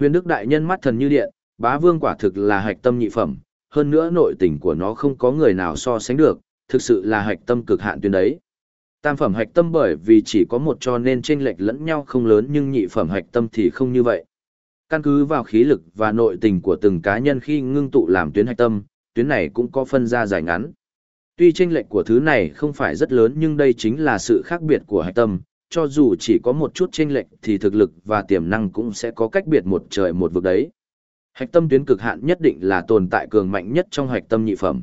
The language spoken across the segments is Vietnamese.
Huyền Đức Đại Nhân mắt thần như điện, bá vương quả thực là hạch tâm nhị phẩm, hơn nữa nội tình của nó không có người nào so sánh được, thực sự là hạch tâm cực hạn tuyến đấy. Tam phẩm hạch tâm bởi vì chỉ có một cho nên chênh lệch lẫn nhau không lớn nhưng nhị phẩm hạch tâm thì không như vậy. Căn cứ vào khí lực và nội tình của từng cá nhân khi ngưng tụ làm tuyến hạch tâm, tuyến này cũng có phân ra dài ngắn. Tuy chênh lệch của thứ này không phải rất lớn nhưng đây chính là sự khác biệt của hạch tâm, cho dù chỉ có một chút chênh lệch thì thực lực và tiềm năng cũng sẽ có cách biệt một trời một vực đấy. Hạch tâm tuyến cực hạn nhất định là tồn tại cường mạnh nhất trong hạch tâm nhị phẩm.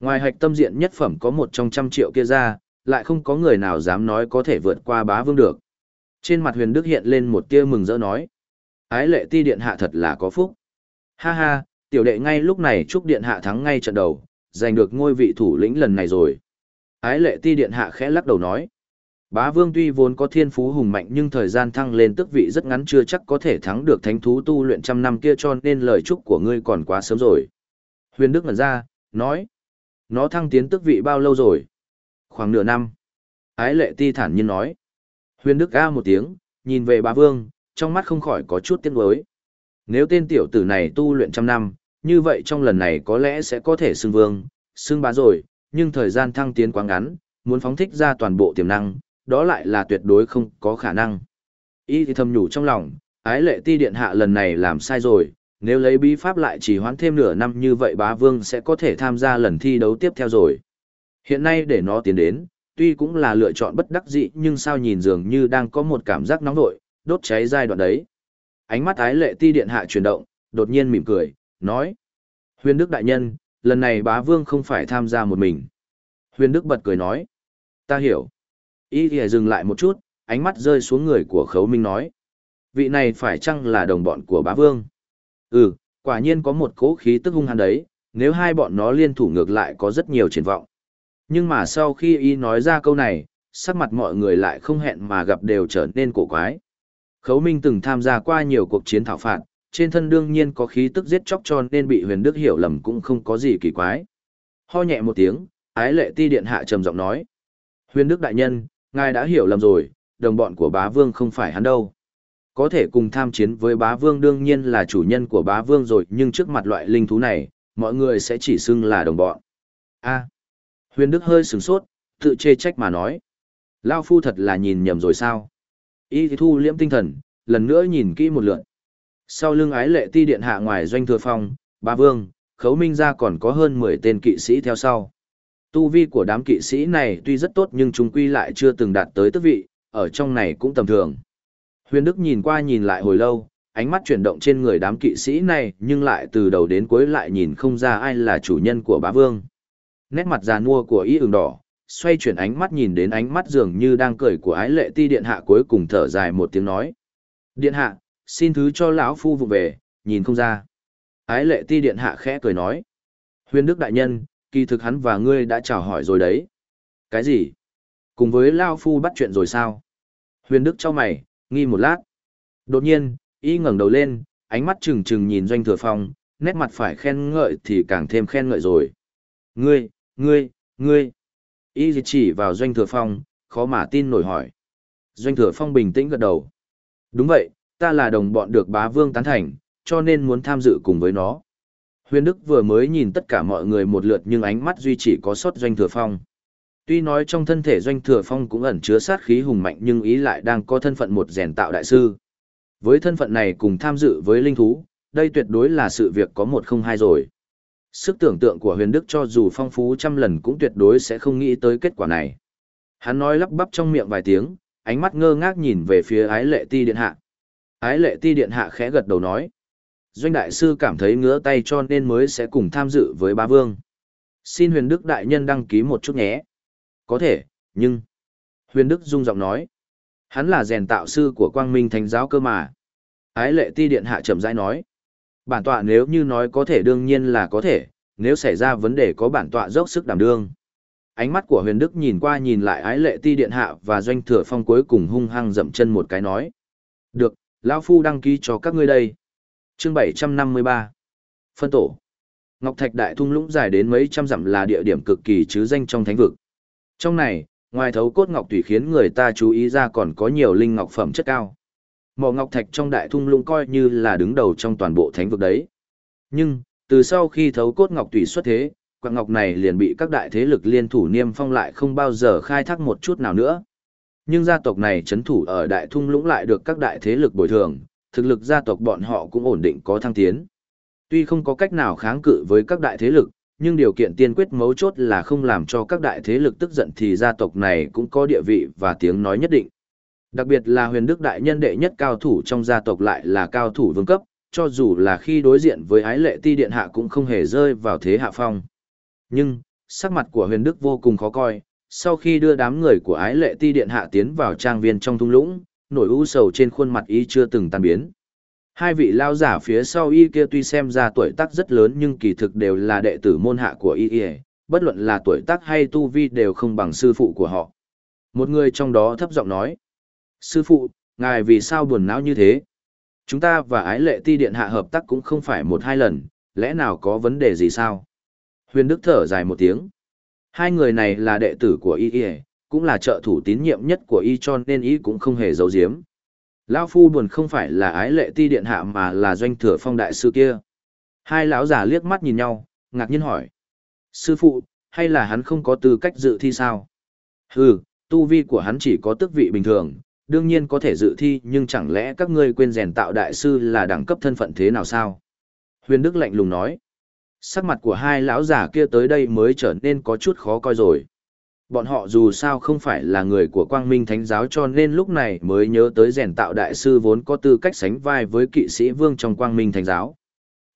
Ngoài hạch tâm diện nhất phẩm có một trong trăm triệu kia ra, lại không có người nào dám nói có thể vượt qua bá vương được. Trên mặt huyền đức hiện lên một tia mừng rỡ nói. Ái lệ ti điện hạ thật là có phúc. Ha ha, tiểu đệ ngay lúc này chúc điện hạ thắng ngay trận đầu, giành được ngôi vị thủ lĩnh lần này rồi. Ái lệ ti điện hạ khẽ lắc đầu nói. Bá vương tuy vốn có thiên phú hùng mạnh nhưng thời gian thăng lên tước vị rất ngắn chưa chắc có thể thắng được thánh thú tu luyện trăm năm kia cho nên lời chúc của ngươi còn quá sớm rồi. Huyền Đức ngẩn ra, nói. Nó thăng tiến tước vị bao lâu rồi? Khoảng nửa năm. Ái lệ ti thản nhiên nói. Huyền Đức ga một tiếng, nhìn về bá vương, trong mắt không khỏi có chút tiếc nuối. Nếu tên tiểu tử này tu luyện trăm năm, như vậy trong lần này có lẽ sẽ có thể xưng vương, xưng bá rồi, nhưng thời gian thăng tiến quá ngắn, muốn phóng thích ra toàn bộ tiềm năng, đó lại là tuyệt đối không có khả năng. Y thì thầm nhủ trong lòng, ái lệ ti điện hạ lần này làm sai rồi, nếu lấy bí pháp lại chỉ hoãn thêm nửa năm như vậy bá vương sẽ có thể tham gia lần thi đấu tiếp theo rồi. Hiện nay để nó tiến đến, tuy cũng là lựa chọn bất đắc dĩ nhưng sao nhìn dường như đang có một cảm giác nóng vội, đốt cháy giai đoạn đấy. Ánh mắt ái lệ ti điện hạ chuyển động, đột nhiên mỉm cười, nói. Huyền Đức Đại Nhân, lần này bá vương không phải tham gia một mình. Huyền Đức bật cười nói. Ta hiểu. Y thì dừng lại một chút, ánh mắt rơi xuống người của khấu minh nói. Vị này phải chăng là đồng bọn của bá vương? Ừ, quả nhiên có một cố khí tức hung hăng đấy, nếu hai bọn nó liên thủ ngược lại có rất nhiều triển vọng. Nhưng mà sau khi y nói ra câu này, sắc mặt mọi người lại không hẹn mà gặp đều trở nên cổ quái. Khấu Minh từng tham gia qua nhiều cuộc chiến thảo phạt, trên thân đương nhiên có khí tức giết chóc cho nên bị huyền đức hiểu lầm cũng không có gì kỳ quái. Ho nhẹ một tiếng, ái lệ ti điện hạ trầm giọng nói. Huyền đức đại nhân, ngài đã hiểu lầm rồi, đồng bọn của bá vương không phải hắn đâu. Có thể cùng tham chiến với bá vương đương nhiên là chủ nhân của bá vương rồi nhưng trước mặt loại linh thú này, mọi người sẽ chỉ xưng là đồng bọn. a huyền đức hơi sửng sốt, tự chê trách mà nói. Lao phu thật là nhìn nhầm rồi sao? Y thu liễm tinh thần, lần nữa nhìn kỹ một lượt. Sau lưng ái lệ ti điện hạ ngoài doanh thừa phong, bá vương, khấu minh ra còn có hơn 10 tên kỵ sĩ theo sau. Tu vi của đám kỵ sĩ này tuy rất tốt nhưng chúng quy lại chưa từng đạt tới tước vị, ở trong này cũng tầm thường. Huyền Đức nhìn qua nhìn lại hồi lâu, ánh mắt chuyển động trên người đám kỵ sĩ này nhưng lại từ đầu đến cuối lại nhìn không ra ai là chủ nhân của bá vương. Nét mặt già nua của y ửng đỏ, xoay chuyển ánh mắt nhìn đến ánh mắt dường như đang cười của ái lệ ti điện hạ cuối cùng thở dài một tiếng nói. Điện hạ, xin thứ cho lão phu vụ về, nhìn không ra. Ái lệ ti điện hạ khẽ cười nói. Huyền Đức đại nhân, kỳ thực hắn và ngươi đã chào hỏi rồi đấy. Cái gì? Cùng với Lao Phu bắt chuyện rồi sao? Huyền Đức cho mày, nghi một lát. Đột nhiên, y ngẩng đầu lên, ánh mắt trừng trừng nhìn doanh thừa phong, nét mặt phải khen ngợi thì càng thêm khen ngợi rồi. Ngươi, ngươi, ngươi. Y chỉ vào doanh thừa phong, khó mà tin nổi hỏi. Doanh thừa phong bình tĩnh gật đầu. Đúng vậy, ta là đồng bọn được bá vương tán thành, cho nên muốn tham dự cùng với nó. Huyền Đức vừa mới nhìn tất cả mọi người một lượt nhưng ánh mắt duy chỉ có sót doanh thừa phong. Tuy nói trong thân thể doanh thừa phong cũng ẩn chứa sát khí hùng mạnh nhưng ý lại đang có thân phận một rèn tạo đại sư. Với thân phận này cùng tham dự với linh thú, đây tuyệt đối là sự việc có một không hai rồi. Sức tưởng tượng của huyền đức cho dù phong phú trăm lần cũng tuyệt đối sẽ không nghĩ tới kết quả này. Hắn nói lắp bắp trong miệng vài tiếng, ánh mắt ngơ ngác nhìn về phía ái lệ ti điện hạ. Ái lệ ti điện hạ khẽ gật đầu nói. Doanh đại sư cảm thấy ngứa tay cho nên mới sẽ cùng tham dự với ba vương. Xin huyền đức đại nhân đăng ký một chút nhé. Có thể, nhưng... Huyền đức rung giọng nói. Hắn là rèn tạo sư của quang minh thánh giáo cơ mà. Ái lệ ti điện hạ chậm rãi nói. Bản tọa nếu như nói có thể đương nhiên là có thể, nếu xảy ra vấn đề có bản tọa dốc sức đảm đương. Ánh mắt của huyền đức nhìn qua nhìn lại ái lệ ti điện hạ và doanh thừa phong cuối cùng hung hăng dậm chân một cái nói. Được, lão Phu đăng ký cho các ngươi đây chương 753 Phân tổ Ngọc Thạch Đại Thung Lũng dài đến mấy trăm dặm là địa điểm cực kỳ chứ danh trong thánh vực. Trong này, ngoài thấu cốt ngọc tùy khiến người ta chú ý ra còn có nhiều linh ngọc phẩm chất cao. Mỏ ngọc thạch trong đại thung lũng coi như là đứng đầu trong toàn bộ thánh vực đấy. Nhưng, từ sau khi thấu cốt ngọc tùy xuất thế, quạng ngọc này liền bị các đại thế lực liên thủ niêm phong lại không bao giờ khai thác một chút nào nữa. Nhưng gia tộc này chấn thủ ở đại thung lũng lại được các đại thế lực bồi thường, thực lực gia tộc bọn họ cũng ổn định có thăng tiến. Tuy không có cách nào kháng cự với các đại thế lực, nhưng điều kiện tiên quyết mấu chốt là không làm cho các đại thế lực tức giận thì gia tộc này cũng có địa vị và tiếng nói nhất định. Đặc biệt là huyền đức đại nhân đệ nhất cao thủ trong gia tộc lại là cao thủ vương cấp, cho dù là khi đối diện với ái lệ ti điện hạ cũng không hề rơi vào thế hạ phong. Nhưng, sắc mặt của huyền đức vô cùng khó coi, sau khi đưa đám người của ái lệ ti điện hạ tiến vào trang viên trong thung lũng, nổi u sầu trên khuôn mặt y chưa từng tan biến. Hai vị lao giả phía sau y kia tuy xem ra tuổi tác rất lớn nhưng kỳ thực đều là đệ tử môn hạ của y y, bất luận là tuổi tác hay tu vi đều không bằng sư phụ của họ. Một người trong đó thấp giọng nói, Sư phụ, ngài vì sao buồn não như thế? Chúng ta và ái lệ ti điện hạ hợp tác cũng không phải một hai lần, lẽ nào có vấn đề gì sao? Huyền Đức thở dài một tiếng. Hai người này là đệ tử của y y, cũng là trợ thủ tín nhiệm nhất của y cho nên y cũng không hề giấu giếm. Lão phu buồn không phải là ái lệ ti điện hạ mà là doanh thừa phong đại sư kia. Hai lão già liếc mắt nhìn nhau, ngạc nhiên hỏi. Sư phụ, hay là hắn không có tư cách dự thi sao? Hừ, tu vi của hắn chỉ có tước vị bình thường, đương nhiên có thể dự thi nhưng chẳng lẽ các ngươi quên rèn tạo đại sư là đẳng cấp thân phận thế nào sao? Huyền Đức lạnh lùng nói. Sắc mặt của hai lão già kia tới đây mới trở nên có chút khó coi rồi. Bọn họ dù sao không phải là người của quang minh thánh giáo cho nên lúc này mới nhớ tới rèn tạo đại sư vốn có tư cách sánh vai với kỵ sĩ vương trong quang minh thánh giáo.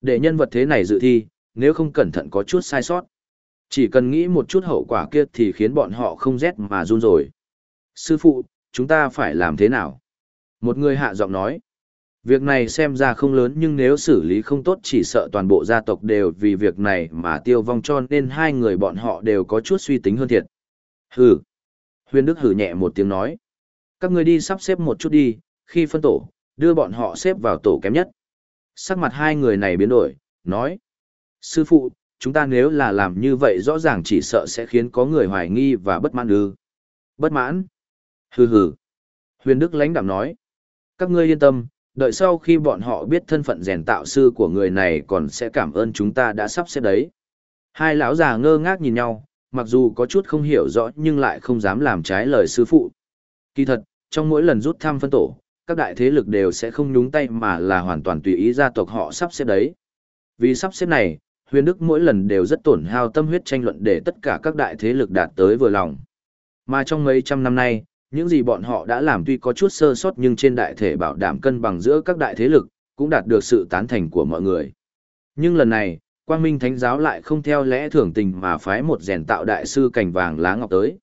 Để nhân vật thế này dự thi, nếu không cẩn thận có chút sai sót. Chỉ cần nghĩ một chút hậu quả kia thì khiến bọn họ không rét mà run rồi. Sư phụ, chúng ta phải làm thế nào? Một người hạ giọng nói. Việc này xem ra không lớn nhưng nếu xử lý không tốt chỉ sợ toàn bộ gia tộc đều vì việc này mà tiêu vong cho nên hai người bọn họ đều có chút suy tính hơn thiệt. Hừ. Huyền Đức hử nhẹ một tiếng nói. Các người đi sắp xếp một chút đi, khi phân tổ, đưa bọn họ xếp vào tổ kém nhất. Sắc mặt hai người này biến đổi, nói. Sư phụ, chúng ta nếu là làm như vậy rõ ràng chỉ sợ sẽ khiến có người hoài nghi và bất mãn ư. Bất mãn. Hừ hừ. Huyền Đức lãnh đạm nói. Các ngươi yên tâm, đợi sau khi bọn họ biết thân phận rèn tạo sư của người này còn sẽ cảm ơn chúng ta đã sắp xếp đấy. Hai lão già ngơ ngác nhìn nhau, mặc dù có chút không hiểu rõ nhưng lại không dám làm trái lời sư phụ. Kỳ thật, trong mỗi lần rút thăm phân tổ, các đại thế lực đều sẽ không nhúng tay mà là hoàn toàn tùy ý gia tộc họ sắp xếp đấy. Vì sắp xếp này, huyền đức mỗi lần đều rất tổn hao tâm huyết tranh luận để tất cả các đại thế lực đạt tới vừa lòng. Mà trong mấy trăm năm nay, những gì bọn họ đã làm tuy có chút sơ sót nhưng trên đại thể bảo đảm cân bằng giữa các đại thế lực, cũng đạt được sự tán thành của mọi người. Nhưng lần này, Quang Minh Thánh giáo lại không theo lẽ thường tình mà phái một rèn tạo đại sư cảnh vàng lá ngọc tới.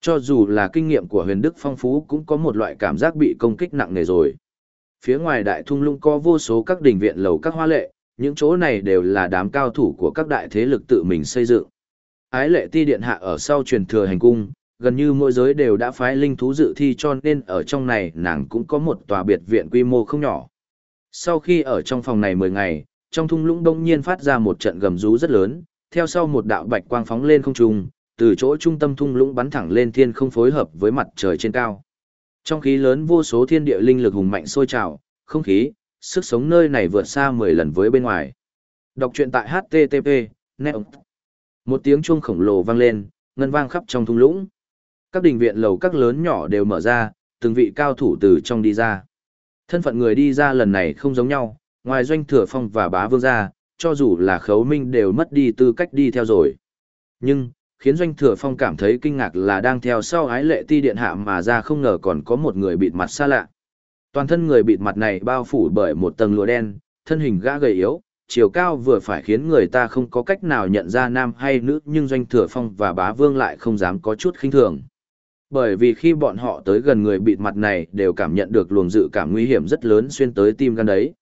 Cho dù là kinh nghiệm của huyền đức phong phú cũng có một loại cảm giác bị công kích nặng nề rồi. Phía ngoài đại thung lũng có vô số các đình viện lầu các hoa lệ, những chỗ này đều là đám cao thủ của các đại thế lực tự mình xây dựng. Ái lệ ti điện hạ ở sau truyền thừa hành cung, gần như mỗi giới đều đã phái linh thú dự thi cho nên ở trong này nàng cũng có một tòa biệt viện quy mô không nhỏ. Sau khi ở trong phòng này 10 ngày, trong thung lũng đông nhiên phát ra một trận gầm rú rất lớn, theo sau một đạo bạch quang phóng lên không trung, từ chỗ trung tâm thung lũng bắn thẳng lên thiên không phối hợp với mặt trời trên cao. Trong khí lớn vô số thiên địa linh lực hùng mạnh sôi trào, không khí, sức sống nơi này vượt xa 10 lần với bên ngoài. Đọc truyện tại http, net. Một tiếng chuông khổng lồ vang lên, ngân vang khắp trong thung lũng. Các đình viện lầu các lớn nhỏ đều mở ra, từng vị cao thủ từ trong đi ra. Thân phận người đi ra lần này không giống nhau, ngoài doanh thừa phong và bá vương ra, cho dù là khấu minh đều mất đi tư cách đi theo rồi. Nhưng, khiến doanh thừa phong cảm thấy kinh ngạc là đang theo sau ái lệ ti điện hạ mà ra không ngờ còn có một người bịt mặt xa lạ. Toàn thân người bịt mặt này bao phủ bởi một tầng lụa đen, thân hình gã gầy yếu, chiều cao vừa phải khiến người ta không có cách nào nhận ra nam hay nữ nhưng doanh thừa phong và bá vương lại không dám có chút khinh thường. Bởi vì khi bọn họ tới gần người bịt mặt này đều cảm nhận được luồng dự cảm nguy hiểm rất lớn xuyên tới tim gan đấy.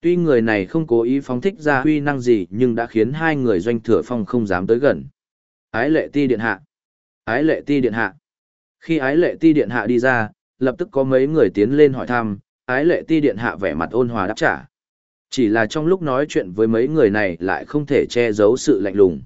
Tuy người này không cố ý phóng thích ra huy năng gì nhưng đã khiến hai người doanh thừa phong không dám tới gần. Ái lệ ti điện hạ. Ái lệ ti điện hạ. Khi ái lệ ti điện hạ đi ra, lập tức có mấy người tiến lên hỏi thăm, ái lệ ti điện hạ vẻ mặt ôn hòa đáp trả. Chỉ là trong lúc nói chuyện với mấy người này lại không thể che giấu sự lạnh lùng.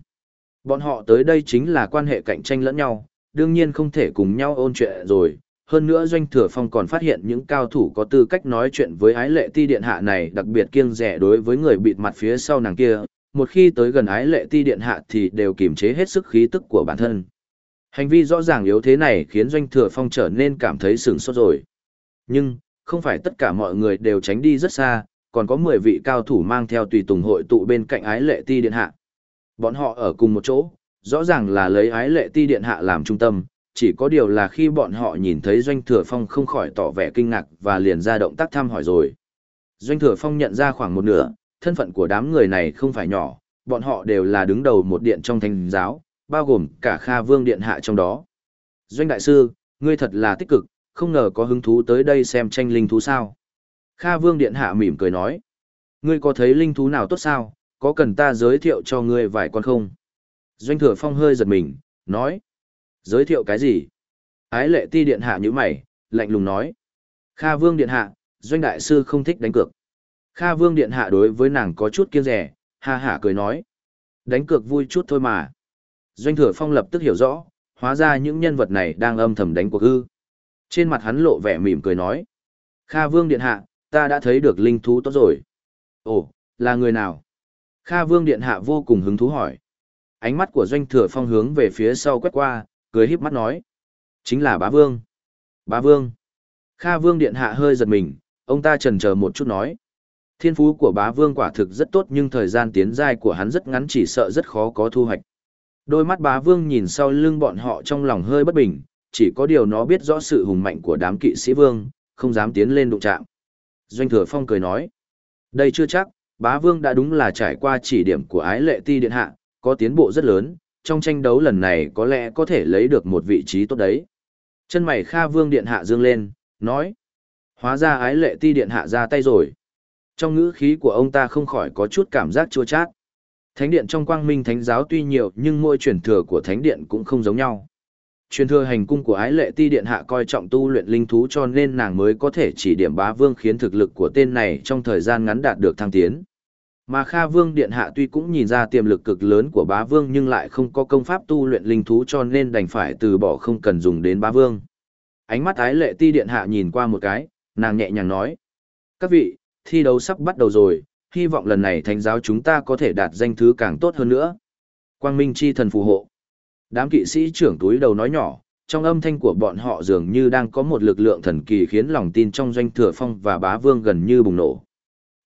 Bọn họ tới đây chính là quan hệ cạnh tranh lẫn nhau, đương nhiên không thể cùng nhau ôn chuyện rồi, hơn nữa Doanh Thừa Phong còn phát hiện những cao thủ có tư cách nói chuyện với ái lệ ti điện hạ này đặc biệt kiêng rẻ đối với người bịt mặt phía sau nàng kia, một khi tới gần ái lệ ti điện hạ thì đều kiềm chế hết sức khí tức của bản thân. Hành vi rõ ràng yếu thế này khiến Doanh Thừa Phong trở nên cảm thấy sửng sốt rồi. Nhưng, không phải tất cả mọi người đều tránh đi rất xa, còn có 10 vị cao thủ mang theo tùy tùng hội tụ bên cạnh ái lệ ti điện hạ. Bọn họ ở cùng một chỗ, rõ ràng là lấy ái lệ ti điện hạ làm trung tâm, chỉ có điều là khi bọn họ nhìn thấy Doanh Thừa Phong không khỏi tỏ vẻ kinh ngạc và liền ra động tác thăm hỏi rồi. Doanh Thừa Phong nhận ra khoảng một nửa, thân phận của đám người này không phải nhỏ, bọn họ đều là đứng đầu một điện trong thanh giáo, bao gồm cả Kha Vương Điện Hạ trong đó. Doanh Đại Sư, ngươi thật là tích cực, không ngờ có hứng thú tới đây xem tranh linh thú sao. Kha Vương Điện Hạ mỉm cười nói. Ngươi có thấy linh thú nào tốt sao, có cần ta giới thiệu cho ngươi vài con không? Doanh Thừa Phong hơi giật mình, nói. Giới thiệu cái gì? Ái lệ ti điện hạ như mày, lạnh lùng nói. Kha Vương Điện Hạ, Doanh Đại Sư không thích đánh cược. Kha Vương Điện Hạ đối với nàng có chút kiêng rẻ, ha hả cười nói. Đánh cược vui chút thôi mà. Doanh Thừa Phong lập tức hiểu rõ, hóa ra những nhân vật này đang âm thầm đánh cuộc ư. Trên mặt hắn lộ vẻ mỉm cười nói. Kha Vương Điện Hạ, ta đã thấy được linh thú tốt rồi. Ồ, là người nào? Kha Vương Điện Hạ vô cùng hứng thú hỏi. Ánh mắt của Doanh Thừa Phong hướng về phía sau quét qua, cười híp mắt nói. Chính là bá Vương. Bá Vương. Kha Vương Điện Hạ hơi giật mình, ông ta trần chờ một chút nói. Thiên phú của bá Vương quả thực rất tốt nhưng thời gian tiến giai của hắn rất ngắn chỉ sợ rất khó có thu hoạch. Đôi mắt bá Vương nhìn sau lưng bọn họ trong lòng hơi bất bình, chỉ có điều nó biết rõ sự hùng mạnh của đám kỵ sĩ Vương, không dám tiến lên đụng chạm. Doanh Thừa Phong cười nói. Đây chưa chắc, bá Vương đã đúng là trải qua chỉ điểm của ái lệ ti điện hạ, có tiến bộ rất lớn, trong tranh đấu lần này có lẽ có thể lấy được một vị trí tốt đấy. Chân mày Kha Vương điện hạ dương lên, nói. Hóa ra ái lệ ti điện hạ ra tay rồi. Trong ngữ khí của ông ta không khỏi có chút cảm giác chua chát. Thánh điện trong quang minh thánh giáo tuy nhiều nhưng mỗi truyền thừa của thánh điện cũng không giống nhau. Truyền thừa hành cung của ái lệ ti điện hạ coi trọng tu luyện linh thú cho nên nàng mới có thể chỉ điểm bá vương khiến thực lực của tên này trong thời gian ngắn đạt được thăng tiến. Mà Kha Vương Điện Hạ tuy cũng nhìn ra tiềm lực cực lớn của bá vương nhưng lại không có công pháp tu luyện linh thú cho nên đành phải từ bỏ không cần dùng đến bá vương. Ánh mắt ái lệ ti điện hạ nhìn qua một cái, nàng nhẹ nhàng nói. Các vị, thi đấu sắp bắt đầu rồi, hy vọng lần này thánh giáo chúng ta có thể đạt danh thứ càng tốt hơn nữa. Quang Minh chi thần phù hộ. Đám kỵ sĩ trưởng túi đầu nói nhỏ, trong âm thanh của bọn họ dường như đang có một lực lượng thần kỳ khiến lòng tin trong doanh thừa phong và bá vương gần như bùng nổ.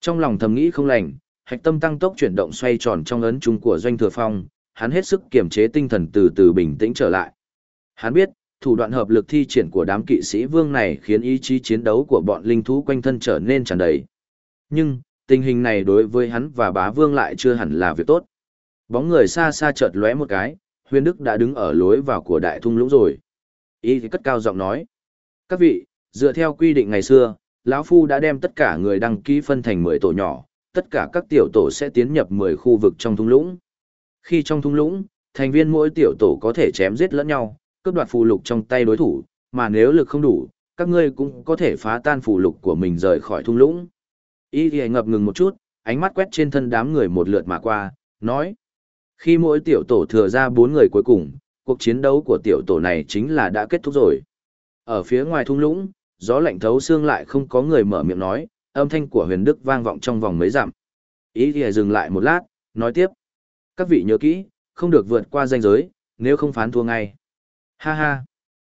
Trong lòng thầm nghĩ không lành, hạch tâm tăng tốc chuyển động xoay tròn trong ấn trung của doanh thừa phong, hắn hết sức kiềm chế tinh thần từ từ bình tĩnh trở lại. Hắn biết, thủ đoạn hợp lực thi triển của đám kỵ sĩ vương này khiến ý chí chiến đấu của bọn linh thú quanh thân trở nên tràn đầy. Nhưng, tình hình này đối với hắn và bá vương lại chưa hẳn là việc tốt. Bóng người xa xa chợt lóe một cái, huyền đức đã đứng ở lối vào của đại thung lũng rồi. Ý thì cất cao giọng nói. Các vị, dựa theo quy định ngày xưa, lão Phu đã đem tất cả người đăng ký phân thành 10 tổ nhỏ, tất cả các tiểu tổ sẽ tiến nhập 10 khu vực trong thung lũng. Khi trong thung lũng, thành viên mỗi tiểu tổ có thể chém giết lẫn nhau, cướp đoạt phù lục trong tay đối thủ, mà nếu lực không đủ, các ngươi cũng có thể phá tan phù lục của mình rời khỏi thung lũng. Y Y ngập ngừng một chút, ánh mắt quét trên thân đám người một lượt mà qua, nói. Khi mỗi tiểu tổ thừa ra bốn người cuối cùng, cuộc chiến đấu của tiểu tổ này chính là đã kết thúc rồi. Ở phía ngoài thung lũng, gió lạnh thấu xương lại không có người mở miệng nói, âm thanh của huyền đức vang vọng trong vòng mấy dặm. Ý thì dừng lại một lát, nói tiếp. Các vị nhớ kỹ, không được vượt qua danh giới, nếu không phán thua ngay. Ha ha.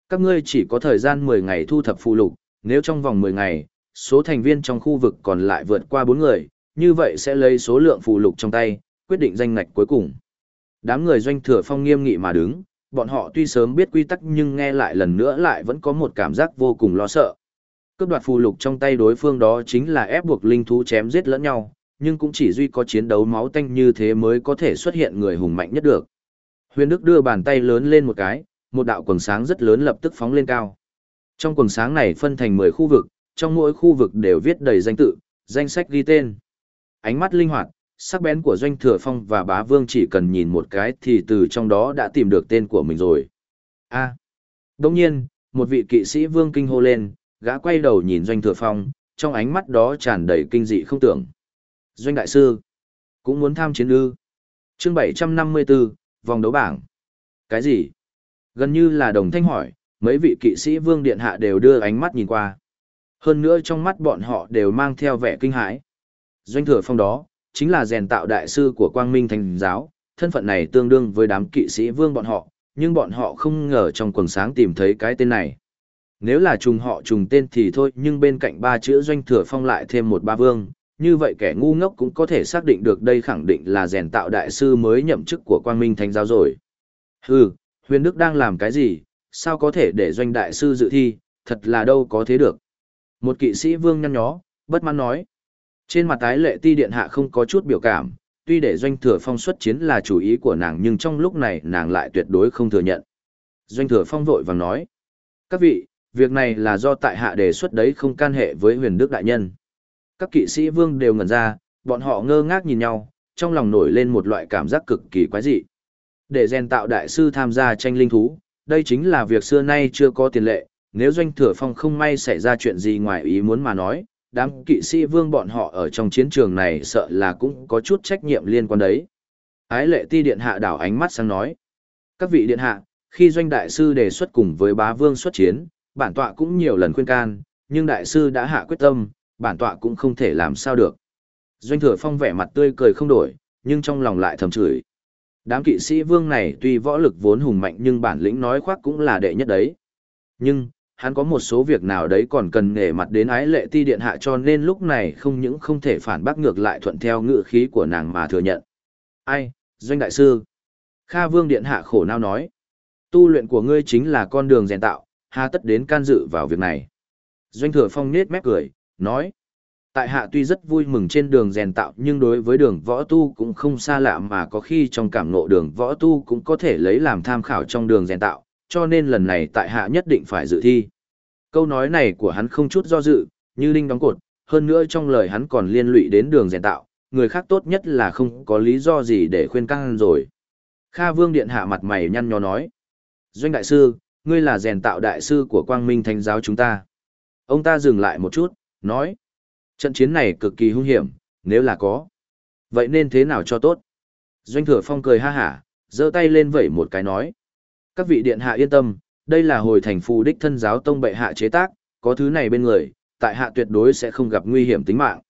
Các ngươi chỉ có thời gian 10 ngày thu thập phụ lục, nếu trong vòng 10 ngày, số thành viên trong khu vực còn lại vượt qua bốn người, như vậy sẽ lấy số lượng phụ lục trong tay, quyết định danh ngạch cuối cùng. Đám người doanh thừa phong nghiêm nghị mà đứng, bọn họ tuy sớm biết quy tắc nhưng nghe lại lần nữa lại vẫn có một cảm giác vô cùng lo sợ. Cướp đoạt phù lục trong tay đối phương đó chính là ép buộc linh thú chém giết lẫn nhau, nhưng cũng chỉ duy có chiến đấu máu tanh như thế mới có thể xuất hiện người hùng mạnh nhất được. Huyền Đức đưa bàn tay lớn lên một cái, một đạo quần sáng rất lớn lập tức phóng lên cao. Trong quần sáng này phân thành 10 khu vực, trong mỗi khu vực đều viết đầy danh tự, danh sách ghi tên. Ánh mắt linh hoạt, sắc bén của Doanh Thừa Phong và Bá Vương chỉ cần nhìn một cái thì từ trong đó đã tìm được tên của mình rồi. A. À. Đồng nhiên, một vị kỵ sĩ Vương kinh hô lên, gã quay đầu nhìn Doanh Thừa Phong, trong ánh mắt đó tràn đầy kinh dị không tưởng. Doanh Đại Sư, cũng muốn tham chiến ư. chương 754, vòng đấu bảng. Cái gì? Gần như là đồng thanh hỏi, mấy vị kỵ sĩ vương điện hạ đều đưa ánh mắt nhìn qua. Hơn nữa trong mắt bọn họ đều mang theo vẻ kinh hãi. Doanh thừa phong đó, chính là rèn tạo đại sư của quang minh thành giáo, thân phận này tương đương với đám kỵ sĩ vương bọn họ, nhưng bọn họ không ngờ trong quần sáng tìm thấy cái tên này. Nếu là trùng họ trùng tên thì thôi nhưng bên cạnh ba chữ doanh thừa phong lại thêm một ba vương, như vậy kẻ ngu ngốc cũng có thể xác định được đây khẳng định là rèn tạo đại sư mới nhậm chức của quang minh thánh giáo rồi. Hừ, huyền đức đang làm cái gì, sao có thể để doanh đại sư dự thi, thật là đâu có thế được. Một kỵ sĩ vương nhăn nhó, bất mãn nói. Trên mặt tái lệ ti điện hạ không có chút biểu cảm, tuy để doanh thừa phong xuất chiến là chủ ý của nàng nhưng trong lúc này nàng lại tuyệt đối không thừa nhận. Doanh thừa phong vội vàng nói. Các vị, việc này là do tại hạ đề xuất đấy không can hệ với huyền đức đại nhân. Các kỵ sĩ vương đều ngẩn ra, bọn họ ngơ ngác nhìn nhau, trong lòng nổi lên một loại cảm giác cực kỳ quái dị. Để rèn tạo đại sư tham gia tranh linh thú, đây chính là việc xưa nay chưa có tiền lệ, nếu doanh thừa phong không may xảy ra chuyện gì ngoài ý muốn mà nói, đám kỵ sĩ vương bọn họ ở trong chiến trường này sợ là cũng có chút trách nhiệm liên quan đấy. Ái lệ ti điện hạ đảo ánh mắt sang nói. Các vị điện hạ, khi doanh đại sư đề xuất cùng với bá vương xuất chiến, bản tọa cũng nhiều lần khuyên can, nhưng đại sư đã hạ quyết tâm, bản tọa cũng không thể làm sao được. Doanh thừa phong vẻ mặt tươi cười không đổi, nhưng trong lòng lại thầm chửi. Đám kỵ sĩ vương này tuy võ lực vốn hùng mạnh nhưng bản lĩnh nói khoác cũng là đệ nhất đấy. Nhưng, hắn có một số việc nào đấy còn cần nể mặt đến ái lệ ti điện hạ cho nên lúc này không những không thể phản bác ngược lại thuận theo ngự khí của nàng mà thừa nhận. Ai, doanh đại sư? Kha vương điện hạ khổ nao nói. Tu luyện của ngươi chính là con đường rèn tạo, hà tất đến can dự vào việc này. Doanh thừa phong nết mép cười, nói. Tại hạ tuy rất vui mừng trên đường rèn tạo nhưng đối với đường võ tu cũng không xa lạ mà có khi trong cảm ngộ đường võ tu cũng có thể lấy làm tham khảo trong đường rèn tạo, cho nên lần này tại hạ nhất định phải dự thi. Câu nói này của hắn không chút do dự, như linh đóng cột, hơn nữa trong lời hắn còn liên lụy đến đường rèn tạo, người khác tốt nhất là không có lý do gì để khuyên căng rồi. Kha Vương Điện hạ mặt mày nhăn nhó nói. Doanh đại sư, ngươi là rèn tạo đại sư của quang minh thánh giáo chúng ta. Ông ta dừng lại một chút, nói. Trận chiến này cực kỳ hung hiểm, nếu là có. Vậy nên thế nào cho tốt? Doanh thừa phong cười ha hả, giơ tay lên vẩy một cái nói. Các vị điện hạ yên tâm, đây là hồi thành phù đích thân giáo tông bệ hạ chế tác, có thứ này bên người, tại hạ tuyệt đối sẽ không gặp nguy hiểm tính mạng.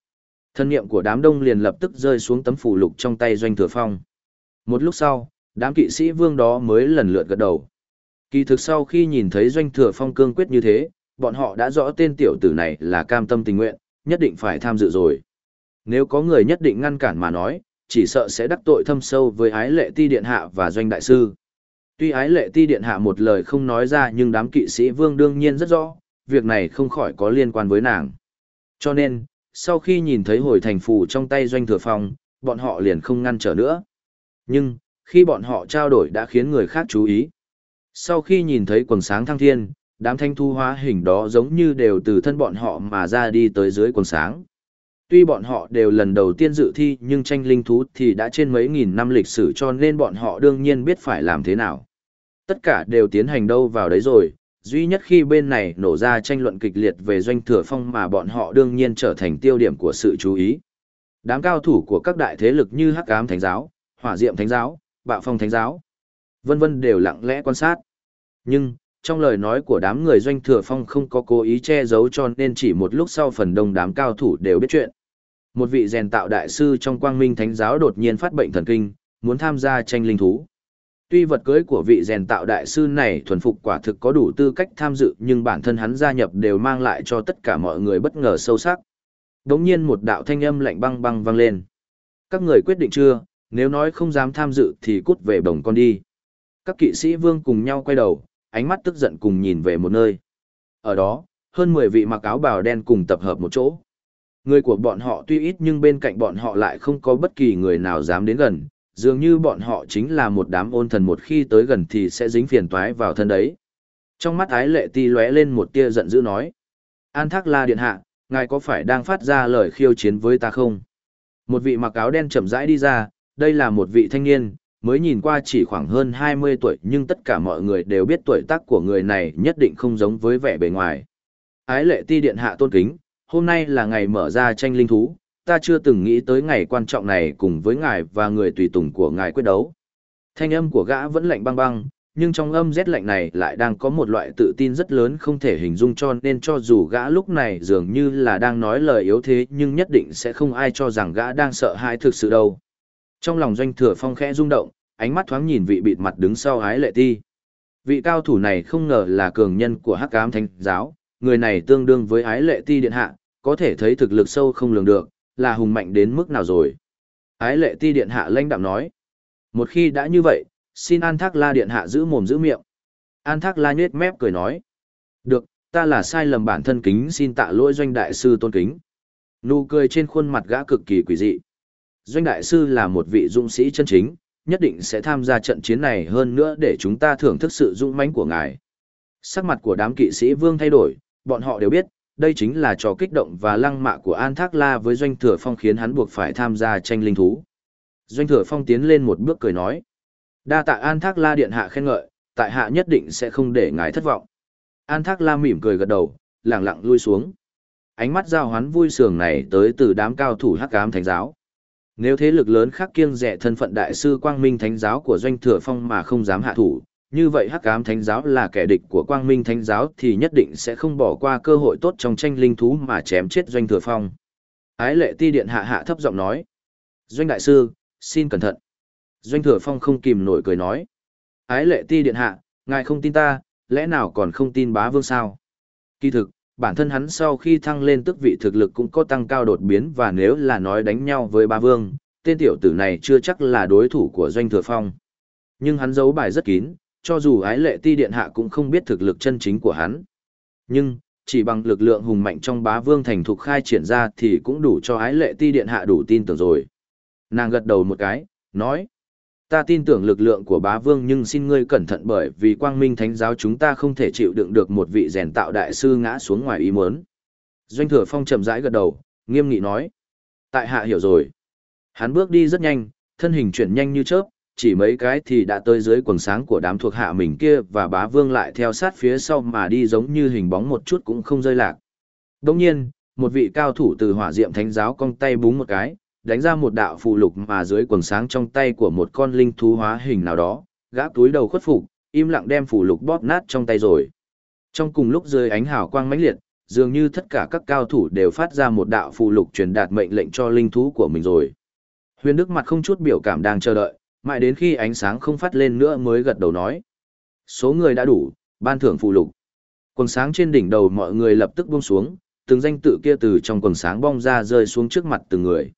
Thân niệm của đám đông liền lập tức rơi xuống tấm phù lục trong tay doanh thừa phong. Một lúc sau, đám kỵ sĩ vương đó mới lần lượt gật đầu. Kỳ thực sau khi nhìn thấy doanh thừa phong cương quyết như thế, bọn họ đã rõ tên tiểu tử này là cam tâm tình nguyện, nhất định phải tham dự rồi. Nếu có người nhất định ngăn cản mà nói, chỉ sợ sẽ đắc tội thâm sâu với ái lệ ti điện hạ và doanh đại sư. Tuy ái lệ ti điện hạ một lời không nói ra nhưng đám kỵ sĩ vương đương nhiên rất rõ, việc này không khỏi có liên quan với nàng. Cho nên, sau khi nhìn thấy hồi thành phù trong tay doanh thừa phong, bọn họ liền không ngăn trở nữa. Nhưng, khi bọn họ trao đổi đã khiến người khác chú ý. Sau khi nhìn thấy quần sáng thăng thiên, đám thanh thu hóa hình đó giống như đều từ thân bọn họ mà ra đi tới dưới quần sáng. Tuy bọn họ đều lần đầu tiên dự thi nhưng tranh linh thú thì đã trên mấy nghìn năm lịch sử cho nên bọn họ đương nhiên biết phải làm thế nào. Tất cả đều tiến hành đâu vào đấy rồi, duy nhất khi bên này nổ ra tranh luận kịch liệt về doanh thừa phong mà bọn họ đương nhiên trở thành tiêu điểm của sự chú ý. Đám cao thủ của các đại thế lực như Hắc Ám Thánh giáo, Hỏa Diệm Thánh giáo, Bạo Phong Thánh giáo, vân vân đều lặng lẽ quan sát. Nhưng, trong lời nói của đám người doanh thừa phong không có cố ý che giấu cho nên chỉ một lúc sau phần đông đám cao thủ đều biết chuyện. Một vị rèn tạo đại sư trong quang minh thánh giáo đột nhiên phát bệnh thần kinh, muốn tham gia tranh linh thú. Tuy vật cưới của vị rèn tạo đại sư này thuần phục quả thực có đủ tư cách tham dự nhưng bản thân hắn gia nhập đều mang lại cho tất cả mọi người bất ngờ sâu sắc. Đống nhiên một đạo thanh âm lạnh băng băng vang lên. Các người quyết định chưa, nếu nói không dám tham dự thì cút về bồng con đi. Các kỵ sĩ vương cùng nhau quay đầu, ánh mắt tức giận cùng nhìn về một nơi. Ở đó, hơn 10 vị mặc áo bào đen cùng tập hợp một chỗ. Người của bọn họ tuy ít nhưng bên cạnh bọn họ lại không có bất kỳ người nào dám đến gần, dường như bọn họ chính là một đám ôn thần một khi tới gần thì sẽ dính phiền toái vào thân đấy. Trong mắt ái lệ ti lóe lên một tia giận dữ nói. An thác la điện hạ, ngài có phải đang phát ra lời khiêu chiến với ta không? Một vị mặc áo đen chậm rãi đi ra, đây là một vị thanh niên, mới nhìn qua chỉ khoảng hơn 20 tuổi nhưng tất cả mọi người đều biết tuổi tác của người này nhất định không giống với vẻ bề ngoài. Ái lệ ti điện hạ tôn kính, hôm nay là ngày mở ra tranh linh thú, ta chưa từng nghĩ tới ngày quan trọng này cùng với ngài và người tùy tùng của ngài quyết đấu. Thanh âm của gã vẫn lạnh băng băng, nhưng trong âm rét lạnh này lại đang có một loại tự tin rất lớn không thể hình dung cho nên cho dù gã lúc này dường như là đang nói lời yếu thế nhưng nhất định sẽ không ai cho rằng gã đang sợ hãi thực sự đâu. Trong lòng doanh thừa phong khẽ rung động, ánh mắt thoáng nhìn vị bịt mặt đứng sau ái lệ ti. Vị cao thủ này không ngờ là cường nhân của hắc ám thánh giáo, người này tương đương với ái lệ ti điện hạ, có thể thấy thực lực sâu không lường được, là hùng mạnh đến mức nào rồi. Ái lệ ti điện hạ lãnh đạm nói. Một khi đã như vậy, xin An Thác La điện hạ giữ mồm giữ miệng. An Thác La nhếch mép cười nói. Được, ta là sai lầm bản thân kính xin tạ lỗi doanh đại sư tôn kính. Nụ cười trên khuôn mặt gã cực kỳ quỷ dị. Doanh đại sư là một vị dũng sĩ chân chính, nhất định sẽ tham gia trận chiến này hơn nữa để chúng ta thưởng thức sự dũng mãnh của ngài. Sắc mặt của đám kỵ sĩ vương thay đổi, bọn họ đều biết, đây chính là trò kích động và lăng mạ của An Thác La với Doanh Thừa Phong khiến hắn buộc phải tham gia tranh linh thú. Doanh Thừa Phong tiến lên một bước cười nói. Đa tạ An Thác La điện hạ khen ngợi, tại hạ nhất định sẽ không để ngài thất vọng. An Thác La mỉm cười gật đầu, lẳng lặng lui xuống. Ánh mắt giao hoán vui sướng này tới từ đám cao thủ hắc ám thánh giáo. Nếu thế lực lớn khác kiêng rẻ thân phận đại sư Quang Minh Thánh giáo của Doanh Thừa Phong mà không dám hạ thủ, như vậy Hắc Ám Thánh giáo là kẻ địch của Quang Minh Thánh giáo thì nhất định sẽ không bỏ qua cơ hội tốt trong tranh linh thú mà chém chết Doanh Thừa Phong. Ái Lệ Ti điện hạ hạ thấp giọng nói: "Doanh đại sư, xin cẩn thận." Doanh Thừa Phong không kìm nổi cười nói: "Ái Lệ Ti điện hạ, ngài không tin ta, lẽ nào còn không tin Bá Vương sao?" Kỳ thực, bản thân hắn sau khi thăng lên tức vị thực lực cũng có tăng cao đột biến và nếu là nói đánh nhau với ba vương, tên tiểu tử này chưa chắc là đối thủ của doanh thừa phong. Nhưng hắn giấu bài rất kín, cho dù ái lệ ti điện hạ cũng không biết thực lực chân chính của hắn. Nhưng, chỉ bằng lực lượng hùng mạnh trong bá vương thành thục khai triển ra thì cũng đủ cho ái lệ ti điện hạ đủ tin tưởng rồi. Nàng gật đầu một cái, nói. Ta tin tưởng lực lượng của bá vương nhưng xin ngươi cẩn thận bởi vì quang minh thánh giáo chúng ta không thể chịu đựng được một vị rèn tạo đại sư ngã xuống ngoài ý muốn. Doanh thừa phong chậm rãi gật đầu, nghiêm nghị nói. Tại hạ hiểu rồi. Hắn bước đi rất nhanh, thân hình chuyển nhanh như chớp, chỉ mấy cái thì đã tới dưới quần sáng của đám thuộc hạ mình kia và bá vương lại theo sát phía sau mà đi giống như hình bóng một chút cũng không rơi lạc. Đồng nhiên, một vị cao thủ từ hỏa diệm thánh giáo cong tay búng một cái, đánh ra một đạo phụ lục mà dưới quần sáng trong tay của một con linh thú hóa hình nào đó, gã túi đầu khuất phục, im lặng đem phụ lục bóp nát trong tay rồi. Trong cùng lúc dưới ánh hào quang mãnh liệt, dường như tất cả các cao thủ đều phát ra một đạo phụ lục truyền đạt mệnh lệnh cho linh thú của mình rồi. Huyền Đức mặt không chút biểu cảm đang chờ đợi, mãi đến khi ánh sáng không phát lên nữa mới gật đầu nói. Số người đã đủ, ban thưởng phụ lục. Quần sáng trên đỉnh đầu mọi người lập tức buông xuống, từng danh tự kia từ trong quần sáng bong ra rơi xuống trước mặt từng người.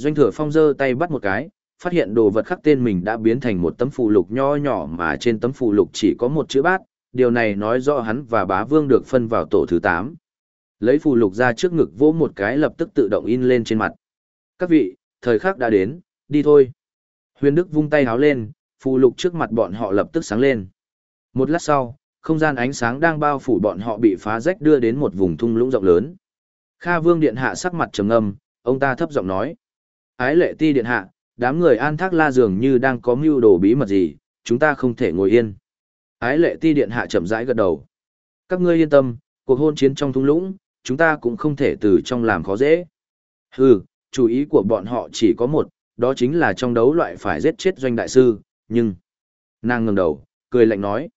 Doanh thừa phong giơ tay bắt một cái, phát hiện đồ vật khắc tên mình đã biến thành một tấm phù lục nho nhỏ mà trên tấm phù lục chỉ có một chữ bát, điều này nói rõ hắn và bá vương được phân vào tổ thứ tám. Lấy phù lục ra trước ngực vỗ một cái lập tức tự động in lên trên mặt. Các vị, thời khắc đã đến, đi thôi. Huyền Đức vung tay háo lên, phù lục trước mặt bọn họ lập tức sáng lên. Một lát sau, không gian ánh sáng đang bao phủ bọn họ bị phá rách đưa đến một vùng thung lũng rộng lớn. Kha Vương điện hạ sắc mặt trầm ngâm, ông ta thấp giọng nói: ái lệ ti điện hạ, đám người an thác la dường như đang có mưu đồ bí mật gì, chúng ta không thể ngồi yên. Ái lệ ti điện hạ chậm rãi gật đầu. Các ngươi yên tâm, cuộc hôn chiến trong thung lũng, chúng ta cũng không thể từ trong làm khó dễ. Hừ, chủ ý của bọn họ chỉ có một, đó chính là trong đấu loại phải giết chết doanh đại sư, nhưng... Nàng ngừng đầu, cười lạnh nói.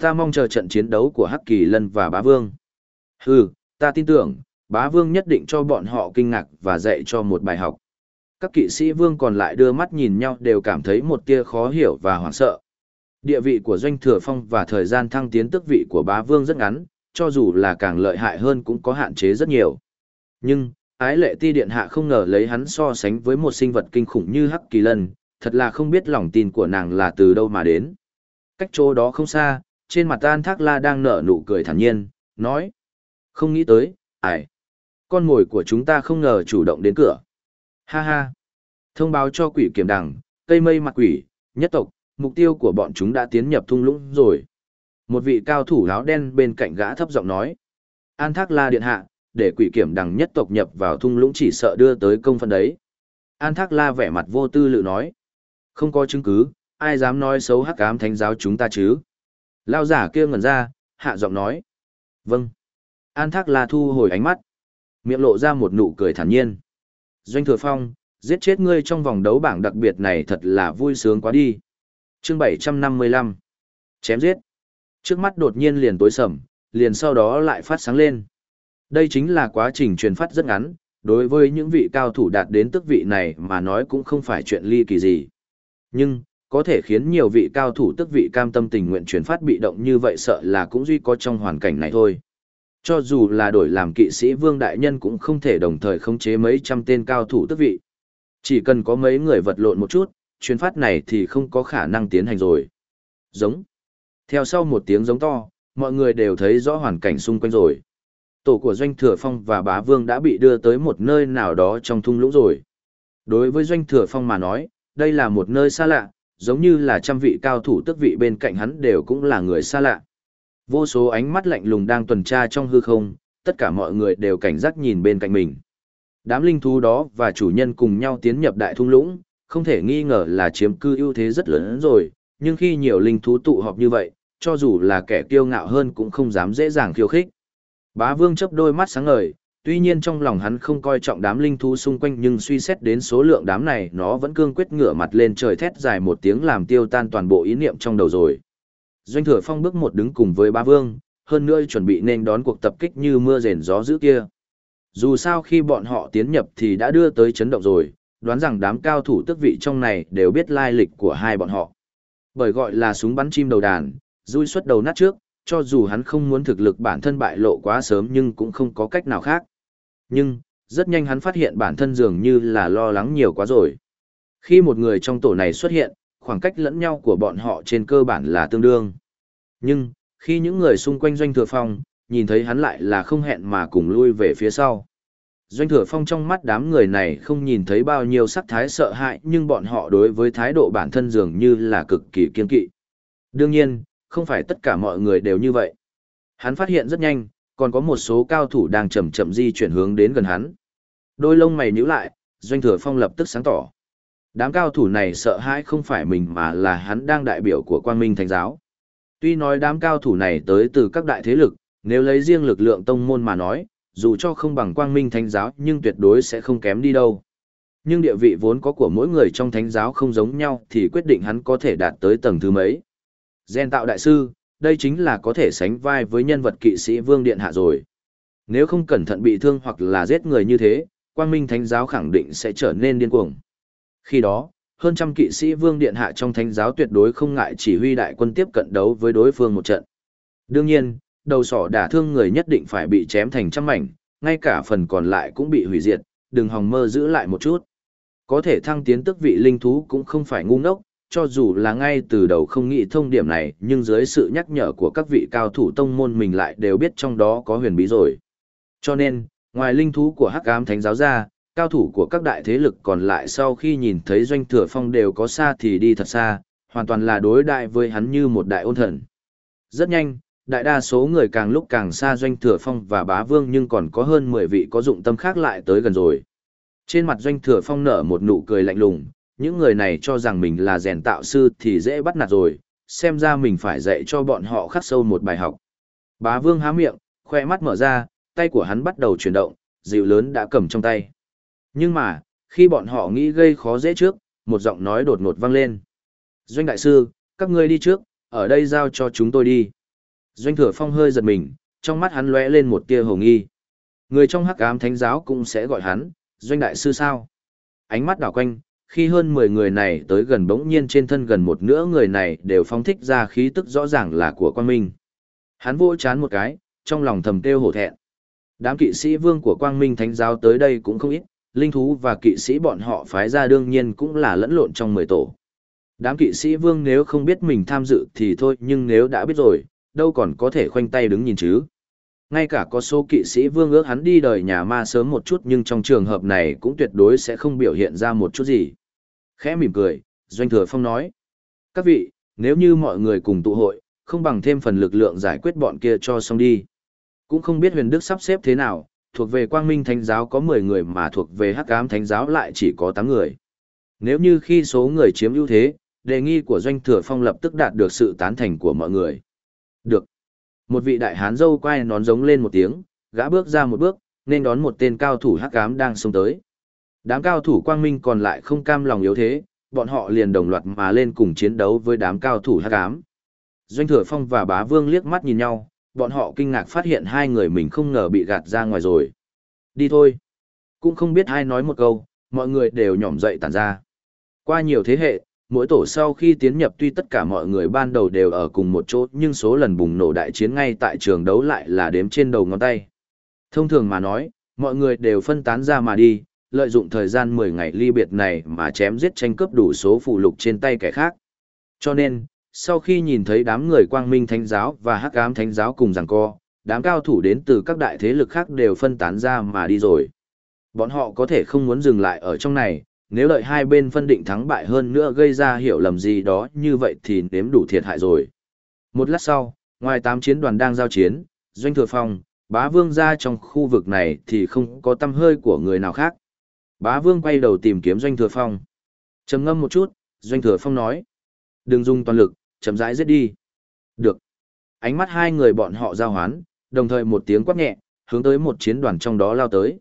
Ta mong chờ trận chiến đấu của Hắc Kỳ Lân và Bá Vương. Hừ, ta tin tưởng, Bá Vương nhất định cho bọn họ kinh ngạc và dạy cho một bài học. Các kỵ sĩ vương còn lại đưa mắt nhìn nhau đều cảm thấy một tia khó hiểu và hoảng sợ. Địa vị của Doanh Thừa Phong và thời gian thăng tiến tức vị của bá vương rất ngắn, cho dù là càng lợi hại hơn cũng có hạn chế rất nhiều. Nhưng, ái lệ ti điện hạ không ngờ lấy hắn so sánh với một sinh vật kinh khủng như Hắc Kỳ Lân, thật là không biết lòng tin của nàng là từ đâu mà đến. Cách chỗ đó không xa, trên mặt An Thác La đang nở nụ cười thản nhiên, nói. Không nghĩ tới, ải. Con mồi của chúng ta không ngờ chủ động đến cửa. Ha ha. Thông báo cho quỷ kiểm đẳng, cây mây mặt quỷ, nhất tộc, mục tiêu của bọn chúng đã tiến nhập thung lũng rồi. Một vị cao thủ áo đen bên cạnh gã thấp giọng nói. An thác la điện hạ, để quỷ kiểm đằng nhất tộc nhập vào thung lũng chỉ sợ đưa tới công phân đấy. An thác la vẻ mặt vô tư lự nói. Không có chứng cứ, ai dám nói xấu hắc ám thánh giáo chúng ta chứ? Lao giả kia ngẩn ra, hạ giọng nói. Vâng. An thác la thu hồi ánh mắt. Miệng lộ ra một nụ cười thản nhiên. Doanh Thừa Phong, giết chết ngươi trong vòng đấu bảng đặc biệt này thật là vui sướng quá đi. Chương 755 Chém giết. Trước mắt đột nhiên liền tối sầm, liền sau đó lại phát sáng lên. Đây chính là quá trình truyền phát rất ngắn, đối với những vị cao thủ đạt đến tức vị này mà nói cũng không phải chuyện ly kỳ gì. Nhưng, có thể khiến nhiều vị cao thủ tức vị cam tâm tình nguyện truyền phát bị động như vậy sợ là cũng duy có trong hoàn cảnh này thôi. Cho dù là đổi làm kỵ sĩ vương đại nhân cũng không thể đồng thời khống chế mấy trăm tên cao thủ tức vị. Chỉ cần có mấy người vật lộn một chút, truyền phát này thì không có khả năng tiến hành rồi. Giống. Theo sau một tiếng giống to, mọi người đều thấy rõ hoàn cảnh xung quanh rồi. Tổ của Doanh Thừa Phong và Bá Vương đã bị đưa tới một nơi nào đó trong thung lũng rồi. Đối với Doanh Thừa Phong mà nói, đây là một nơi xa lạ, giống như là trăm vị cao thủ tức vị bên cạnh hắn đều cũng là người xa lạ. Vô số ánh mắt lạnh lùng đang tuần tra trong hư không, tất cả mọi người đều cảnh giác nhìn bên cạnh mình. Đám linh thú đó và chủ nhân cùng nhau tiến nhập đại thung lũng, không thể nghi ngờ là chiếm cư ưu thế rất lớn rồi, nhưng khi nhiều linh thú tụ họp như vậy, cho dù là kẻ kiêu ngạo hơn cũng không dám dễ dàng khiêu khích. Bá Vương chấp đôi mắt sáng ngời, tuy nhiên trong lòng hắn không coi trọng đám linh thú xung quanh nhưng suy xét đến số lượng đám này nó vẫn cương quyết ngửa mặt lên trời thét dài một tiếng làm tiêu tan toàn bộ ý niệm trong đầu rồi. Doanh thừa phong bước một đứng cùng với ba Vương, hơn nữa chuẩn bị nên đón cuộc tập kích như mưa rền gió dữ kia. Dù sao khi bọn họ tiến nhập thì đã đưa tới chấn động rồi, đoán rằng đám cao thủ tước vị trong này đều biết lai lịch của hai bọn họ. Bởi gọi là súng bắn chim đầu đàn, Dui xuất đầu nát trước, cho dù hắn không muốn thực lực bản thân bại lộ quá sớm nhưng cũng không có cách nào khác. Nhưng, rất nhanh hắn phát hiện bản thân dường như là lo lắng nhiều quá rồi. Khi một người trong tổ này xuất hiện, khoảng cách lẫn nhau của bọn họ trên cơ bản là tương đương. Nhưng, khi những người xung quanh doanh thừa phong, nhìn thấy hắn lại là không hẹn mà cùng lui về phía sau. Doanh thừa phong trong mắt đám người này không nhìn thấy bao nhiêu sắc thái sợ hãi nhưng bọn họ đối với thái độ bản thân dường như là cực kỳ kiên kỵ. Đương nhiên, không phải tất cả mọi người đều như vậy. Hắn phát hiện rất nhanh, còn có một số cao thủ đang chậm chậm di chuyển hướng đến gần hắn. Đôi lông mày nhíu lại, Doanh Thừa Phong lập tức sáng tỏ. Đám cao thủ này sợ hãi không phải mình mà là hắn đang đại biểu của Quang Minh Thánh giáo. Tuy nói đám cao thủ này tới từ các đại thế lực, nếu lấy riêng lực lượng tông môn mà nói, dù cho không bằng Quang Minh Thánh giáo nhưng tuyệt đối sẽ không kém đi đâu. Nhưng địa vị vốn có của mỗi người trong thánh giáo không giống nhau thì quyết định hắn có thể đạt tới tầng thứ mấy. Gen tạo đại sư, đây chính là có thể sánh vai với nhân vật kỵ sĩ vương điện hạ rồi. Nếu không cẩn thận bị thương hoặc là giết người như thế, quang minh thánh giáo khẳng định sẽ trở nên điên cuồng. Khi đó, hơn trăm kỵ sĩ vương điện hạ trong thánh giáo tuyệt đối không ngại chỉ huy đại quân tiếp cận đấu với đối phương một trận. Đương nhiên, đầu sỏ đả thương người nhất định phải bị chém thành trăm mảnh, ngay cả phần còn lại cũng bị hủy diệt, đừng hòng mơ giữ lại một chút. Có thể thăng tiến tức vị linh thú cũng không phải ngu ngốc, cho dù là ngay từ đầu không nghĩ thông điểm này, nhưng dưới sự nhắc nhở của các vị cao thủ tông môn mình lại đều biết trong đó có huyền bí rồi. Cho nên, ngoài linh thú của Hắc Ám Thánh giáo ra, cao thủ của các đại thế lực còn lại sau khi nhìn thấy doanh thừa phong đều có xa thì đi thật xa, hoàn toàn là đối đại với hắn như một đại ôn thần. Rất nhanh, đại đa số người càng lúc càng xa doanh thừa phong và bá vương nhưng còn có hơn 10 vị có dụng tâm khác lại tới gần rồi. Trên mặt doanh thừa phong nở một nụ cười lạnh lùng, những người này cho rằng mình là rèn tạo sư thì dễ bắt nạt rồi, xem ra mình phải dạy cho bọn họ khắc sâu một bài học. Bá vương há miệng, khoe mắt mở ra, tay của hắn bắt đầu chuyển động, dịu lớn đã cầm trong tay. Nhưng mà, khi bọn họ nghĩ gây khó dễ trước, một giọng nói đột ngột vang lên. Doanh đại sư, các ngươi đi trước, ở đây giao cho chúng tôi đi. Doanh thừa phong hơi giật mình, trong mắt hắn lóe lên một tia hồ nghi. Người trong hắc ám thánh giáo cũng sẽ gọi hắn, doanh đại sư sao? Ánh mắt đảo quanh, khi hơn 10 người này tới gần bỗng nhiên trên thân gần một nửa người này đều phóng thích ra khí tức rõ ràng là của Quang Minh. Hắn vỗ chán một cái, trong lòng thầm kêu hổ thẹn. Đám kỵ sĩ vương của Quang Minh Thánh giáo tới đây cũng không ít, linh thú và kỵ sĩ bọn họ phái ra đương nhiên cũng là lẫn lộn trong 10 tổ. Đám kỵ sĩ vương nếu không biết mình tham dự thì thôi nhưng nếu đã biết rồi, đâu còn có thể khoanh tay đứng nhìn chứ. Ngay cả có số kỵ sĩ vương ước hắn đi đời nhà ma sớm một chút nhưng trong trường hợp này cũng tuyệt đối sẽ không biểu hiện ra một chút gì. Khẽ mỉm cười, Doanh Thừa Phong nói. Các vị, nếu như mọi người cùng tụ hội, không bằng thêm phần lực lượng giải quyết bọn kia cho xong đi. Cũng không biết huyền đức sắp xếp thế nào, thuộc về quang minh thánh giáo có 10 người mà thuộc về hắc ám thánh giáo lại chỉ có 8 người. Nếu như khi số người chiếm ưu thế, đề nghị của Doanh Thừa Phong lập tức đạt được sự tán thành của mọi người. Được. Một vị đại hán dâu quay nón giống lên một tiếng, gã bước ra một bước, nên đón một tên cao thủ hắc ám đang xông tới. Đám cao thủ quang minh còn lại không cam lòng yếu thế, bọn họ liền đồng loạt mà lên cùng chiến đấu với đám cao thủ hắc ám. Doanh Thừa Phong và Bá Vương liếc mắt nhìn nhau, bọn họ kinh ngạc phát hiện hai người mình không ngờ bị gạt ra ngoài rồi. Đi thôi. Cũng không biết ai nói một câu, mọi người đều nhỏm dậy tản ra. Qua nhiều thế hệ, mỗi tổ sau khi tiến nhập tuy tất cả mọi người ban đầu đều ở cùng một chỗ nhưng số lần bùng nổ đại chiến ngay tại trường đấu lại là đếm trên đầu ngón tay. Thông thường mà nói, mọi người đều phân tán ra mà đi, lợi dụng thời gian 10 ngày ly biệt này mà chém giết tranh cướp đủ số phụ lục trên tay kẻ khác. Cho nên, sau khi nhìn thấy đám người quang minh thánh giáo và hắc ám thánh giáo cùng giằng co, đám cao thủ đến từ các đại thế lực khác đều phân tán ra mà đi rồi. Bọn họ có thể không muốn dừng lại ở trong này, nếu đợi hai bên phân định thắng bại hơn nữa gây ra hiểu lầm gì đó như vậy thì nếm đủ thiệt hại rồi. Một lát sau, ngoài tám chiến đoàn đang giao chiến, Doanh Thừa Phong, Bá Vương ra trong khu vực này thì không có tâm hơi của người nào khác. Bá Vương quay đầu tìm kiếm Doanh Thừa Phong. trầm ngâm một chút, Doanh Thừa Phong nói. Đừng dùng toàn lực, chấm rãi giết đi. Được. Ánh mắt hai người bọn họ giao hoán, đồng thời một tiếng quát nhẹ, hướng tới một chiến đoàn trong đó lao tới.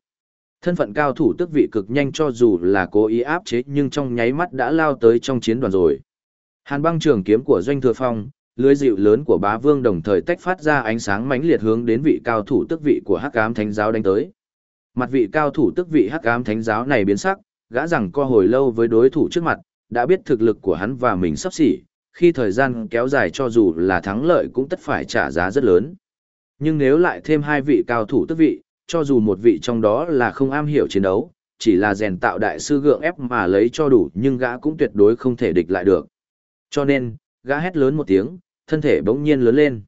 Thân phận cao thủ tức vị cực nhanh cho dù là cố ý áp chế nhưng trong nháy mắt đã lao tới trong chiến đoàn rồi. Hàn băng trường kiếm của Doanh Thừa Phong, lưới dịu lớn của bá vương đồng thời tách phát ra ánh sáng mãnh liệt hướng đến vị cao thủ tức vị của hắc ám thánh giáo đánh tới. Mặt vị cao thủ tức vị hắc ám thánh giáo này biến sắc, gã rằng co hồi lâu với đối thủ trước mặt, đã biết thực lực của hắn và mình sắp xỉ, khi thời gian kéo dài cho dù là thắng lợi cũng tất phải trả giá rất lớn. Nhưng nếu lại thêm hai vị cao thủ tức vị, cho dù một vị trong đó là không am hiểu chiến đấu, chỉ là rèn tạo đại sư gượng ép mà lấy cho đủ nhưng gã cũng tuyệt đối không thể địch lại được. Cho nên, gã hét lớn một tiếng, thân thể bỗng nhiên lớn lên.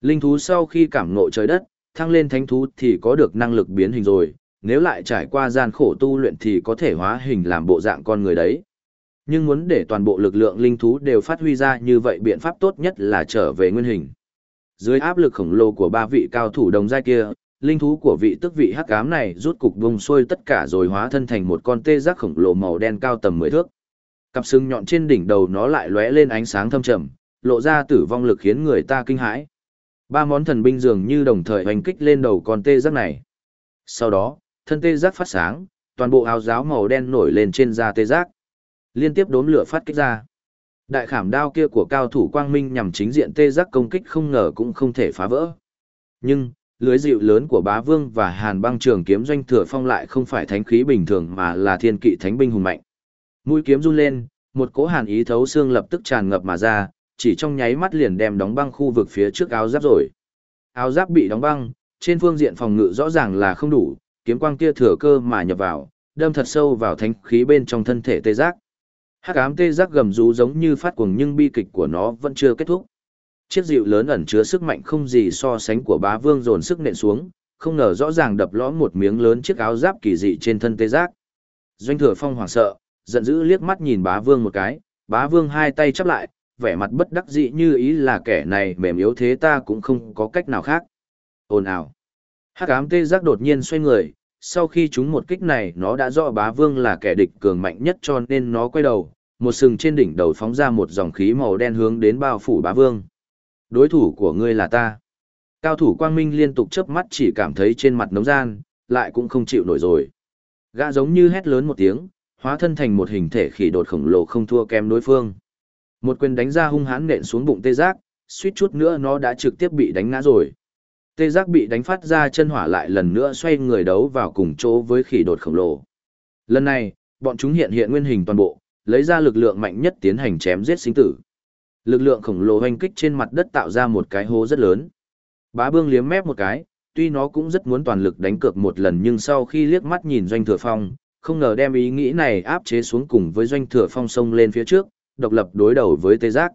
Linh thú sau khi cảm ngộ trời đất, thăng lên thánh thú thì có được năng lực biến hình rồi, nếu lại trải qua gian khổ tu luyện thì có thể hóa hình làm bộ dạng con người đấy. Nhưng muốn để toàn bộ lực lượng linh thú đều phát huy ra như vậy biện pháp tốt nhất là trở về nguyên hình. Dưới áp lực khổng lồ của ba vị cao thủ đồng giai kia, linh thú của vị tức vị hắc ám này rút cục vùng xuôi tất cả rồi hóa thân thành một con tê giác khổng lồ màu đen cao tầm 10 thước. Cặp sừng nhọn trên đỉnh đầu nó lại lóe lên ánh sáng thâm trầm, lộ ra tử vong lực khiến người ta kinh hãi. Ba món thần binh dường như đồng thời hoành kích lên đầu con tê giác này. Sau đó, thân tê giác phát sáng, toàn bộ áo giáo màu đen nổi lên trên da tê giác. Liên tiếp đốm lửa phát kích ra. Đại khảm đao kia của cao thủ quang minh nhằm chính diện tê giác công kích không ngờ cũng không thể phá vỡ. Nhưng, lưới dịu lớn của bá vương và hàn băng trường kiếm doanh thừa phong lại không phải thánh khí bình thường mà là thiên kỵ thánh binh hùng mạnh. Mũi kiếm run lên, một cỗ hàn ý thấu xương lập tức tràn ngập mà ra, chỉ trong nháy mắt liền đem đóng băng khu vực phía trước áo giáp rồi. Áo giáp bị đóng băng, trên phương diện phòng ngự rõ ràng là không đủ, kiếm quang kia thừa cơ mà nhập vào, đâm thật sâu vào thánh khí bên trong thân thể tê giác. Hắc ám tê giác gầm rú giống như phát cuồng nhưng bi kịch của nó vẫn chưa kết thúc. Chiếc dịu lớn ẩn chứa sức mạnh không gì so sánh của bá vương dồn sức nện xuống, không ngờ rõ ràng đập lõm một miếng lớn chiếc áo giáp kỳ dị trên thân tê giác. Doanh thừa phong hoảng sợ, giận dữ liếc mắt nhìn bá vương một cái, bá vương hai tay chắp lại, vẻ mặt bất đắc dĩ như ý là kẻ này mềm yếu thế ta cũng không có cách nào khác. Ồn ào. Hắc ám tê giác đột nhiên xoay người, sau khi chúng một kích này nó đã rõ bá vương là kẻ địch cường mạnh nhất cho nên nó quay đầu, một sừng trên đỉnh đầu phóng ra một dòng khí màu đen hướng đến bao phủ bá vương. Đối thủ của ngươi là ta. Cao thủ quang minh liên tục chớp mắt chỉ cảm thấy trên mặt nóng gian, lại cũng không chịu nổi rồi. Gã giống như hét lớn một tiếng, hóa thân thành một hình thể khỉ đột khổng lồ không thua kém đối phương. Một quyền đánh ra hung hãn nện xuống bụng tê giác, suýt chút nữa nó đã trực tiếp bị đánh ngã rồi. Tê giác bị đánh phát ra chân hỏa lại lần nữa xoay người đấu vào cùng chỗ với khỉ đột khổng lồ. Lần này, bọn chúng hiện hiện nguyên hình toàn bộ, lấy ra lực lượng mạnh nhất tiến hành chém giết sinh tử. Lực lượng khổng lồ hoành kích trên mặt đất tạo ra một cái hố rất lớn. Bá Bương liếm mép một cái, tuy nó cũng rất muốn toàn lực đánh cược một lần nhưng sau khi liếc mắt nhìn Doanh Thừa Phong, không ngờ đem ý nghĩ này áp chế xuống cùng với Doanh Thừa Phong xông lên phía trước, độc lập đối đầu với Tê Giác.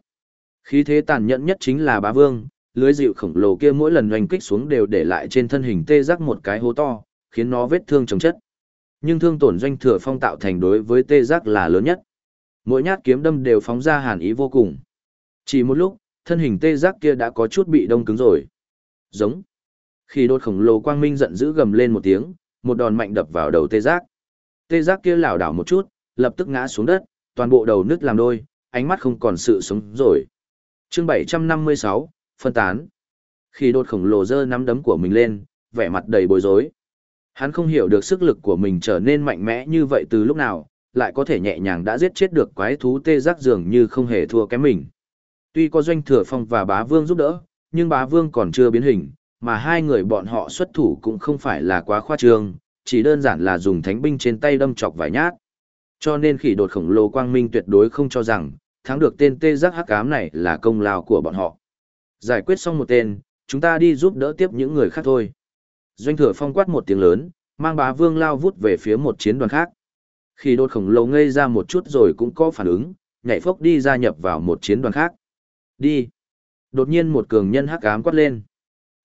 Khí thế tàn nhẫn nhất chính là Bá Vương, lưới dịu khổng lồ kia mỗi lần oanh kích xuống đều để lại trên thân hình Tê Giác một cái hố to, khiến nó vết thương chồng chất. Nhưng thương tổn Doanh Thừa Phong tạo thành đối với Tê Giác là lớn nhất. Mỗi nhát kiếm đâm đều phóng ra hàn ý vô cùng. Chỉ một lúc, thân hình tê giác kia đã có chút bị đông cứng rồi. Giống. Khi đột khổng lồ quang minh giận dữ gầm lên một tiếng, một đòn mạnh đập vào đầu tê giác. Tê giác kia lảo đảo một chút, lập tức ngã xuống đất, toàn bộ đầu nứt làm đôi, ánh mắt không còn sự sống rồi. Chương 756, phân tán. Khi đột khổng lồ dơ nắm đấm của mình lên, vẻ mặt đầy bối rối. Hắn không hiểu được sức lực của mình trở nên mạnh mẽ như vậy từ lúc nào, lại có thể nhẹ nhàng đã giết chết được quái thú tê giác dường như không hề thua kém mình. Tuy có doanh thừa phong và bá vương giúp đỡ, nhưng bá vương còn chưa biến hình, mà hai người bọn họ xuất thủ cũng không phải là quá khoa trương, chỉ đơn giản là dùng thánh binh trên tay đâm chọc vài nhát. Cho nên khỉ đột khổng lồ quang minh tuyệt đối không cho rằng, thắng được tên tê giác hắc ám này là công lao của bọn họ. Giải quyết xong một tên, chúng ta đi giúp đỡ tiếp những người khác thôi. Doanh thừa phong quát một tiếng lớn, mang bá vương lao vút về phía một chiến đoàn khác. Khi đột khổng lồ ngây ra một chút rồi cũng có phản ứng, nhảy phốc đi gia nhập vào một chiến đoàn khác. Đi. Đột nhiên một cường nhân hắc ám quát lên.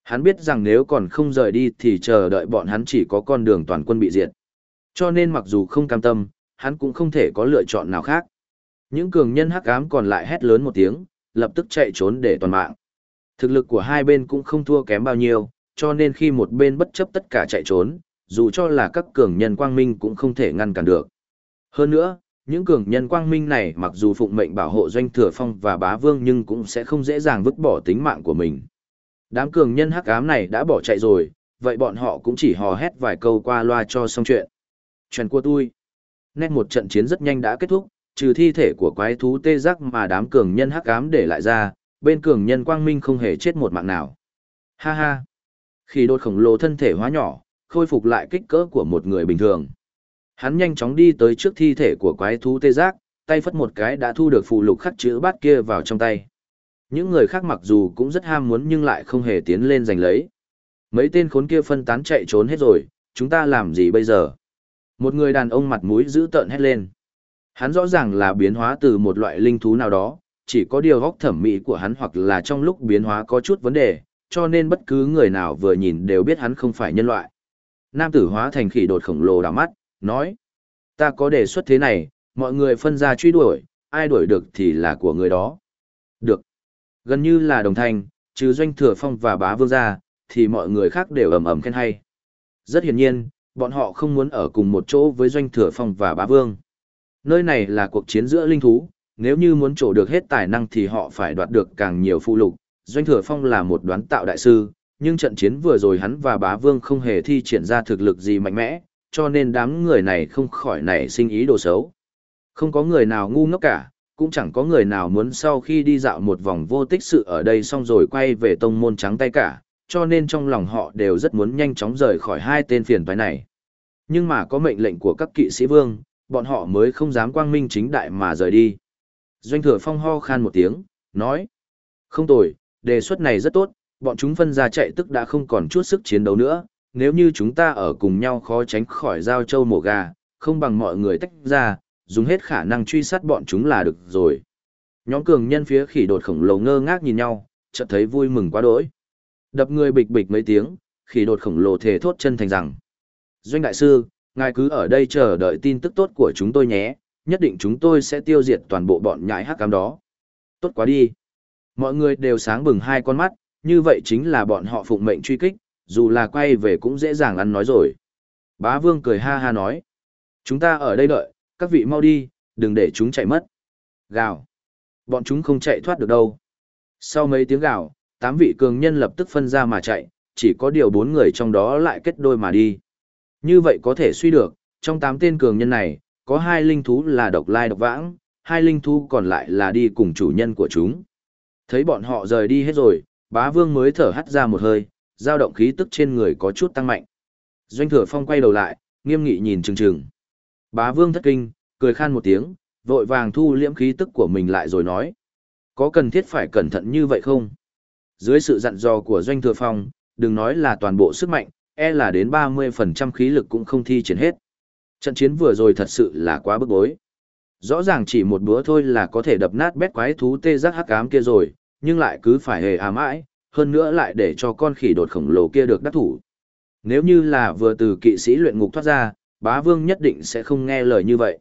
Hắn biết rằng nếu còn không rời đi thì chờ đợi bọn hắn chỉ có con đường toàn quân bị diệt. Cho nên mặc dù không cam tâm, hắn cũng không thể có lựa chọn nào khác. Những cường nhân hắc ám còn lại hét lớn một tiếng, lập tức chạy trốn để toàn mạng. Thực lực của hai bên cũng không thua kém bao nhiêu, cho nên khi một bên bất chấp tất cả chạy trốn, dù cho là các cường nhân quang minh cũng không thể ngăn cản được. Hơn nữa, những cường nhân quang minh này mặc dù phụng mệnh bảo hộ doanh thừa phong và bá vương nhưng cũng sẽ không dễ dàng vứt bỏ tính mạng của mình. Đám cường nhân hắc ám này đã bỏ chạy rồi, vậy bọn họ cũng chỉ hò hét vài câu qua loa cho xong chuyện. Chuyện của tôi. Nét một trận chiến rất nhanh đã kết thúc, trừ thi thể của quái thú tê giác mà đám cường nhân hắc ám để lại ra, bên cường nhân quang minh không hề chết một mạng nào. Ha ha. Khi đột khổng lồ thân thể hóa nhỏ, khôi phục lại kích cỡ của một người bình thường. Hắn nhanh chóng đi tới trước thi thể của quái thú tê giác, tay phất một cái đã thu được phụ lục khắc chữ bát kia vào trong tay. Những người khác mặc dù cũng rất ham muốn nhưng lại không hề tiến lên giành lấy. Mấy tên khốn kia phân tán chạy trốn hết rồi, chúng ta làm gì bây giờ? Một người đàn ông mặt mũi dữ tợn hét lên. Hắn rõ ràng là biến hóa từ một loại linh thú nào đó, chỉ có điều góc thẩm mỹ của hắn hoặc là trong lúc biến hóa có chút vấn đề, cho nên bất cứ người nào vừa nhìn đều biết hắn không phải nhân loại. Nam tử hóa thành khỉ đột khổng lồ đảo mắt, nói. Ta có đề xuất thế này, mọi người phân ra truy đuổi, ai đuổi được thì là của người đó. Được. Gần như là đồng thanh, trừ doanh thừa phong và bá vương ra, thì mọi người khác đều ầm ầm khen hay. Rất hiển nhiên, bọn họ không muốn ở cùng một chỗ với doanh thừa phong và bá vương. Nơi này là cuộc chiến giữa linh thú, nếu như muốn trổ được hết tài năng thì họ phải đoạt được càng nhiều phụ lục. Doanh thừa phong là một đoán tạo đại sư, nhưng trận chiến vừa rồi hắn và bá vương không hề thi triển ra thực lực gì mạnh mẽ, cho nên đám người này không khỏi nảy sinh ý đồ xấu. Không có người nào ngu ngốc cả, cũng chẳng có người nào muốn sau khi đi dạo một vòng vô tích sự ở đây xong rồi quay về tông môn trắng tay cả, cho nên trong lòng họ đều rất muốn nhanh chóng rời khỏi hai tên phiền toái này. Nhưng mà có mệnh lệnh của các kỵ sĩ vương, bọn họ mới không dám quang minh chính đại mà rời đi. Doanh thừa phong ho khan một tiếng, nói. Không tồi, đề xuất này rất tốt, bọn chúng phân ra chạy tức đã không còn chút sức chiến đấu nữa, nếu như chúng ta ở cùng nhau khó tránh khỏi giao châu mổ gà, không bằng mọi người tách ra, dùng hết khả năng truy sát bọn chúng là được rồi. Nhóm cường nhân phía khỉ đột khổng lồ ngơ ngác nhìn nhau, chợt thấy vui mừng quá đỗi. Đập người bịch bịch mấy tiếng, khỉ đột khổng lồ thề thốt chân thành rằng. Doanh đại sư, ngài cứ ở đây chờ đợi tin tức tốt của chúng tôi nhé, nhất định chúng tôi sẽ tiêu diệt toàn bộ bọn nhãi hắc cam đó. Tốt quá đi. Mọi người đều sáng bừng hai con mắt, như vậy chính là bọn họ phụng mệnh truy kích, dù là quay về cũng dễ dàng ăn nói rồi. Bá vương cười ha ha nói. Chúng ta ở đây đợi, các vị mau đi, đừng để chúng chạy mất. Gào. Bọn chúng không chạy thoát được đâu. Sau mấy tiếng gào, tám vị cường nhân lập tức phân ra mà chạy, chỉ có điều bốn người trong đó lại kết đôi mà đi. Như vậy có thể suy được, trong tám tên cường nhân này, có hai linh thú là độc lai độc vãng, hai linh thú còn lại là đi cùng chủ nhân của chúng. Thấy bọn họ rời đi hết rồi, bá vương mới thở hắt ra một hơi, dao động khí tức trên người có chút tăng mạnh. Doanh thừa phong quay đầu lại, nghiêm nghị nhìn chừng chừng. Bá vương thất kinh, cười khan một tiếng, vội vàng thu liễm khí tức của mình lại rồi nói. Có cần thiết phải cẩn thận như vậy không? Dưới sự dặn dò của doanh thừa phong, đừng nói là toàn bộ sức mạnh, e là đến 30% khí lực cũng không thi triển hết. Trận chiến vừa rồi thật sự là quá bức bối. Rõ ràng chỉ một bữa thôi là có thể đập nát bét quái thú tê giác hắc ám kia rồi, nhưng lại cứ phải hề ám mãi, hơn nữa lại để cho con khỉ đột khổng lồ kia được đắc thủ. Nếu như là vừa từ kỵ sĩ luyện ngục thoát ra, bá vương nhất định sẽ không nghe lời như vậy.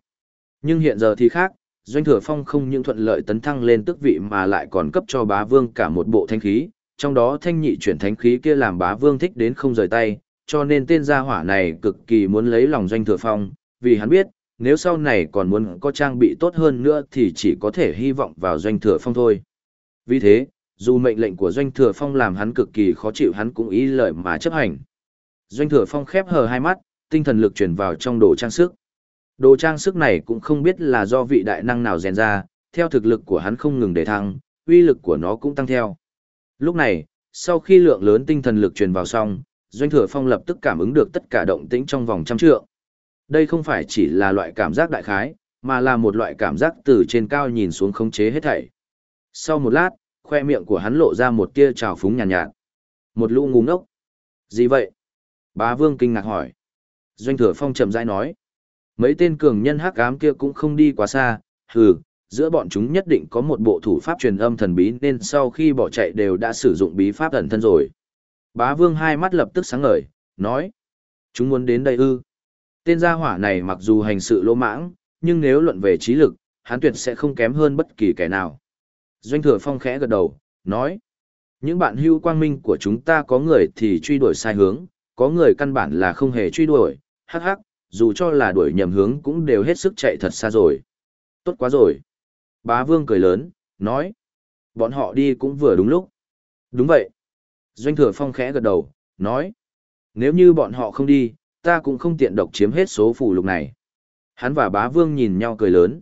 Nhưng hiện giờ thì khác, Doanh Thừa Phong không những thuận lợi tấn thăng lên tước vị mà lại còn cấp cho bá vương cả một bộ thanh khí, trong đó thanh nhị chuyển thánh khí kia làm bá vương thích đến không rời tay, cho nên tên gia hỏa này cực kỳ muốn lấy lòng Doanh Thừa Phong, vì hắn biết, nếu sau này còn muốn có trang bị tốt hơn nữa thì chỉ có thể hy vọng vào Doanh Thừa Phong thôi. Vì thế, dù mệnh lệnh của Doanh Thừa Phong làm hắn cực kỳ khó chịu hắn cũng ý lợi mà chấp hành. Doanh Thừa Phong khép hờ hai mắt, tinh thần lực truyền vào trong đồ trang sức. Đồ trang sức này cũng không biết là do vị đại năng nào rèn ra, theo thực lực của hắn không ngừng để thăng, uy lực của nó cũng tăng theo. Lúc này, sau khi lượng lớn tinh thần lực truyền vào xong, Doanh Thừa Phong lập tức cảm ứng được tất cả động tĩnh trong vòng trăm trượng. Đây không phải chỉ là loại cảm giác đại khái, mà là một loại cảm giác từ trên cao nhìn xuống khống chế hết thảy. Sau một lát, khoe miệng của hắn lộ ra một tia trào phúng nhàn nhạt, nhạt. Một lũ ngu ngốc. Gì vậy? Bá Vương kinh ngạc hỏi. Doanh Thừa Phong chậm rãi nói. Mấy tên cường nhân hắc ám kia cũng không đi quá xa, hừ, giữa bọn chúng nhất định có một bộ thủ pháp truyền âm thần bí nên sau khi bỏ chạy đều đã sử dụng bí pháp ẩn thân rồi. Bá Vương hai mắt lập tức sáng ngời, nói. Chúng muốn đến đây ư. Tên gia hỏa này mặc dù hành sự lỗ mãng, nhưng nếu luận về trí lực, hắn tuyệt sẽ không kém hơn bất kỳ kẻ nào. Doanh thừa phong khẽ gật đầu, nói. Những bạn hưu quang minh của chúng ta có người thì truy đuổi sai hướng, có người căn bản là không hề truy đuổi, hắc hắc, dù cho là đuổi nhầm hướng cũng đều hết sức chạy thật xa rồi. Tốt quá rồi. Bá vương cười lớn, nói. Bọn họ đi cũng vừa đúng lúc. Đúng vậy. Doanh thừa phong khẽ gật đầu, nói. Nếu như bọn họ không đi, ta cũng không tiện độc chiếm hết số phù lục này. Hắn và bá vương nhìn nhau cười lớn.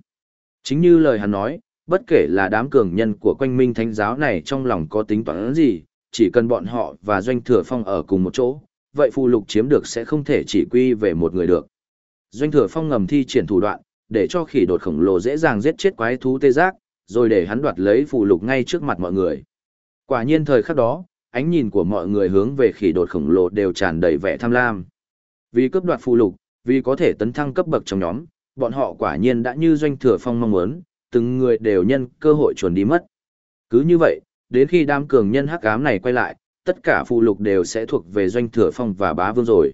Chính như lời hắn nói, bất kể là đám cường nhân của quanh minh thánh giáo này trong lòng có tính toán gì, chỉ cần bọn họ và doanh thừa phong ở cùng một chỗ, vậy phù lục chiếm được sẽ không thể chỉ quy về một người được. Doanh thừa phong ngầm thi triển thủ đoạn, để cho khỉ đột khổng lồ dễ dàng giết chết quái thú tê giác, rồi để hắn đoạt lấy phù lục ngay trước mặt mọi người. Quả nhiên thời khắc đó, ánh nhìn của mọi người hướng về khỉ đột khổng lồ đều tràn đầy vẻ tham lam. Vì cướp đoạt phù lục, vì có thể tấn thăng cấp bậc trong nhóm, bọn họ quả nhiên đã như doanh thừa phong mong muốn, từng người đều nhân cơ hội chuồn đi mất. Cứ như vậy, đến khi đám cường nhân hắc ám này quay lại, tất cả phụ lục đều sẽ thuộc về doanh thừa phong và bá vương rồi.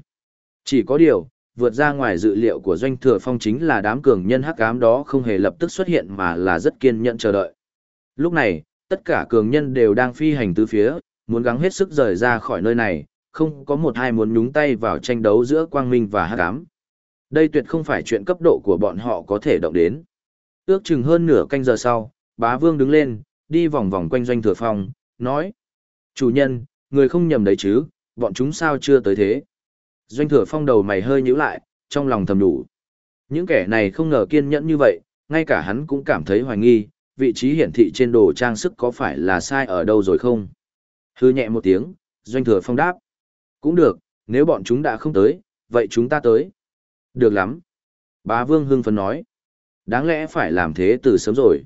Chỉ có điều, vượt ra ngoài dự liệu của doanh thừa phong chính là đám cường nhân hắc ám đó không hề lập tức xuất hiện mà là rất kiên nhẫn chờ đợi. Lúc này, tất cả cường nhân đều đang phi hành tứ phía, muốn gắng hết sức rời ra khỏi nơi này, không có một ai muốn nhúng tay vào tranh đấu giữa quang minh và hắc ám. Đây tuyệt không phải chuyện cấp độ của bọn họ có thể động đến. Ước chừng hơn nửa canh giờ sau, bá vương đứng lên, đi vòng vòng quanh doanh thừa phong, nói. Chủ nhân, người không nhầm đấy chứ, bọn chúng sao chưa tới thế. Doanh thừa phong đầu mày hơi nhíu lại, trong lòng thầm đủ. Những kẻ này không ngờ kiên nhẫn như vậy, ngay cả hắn cũng cảm thấy hoài nghi, vị trí hiển thị trên đồ trang sức có phải là sai ở đâu rồi không? Hư nhẹ một tiếng, doanh thừa phong đáp. Cũng được, nếu bọn chúng đã không tới, vậy chúng ta tới. Được lắm. Bá vương hưng phấn nói. Đáng lẽ phải làm thế từ sớm rồi.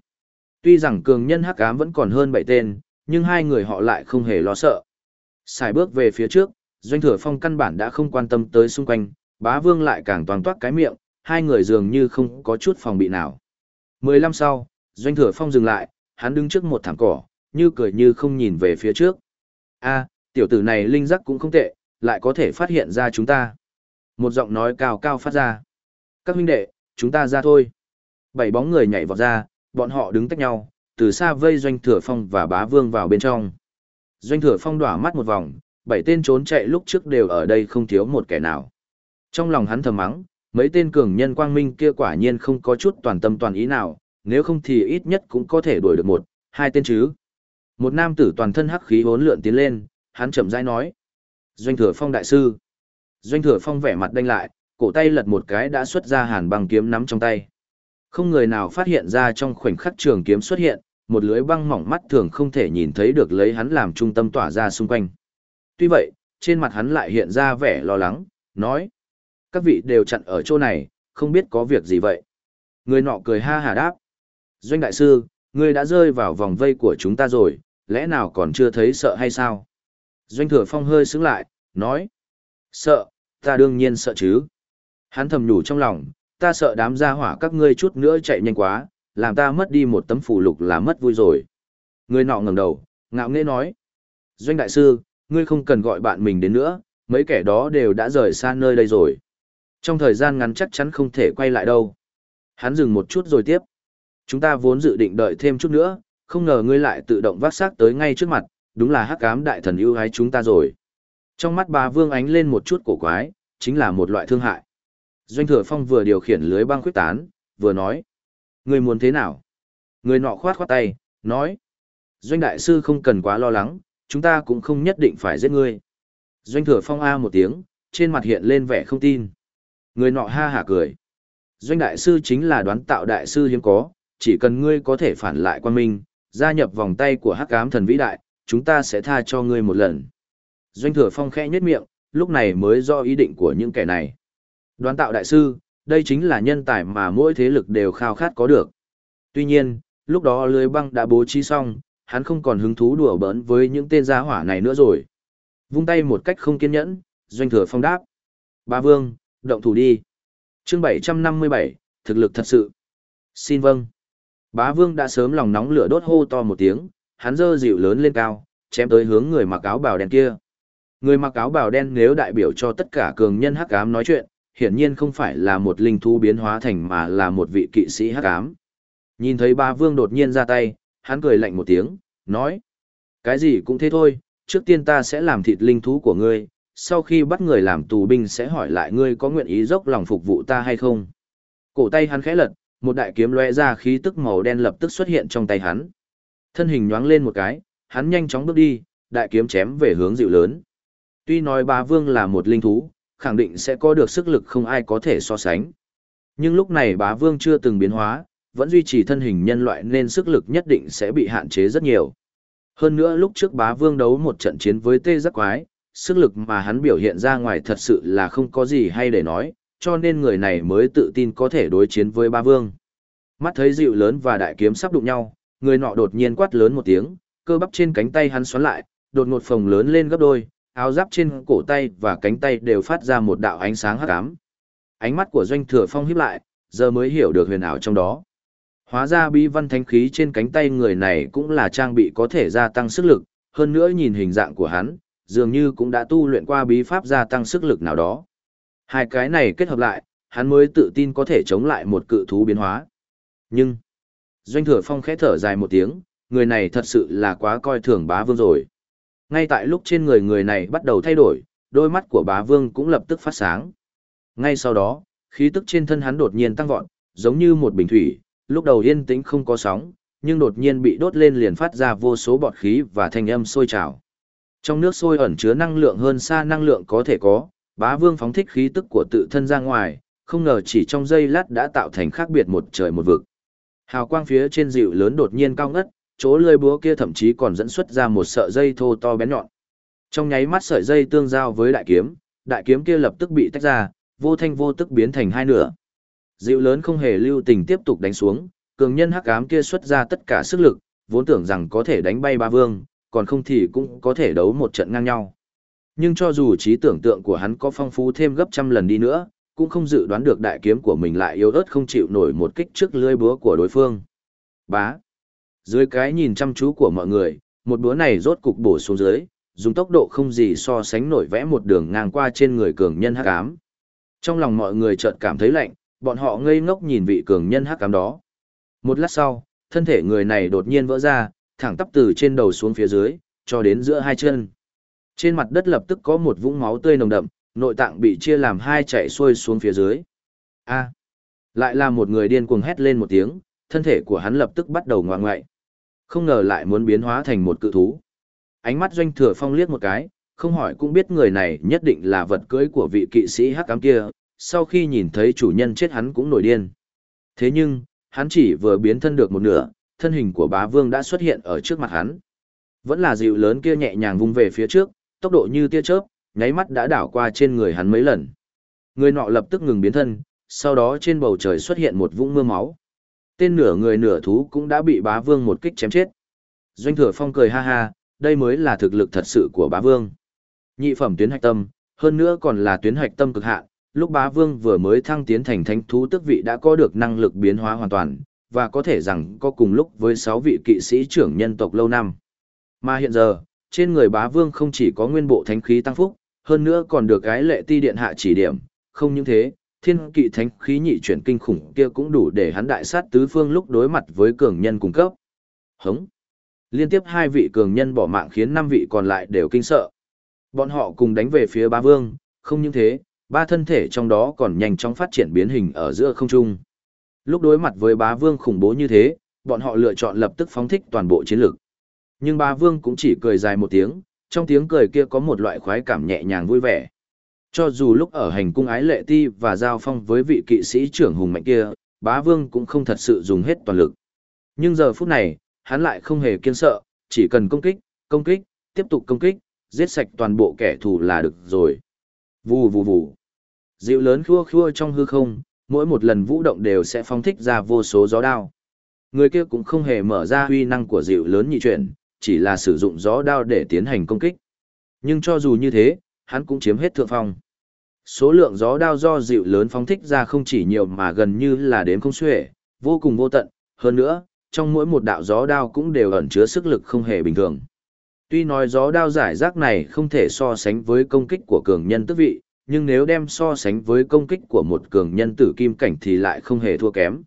Tuy rằng cường nhân hắc ám vẫn còn hơn bảy tên, nhưng hai người họ lại không hề lo sợ. Xài bước về phía trước, doanh thừa phong căn bản đã không quan tâm tới xung quanh, bá vương lại càng toàn toát cái miệng, hai người dường như không có chút phòng bị nào. Mười lăm sau, doanh thừa phong dừng lại, hắn đứng trước một thảm cỏ, như cười như không nhìn về phía trước a tiểu tử này linh giác cũng không tệ, lại có thể phát hiện ra chúng ta. Một giọng nói cao cao phát ra. Các huynh đệ, chúng ta ra thôi bảy bóng người nhảy vào ra, bọn họ đứng tách nhau, từ xa vây doanh thừa phong và bá vương vào bên trong. Doanh thừa phong đỏa mắt một vòng, bảy tên trốn chạy lúc trước đều ở đây không thiếu một kẻ nào. Trong lòng hắn thầm mắng, mấy tên cường nhân quang minh kia quả nhiên không có chút toàn tâm toàn ý nào, nếu không thì ít nhất cũng có thể đuổi được một, hai tên chứ. Một nam tử toàn thân hắc khí hốn lượn tiến lên, hắn chậm rãi nói. Doanh thừa phong đại sư. Doanh thừa phong vẻ mặt đanh lại, cổ tay lật một cái đã xuất ra hàn băng kiếm nắm trong tay. Không người nào phát hiện ra trong khoảnh khắc trường kiếm xuất hiện, một lưới băng mỏng mắt thường không thể nhìn thấy được lấy hắn làm trung tâm tỏa ra xung quanh. Tuy vậy, trên mặt hắn lại hiện ra vẻ lo lắng, nói. Các vị đều chặn ở chỗ này, không biết có việc gì vậy. Người nọ cười ha hà đáp. Doanh đại sư, ngươi đã rơi vào vòng vây của chúng ta rồi, lẽ nào còn chưa thấy sợ hay sao? Doanh thừa phong hơi sững lại, nói. Sợ, ta đương nhiên sợ chứ. Hắn thầm nhủ trong lòng, ta sợ đám gia hỏa các ngươi chút nữa chạy nhanh quá, làm ta mất đi một tấm phù lục là mất vui rồi. Người nọ ngẩng đầu, ngạo nghễ nói. Doanh đại sư, ngươi không cần gọi bạn mình đến nữa, mấy kẻ đó đều đã rời xa nơi đây rồi. Trong thời gian ngắn chắc chắn không thể quay lại đâu. Hắn dừng một chút rồi tiếp. Chúng ta vốn dự định đợi thêm chút nữa, không ngờ ngươi lại tự động vác xác tới ngay trước mặt, đúng là hắc ám đại thần ưu ái chúng ta rồi. Trong mắt bà Vương ánh lên một chút cổ quái, chính là một loại thương hại. Doanh thừa phong vừa điều khiển lưới băng khuyết tán, vừa nói. Người muốn thế nào? Người nọ khoát khoát tay, nói. Doanh đại sư không cần quá lo lắng, chúng ta cũng không nhất định phải giết ngươi. Doanh thừa phong A một tiếng, trên mặt hiện lên vẻ không tin. Người nọ ha hả cười. Doanh đại sư chính là đoán tạo đại sư hiếm có, chỉ cần ngươi có thể phản lại quan minh, Gia nhập vòng tay của hắc ám thần vĩ đại, chúng ta sẽ tha cho ngươi một lần. Doanh thừa phong khẽ nhếch miệng, lúc này mới do ý định của những kẻ này. Đoán tạo đại sư, đây chính là nhân tài mà mỗi thế lực đều khao khát có được. Tuy nhiên, lúc đó lưới băng đã bố trí xong, hắn không còn hứng thú đùa bỡn với những tên gia hỏa này nữa rồi. Vung tay một cách không kiên nhẫn, doanh thừa phong đáp. Ba vương, động thủ đi. chương 757, thực lực thật sự. Xin vâng. Bá vương đã sớm lòng nóng lửa đốt hô to một tiếng, hắn dơ dịu lớn lên cao, chém tới hướng người mặc áo bào đen kia. Người mặc áo bào đen nếu đại biểu cho tất cả cường nhân hắc ám nói chuyện, hiển nhiên không phải là một linh thú biến hóa thành mà là một vị kỵ sĩ hắc ám. Nhìn thấy Bá vương đột nhiên ra tay, hắn cười lạnh một tiếng, nói. Cái gì cũng thế thôi, trước tiên ta sẽ làm thịt linh thú của ngươi, sau khi bắt người làm tù binh sẽ hỏi lại ngươi có nguyện ý dốc lòng phục vụ ta hay không. Cổ tay hắn khẽ lật, một đại kiếm lóe ra khí tức màu đen lập tức xuất hiện trong tay hắn. Thân hình nhoáng lên một cái, hắn nhanh chóng bước đi, đại kiếm chém về hướng dịu lớn. Tuy nói bá vương là một linh thú, khẳng định sẽ có được sức lực không ai có thể so sánh. Nhưng lúc này bá vương chưa từng biến hóa, vẫn duy trì thân hình nhân loại nên sức lực nhất định sẽ bị hạn chế rất nhiều. Hơn nữa lúc trước bá vương đấu một trận chiến với tê giác quái, sức lực mà hắn biểu hiện ra ngoài thật sự là không có gì hay để nói, cho nên người này mới tự tin có thể đối chiến với ba vương. Mắt thấy dịu lớn và đại kiếm sắp đụng nhau, người nọ đột nhiên quát lớn một tiếng, cơ bắp trên cánh tay hắn xoắn lại, đột ngột phồng lớn lên gấp đôi, áo giáp trên cổ tay và cánh tay đều phát ra một đạo ánh sáng hắc ám. Ánh mắt của Doanh Thừa Phong híp lại, giờ mới hiểu được huyền ảo trong đó. Hóa ra bí văn thánh khí trên cánh tay người này cũng là trang bị có thể gia tăng sức lực, hơn nữa nhìn hình dạng của hắn, dường như cũng đã tu luyện qua bí pháp gia tăng sức lực nào đó. Hai cái này kết hợp lại, hắn mới tự tin có thể chống lại một cự thú biến hóa. Nhưng, Doanh Thừa Phong khẽ thở dài một tiếng, người này thật sự là quá coi thường bá vương rồi. Ngay tại lúc trên người người này bắt đầu thay đổi, đôi mắt của bá vương cũng lập tức phát sáng. Ngay sau đó, khí tức trên thân hắn đột nhiên tăng vọt, giống như một bình thủy, lúc đầu yên tĩnh không có sóng, nhưng đột nhiên bị đốt lên liền phát ra vô số bọt khí và thanh âm sôi trào. Trong nước sôi ẩn chứa năng lượng hơn xa năng lượng có thể có, bá vương phóng thích khí tức của tự thân ra ngoài, không ngờ chỉ trong giây lát đã tạo thành khác biệt một trời một vực. Hào quang phía trên dịu lớn đột nhiên cao ngất, chỗ lưỡi búa kia thậm chí còn dẫn xuất ra một sợi dây thô to bén nhọn. Trong nháy mắt sợi dây tương giao với đại kiếm, đại kiếm kia lập tức bị tách ra, vô thanh vô tức biến thành hai nửa. Dịu lớn không hề lưu tình tiếp tục đánh xuống, cường nhân hắc ám kia xuất ra tất cả sức lực, vốn tưởng rằng có thể đánh bay ba vương, còn không thì cũng có thể đấu một trận ngang nhau. Nhưng cho dù trí tưởng tượng của hắn có phong phú thêm gấp trăm lần đi nữa, cũng không dự đoán được đại kiếm của mình lại yếu ớt không chịu nổi một kích trước lưỡi búa của đối phương. Bá. Dưới cái nhìn chăm chú của mọi người, một búa này rốt cục bổ xuống dưới, dùng tốc độ không gì so sánh nổi vẽ một đường ngang qua trên người cường nhân hắc ám. Trong lòng mọi người chợt cảm thấy lạnh, bọn họ ngây ngốc nhìn vị cường nhân hắc ám đó. Một lát sau, thân thể người này đột nhiên vỡ ra, thẳng tắp từ trên đầu xuống phía dưới, cho đến giữa hai chân. Trên mặt đất lập tức có một vũng máu tươi nồng đậm, nội tạng bị chia làm hai chạy xuôi xuống phía dưới. A. lại là một người điên cuồng hét lên một tiếng, thân thể của hắn lập tức bắt đầu ngoạng ngoại. Không ngờ lại muốn biến hóa thành một cự thú. Ánh mắt doanh thừa phong liếc một cái, không hỏi cũng biết người này nhất định là vật cưới của vị kỵ sĩ hắc ám kia, sau khi nhìn thấy chủ nhân chết hắn cũng nổi điên. Thế nhưng, hắn chỉ vừa biến thân được một nửa, thân hình của bá vương đã xuất hiện ở trước mặt hắn. Vẫn là dịu lớn kia nhẹ nhàng vung về phía trước, tốc độ như tia chớp, nháy mắt đã đảo qua trên người hắn mấy lần. Người nọ lập tức ngừng biến thân, sau đó trên bầu trời xuất hiện một vũng mưa máu. Tên nửa người nửa thú cũng đã bị bá vương một kích chém chết. Doanh thừa phong cười ha ha, đây mới là thực lực thật sự của bá vương. Nhị phẩm tuyến hạch tâm, hơn nữa còn là tuyến hạch tâm cực hạn, lúc bá vương vừa mới thăng tiến thành thánh thú tức vị đã có được năng lực biến hóa hoàn toàn, và có thể rằng có cùng lúc với 6 vị kỵ sĩ trưởng nhân tộc lâu năm. Mà hiện giờ, trên người bá vương không chỉ có nguyên bộ thánh khí tăng phúc, hơn nữa còn được cái lệ ti điện hạ chỉ điểm, không những thế, thiên kỵ thánh khí nhị chuyển kinh khủng kia cũng đủ để hắn đại sát tứ phương lúc đối mặt với cường nhân cung cấp. Hống! Liên tiếp hai vị cường nhân bỏ mạng khiến năm vị còn lại đều kinh sợ. Bọn họ cùng đánh về phía bá vương, không những thế, ba thân thể trong đó còn nhanh chóng phát triển biến hình ở giữa không trung. Lúc đối mặt với bá vương khủng bố như thế, bọn họ lựa chọn lập tức phóng thích toàn bộ chiến lược. Nhưng bá vương cũng chỉ cười dài một tiếng, trong tiếng cười kia có một loại khoái cảm nhẹ nhàng vui vẻ. Cho dù lúc ở hành cung ái lệ ti và giao phong với vị kỵ sĩ trưởng hùng mạnh kia, bá vương cũng không thật sự dùng hết toàn lực. Nhưng giờ phút này, hắn lại không hề kiên sợ, chỉ cần công kích, công kích, tiếp tục công kích, giết sạch toàn bộ kẻ thù là được rồi. Vù vù vù. Dịu lớn khua khua trong hư không, mỗi một lần vũ động đều sẽ phóng thích ra vô số gió đao. Người kia cũng không hề mở ra huy năng của dịu lớn nhị chuyển, chỉ là sử dụng gió đao để tiến hành công kích. Nhưng cho dù như thế, hắn cũng chiếm hết thượng phong. Số lượng gió đao do dịu lớn phóng thích ra không chỉ nhiều mà gần như là đếm không xuể, vô cùng vô tận, hơn nữa, trong mỗi một đạo gió đao cũng đều ẩn chứa sức lực không hề bình thường. Tuy nói gió đao giải rác này không thể so sánh với công kích của cường nhân tước vị, nhưng nếu đem so sánh với công kích của một cường nhân tử kim cảnh thì lại không hề thua kém.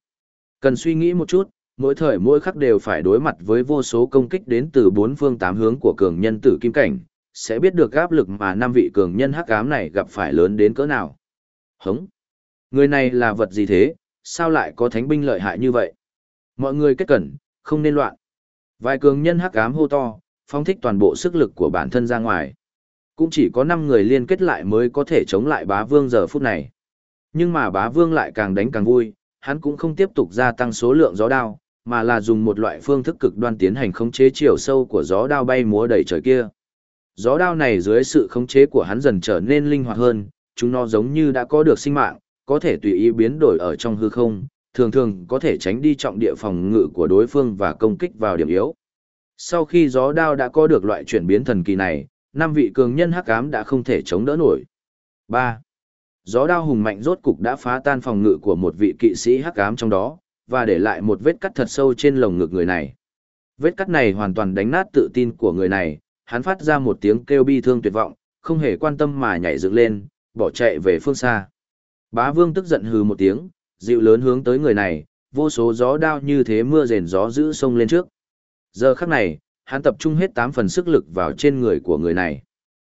Cần suy nghĩ một chút, mỗi thời mỗi khắc đều phải đối mặt với vô số công kích đến từ bốn phương tám hướng của cường nhân tử kim cảnh, sẽ biết được áp lực mà năm vị cường nhân hắc ám này gặp phải lớn đến cỡ nào. Hống! Người này là vật gì thế, sao lại có thánh binh lợi hại như vậy? Mọi người kết cẩn, không nên loạn. Vài cường nhân hắc ám hô to, phong thích toàn bộ sức lực của bản thân ra ngoài. Cũng chỉ có 5 người liên kết lại mới có thể chống lại bá vương giờ phút này. Nhưng mà bá vương lại càng đánh càng vui, hắn cũng không tiếp tục gia tăng số lượng gió đao, mà là dùng một loại phương thức cực đoan tiến hành khống chế chiều sâu của gió đao bay múa đầy trời kia. Gió đao này dưới sự khống chế của hắn dần trở nên linh hoạt hơn, chúng nó giống như đã có được sinh mạng, có thể tùy ý biến đổi ở trong hư không, thường thường có thể tránh đi trọng địa phòng ngự của đối phương và công kích vào điểm yếu. Sau khi gió đao đã có được loại chuyển biến thần kỳ này, năm vị cường nhân hắc ám đã không thể chống đỡ nổi. 3. Gió đao hùng mạnh rốt cục đã phá tan phòng ngự của một vị kỵ sĩ hắc ám trong đó, và để lại một vết cắt thật sâu trên lồng ngực người này. Vết cắt này hoàn toàn đánh nát tự tin của người này, hắn phát ra một tiếng kêu bi thương tuyệt vọng, không hề quan tâm mà nhảy dựng lên, bỏ chạy về phương xa. Bá vương tức giận hừ một tiếng, dịu lớn hướng tới người này, vô số gió đao như thế mưa rền gió giữ sông lên trước. Giờ khắc này, hắn tập trung hết 8 phần sức lực vào trên người của người này.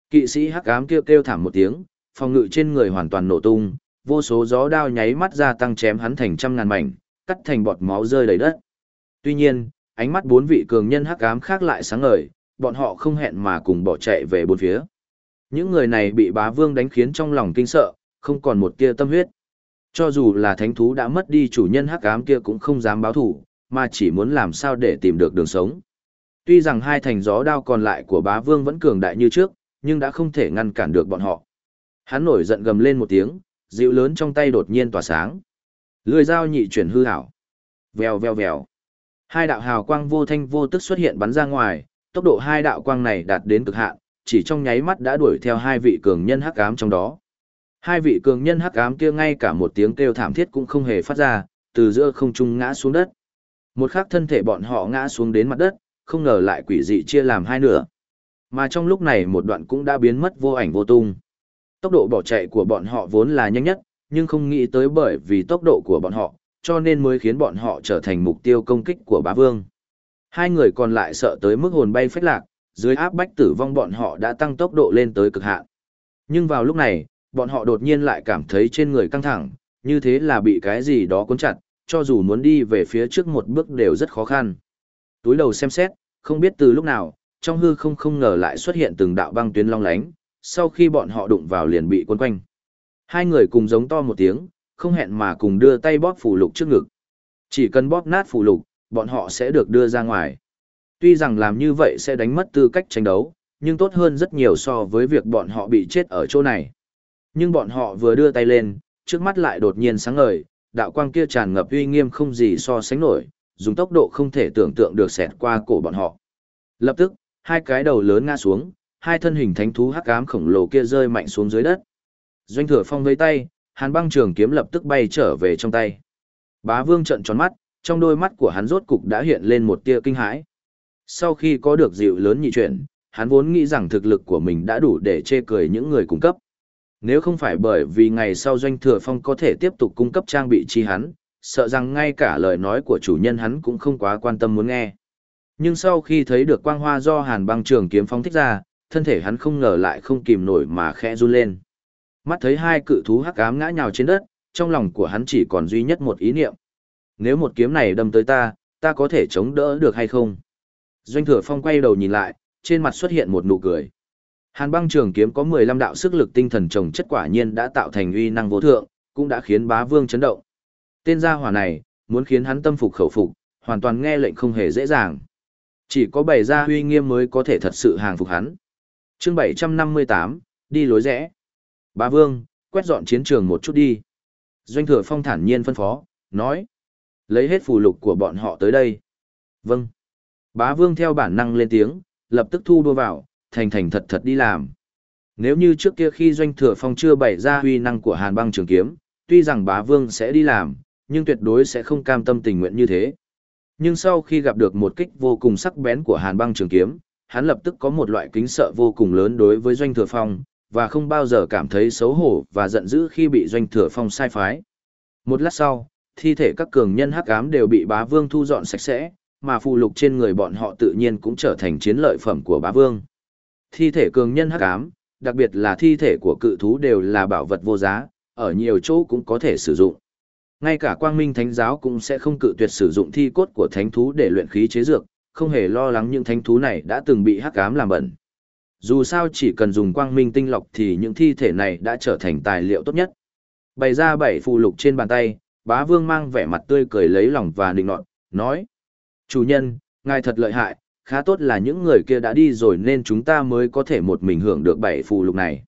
Kỵ sĩ hắc ám kêu kêu thảm một tiếng, phòng ngự trên người hoàn toàn nổ tung, vô số gió đao nháy mắt ra tăng chém hắn thành trăm ngàn mảnh, cắt thành bọt máu rơi đầy đất. Tuy nhiên, ánh mắt bốn vị cường nhân hắc ám khác lại sáng ngời, bọn họ không hẹn mà cùng bỏ chạy về bốn phía. Những người này bị bá vương đánh khiến trong lòng kinh sợ, không còn một tia tâm huyết. Cho dù là thánh thú đã mất đi chủ nhân hắc ám kia cũng không dám báo thủ, mà chỉ muốn làm sao để tìm được đường sống. Tuy rằng hai thành gió đao còn lại của bá vương vẫn cường đại như trước, nhưng đã không thể ngăn cản được bọn họ. Hắn nổi giận gầm lên một tiếng, dịu lớn trong tay đột nhiên tỏa sáng. Lưỡi dao nhị chuyển hư hảo. Vèo vèo vèo. Hai đạo hào quang vô thanh vô tức xuất hiện bắn ra ngoài, tốc độ hai đạo quang này đạt đến cực hạn, chỉ trong nháy mắt đã đuổi theo hai vị cường nhân hắc ám trong đó. Hai vị cường nhân hắc ám kia ngay cả một tiếng kêu thảm thiết cũng không hề phát ra, từ giữa không trung ngã xuống đất. Một khắc thân thể bọn họ ngã xuống đến mặt đất, không ngờ lại quỷ dị chia làm hai nửa. Mà trong lúc này một đoạn cũng đã biến mất vô ảnh vô tung. Tốc độ bỏ chạy của bọn họ vốn là nhanh nhất, nhưng không nghĩ tới bởi vì tốc độ của bọn họ, cho nên mới khiến bọn họ trở thành mục tiêu công kích của bá vương. Hai người còn lại sợ tới mức hồn bay phách lạc, dưới áp bách tử vong bọn họ đã tăng tốc độ lên tới cực hạn. Nhưng vào lúc này, bọn họ đột nhiên lại cảm thấy trên người căng thẳng, như thế là bị cái gì đó cuốn chặt, cho dù muốn đi về phía trước một bước đều rất khó khăn. Túi đầu xem xét, không biết từ lúc nào, trong hư không không ngờ lại xuất hiện từng đạo băng tuyến long lánh, sau khi bọn họ đụng vào liền bị cuốn quanh. Hai người cùng giống to một tiếng, không hẹn mà cùng đưa tay bóp phủ lục trước ngực. Chỉ cần bóp nát phủ lục, bọn họ sẽ được đưa ra ngoài. Tuy rằng làm như vậy sẽ đánh mất tư cách tranh đấu, nhưng tốt hơn rất nhiều so với việc bọn họ bị chết ở chỗ này. Nhưng bọn họ vừa đưa tay lên, trước mắt lại đột nhiên sáng ngời, đạo quang kia tràn ngập uy nghiêm không gì so sánh nổi, dùng tốc độ không thể tưởng tượng được xẹt qua cổ bọn họ. Lập tức, hai cái đầu lớn ngã xuống, hai thân hình thánh thú hắc ám khổng lồ kia rơi mạnh xuống dưới đất. Doanh Thừa Phong vây tay, Hàn Băng Trường kiếm lập tức bay trở về trong tay. Bá Vương trợn tròn mắt, trong đôi mắt của hắn rốt cục đã hiện lên một tia kinh hãi. Sau khi có được dịu lớn nhị chuyển, hắn vốn nghĩ rằng thực lực của mình đã đủ để chê cười những người cung cấp. Nếu không phải bởi vì ngày sau Doanh Thừa Phong có thể tiếp tục cung cấp trang bị chi hắn, sợ rằng ngay cả lời nói của chủ nhân hắn cũng không quá quan tâm muốn nghe. Nhưng sau khi thấy được quang hoa do hàn băng trường kiếm phong thích ra, thân thể hắn không ngờ lại không kìm nổi mà khẽ run lên. Mắt thấy hai cự thú hắc ám ngã nhào trên đất, trong lòng của hắn chỉ còn duy nhất một ý niệm. Nếu một kiếm này đâm tới ta, ta có thể chống đỡ được hay không? Doanh thừa phong quay đầu nhìn lại, trên mặt xuất hiện một nụ cười. Hàn băng trường kiếm có 15 đạo sức lực tinh thần trồng chất quả nhiên đã tạo thành uy năng vô thượng, cũng đã khiến bá vương chấn động. Tên gia hỏa này, muốn khiến hắn tâm phục khẩu phục, hoàn toàn nghe lệnh không hề dễ dàng. Chỉ có bày ra huy nghiêm mới có thể thật sự hàng phục hắn. chương 758, đi lối rẽ. Bá Vương, quét dọn chiến trường một chút đi. Doanh thừa phong thản nhiên phân phó, nói. Lấy hết phù lục của bọn họ tới đây. Vâng. Bá Vương theo bản năng lên tiếng, lập tức thu đua vào, thành thành thật thật đi làm. Nếu như trước kia khi Doanh Thừa Phong chưa bày ra huy năng của Hàn băng trường kiếm, tuy rằng bá vương sẽ đi làm, nhưng tuyệt đối sẽ không cam tâm tình nguyện như thế. Nhưng sau khi gặp được một kích vô cùng sắc bén của Hàn băng trường kiếm, hắn lập tức có một loại kính sợ vô cùng lớn đối với Doanh Thừa Phong, và không bao giờ cảm thấy xấu hổ và giận dữ khi bị Doanh Thừa Phong sai phái. Một lát sau, thi thể các cường nhân hắc ám đều bị bá vương thu dọn sạch sẽ, mà phù lục trên người bọn họ tự nhiên cũng trở thành chiến lợi phẩm của bá vương. Thi thể cường nhân hắc ám, đặc biệt là thi thể của cự thú đều là bảo vật vô giá, ở nhiều chỗ cũng có thể sử dụng. Ngay cả quang minh thánh giáo cũng sẽ không cự tuyệt sử dụng thi cốt của thánh thú để luyện khí chế dược, không hề lo lắng những thánh thú này đã từng bị hắc ám làm bẩn. Dù sao chỉ cần dùng quang minh tinh lọc thì những thi thể này đã trở thành tài liệu tốt nhất. Bày ra bảy phù lục trên bàn tay, bá vương mang vẻ mặt tươi cười lấy lòng và định nọt, nói. Chủ nhân, ngài thật lợi hại, khá tốt là những người kia đã đi rồi nên chúng ta mới có thể một mình hưởng được bảy phù lục này.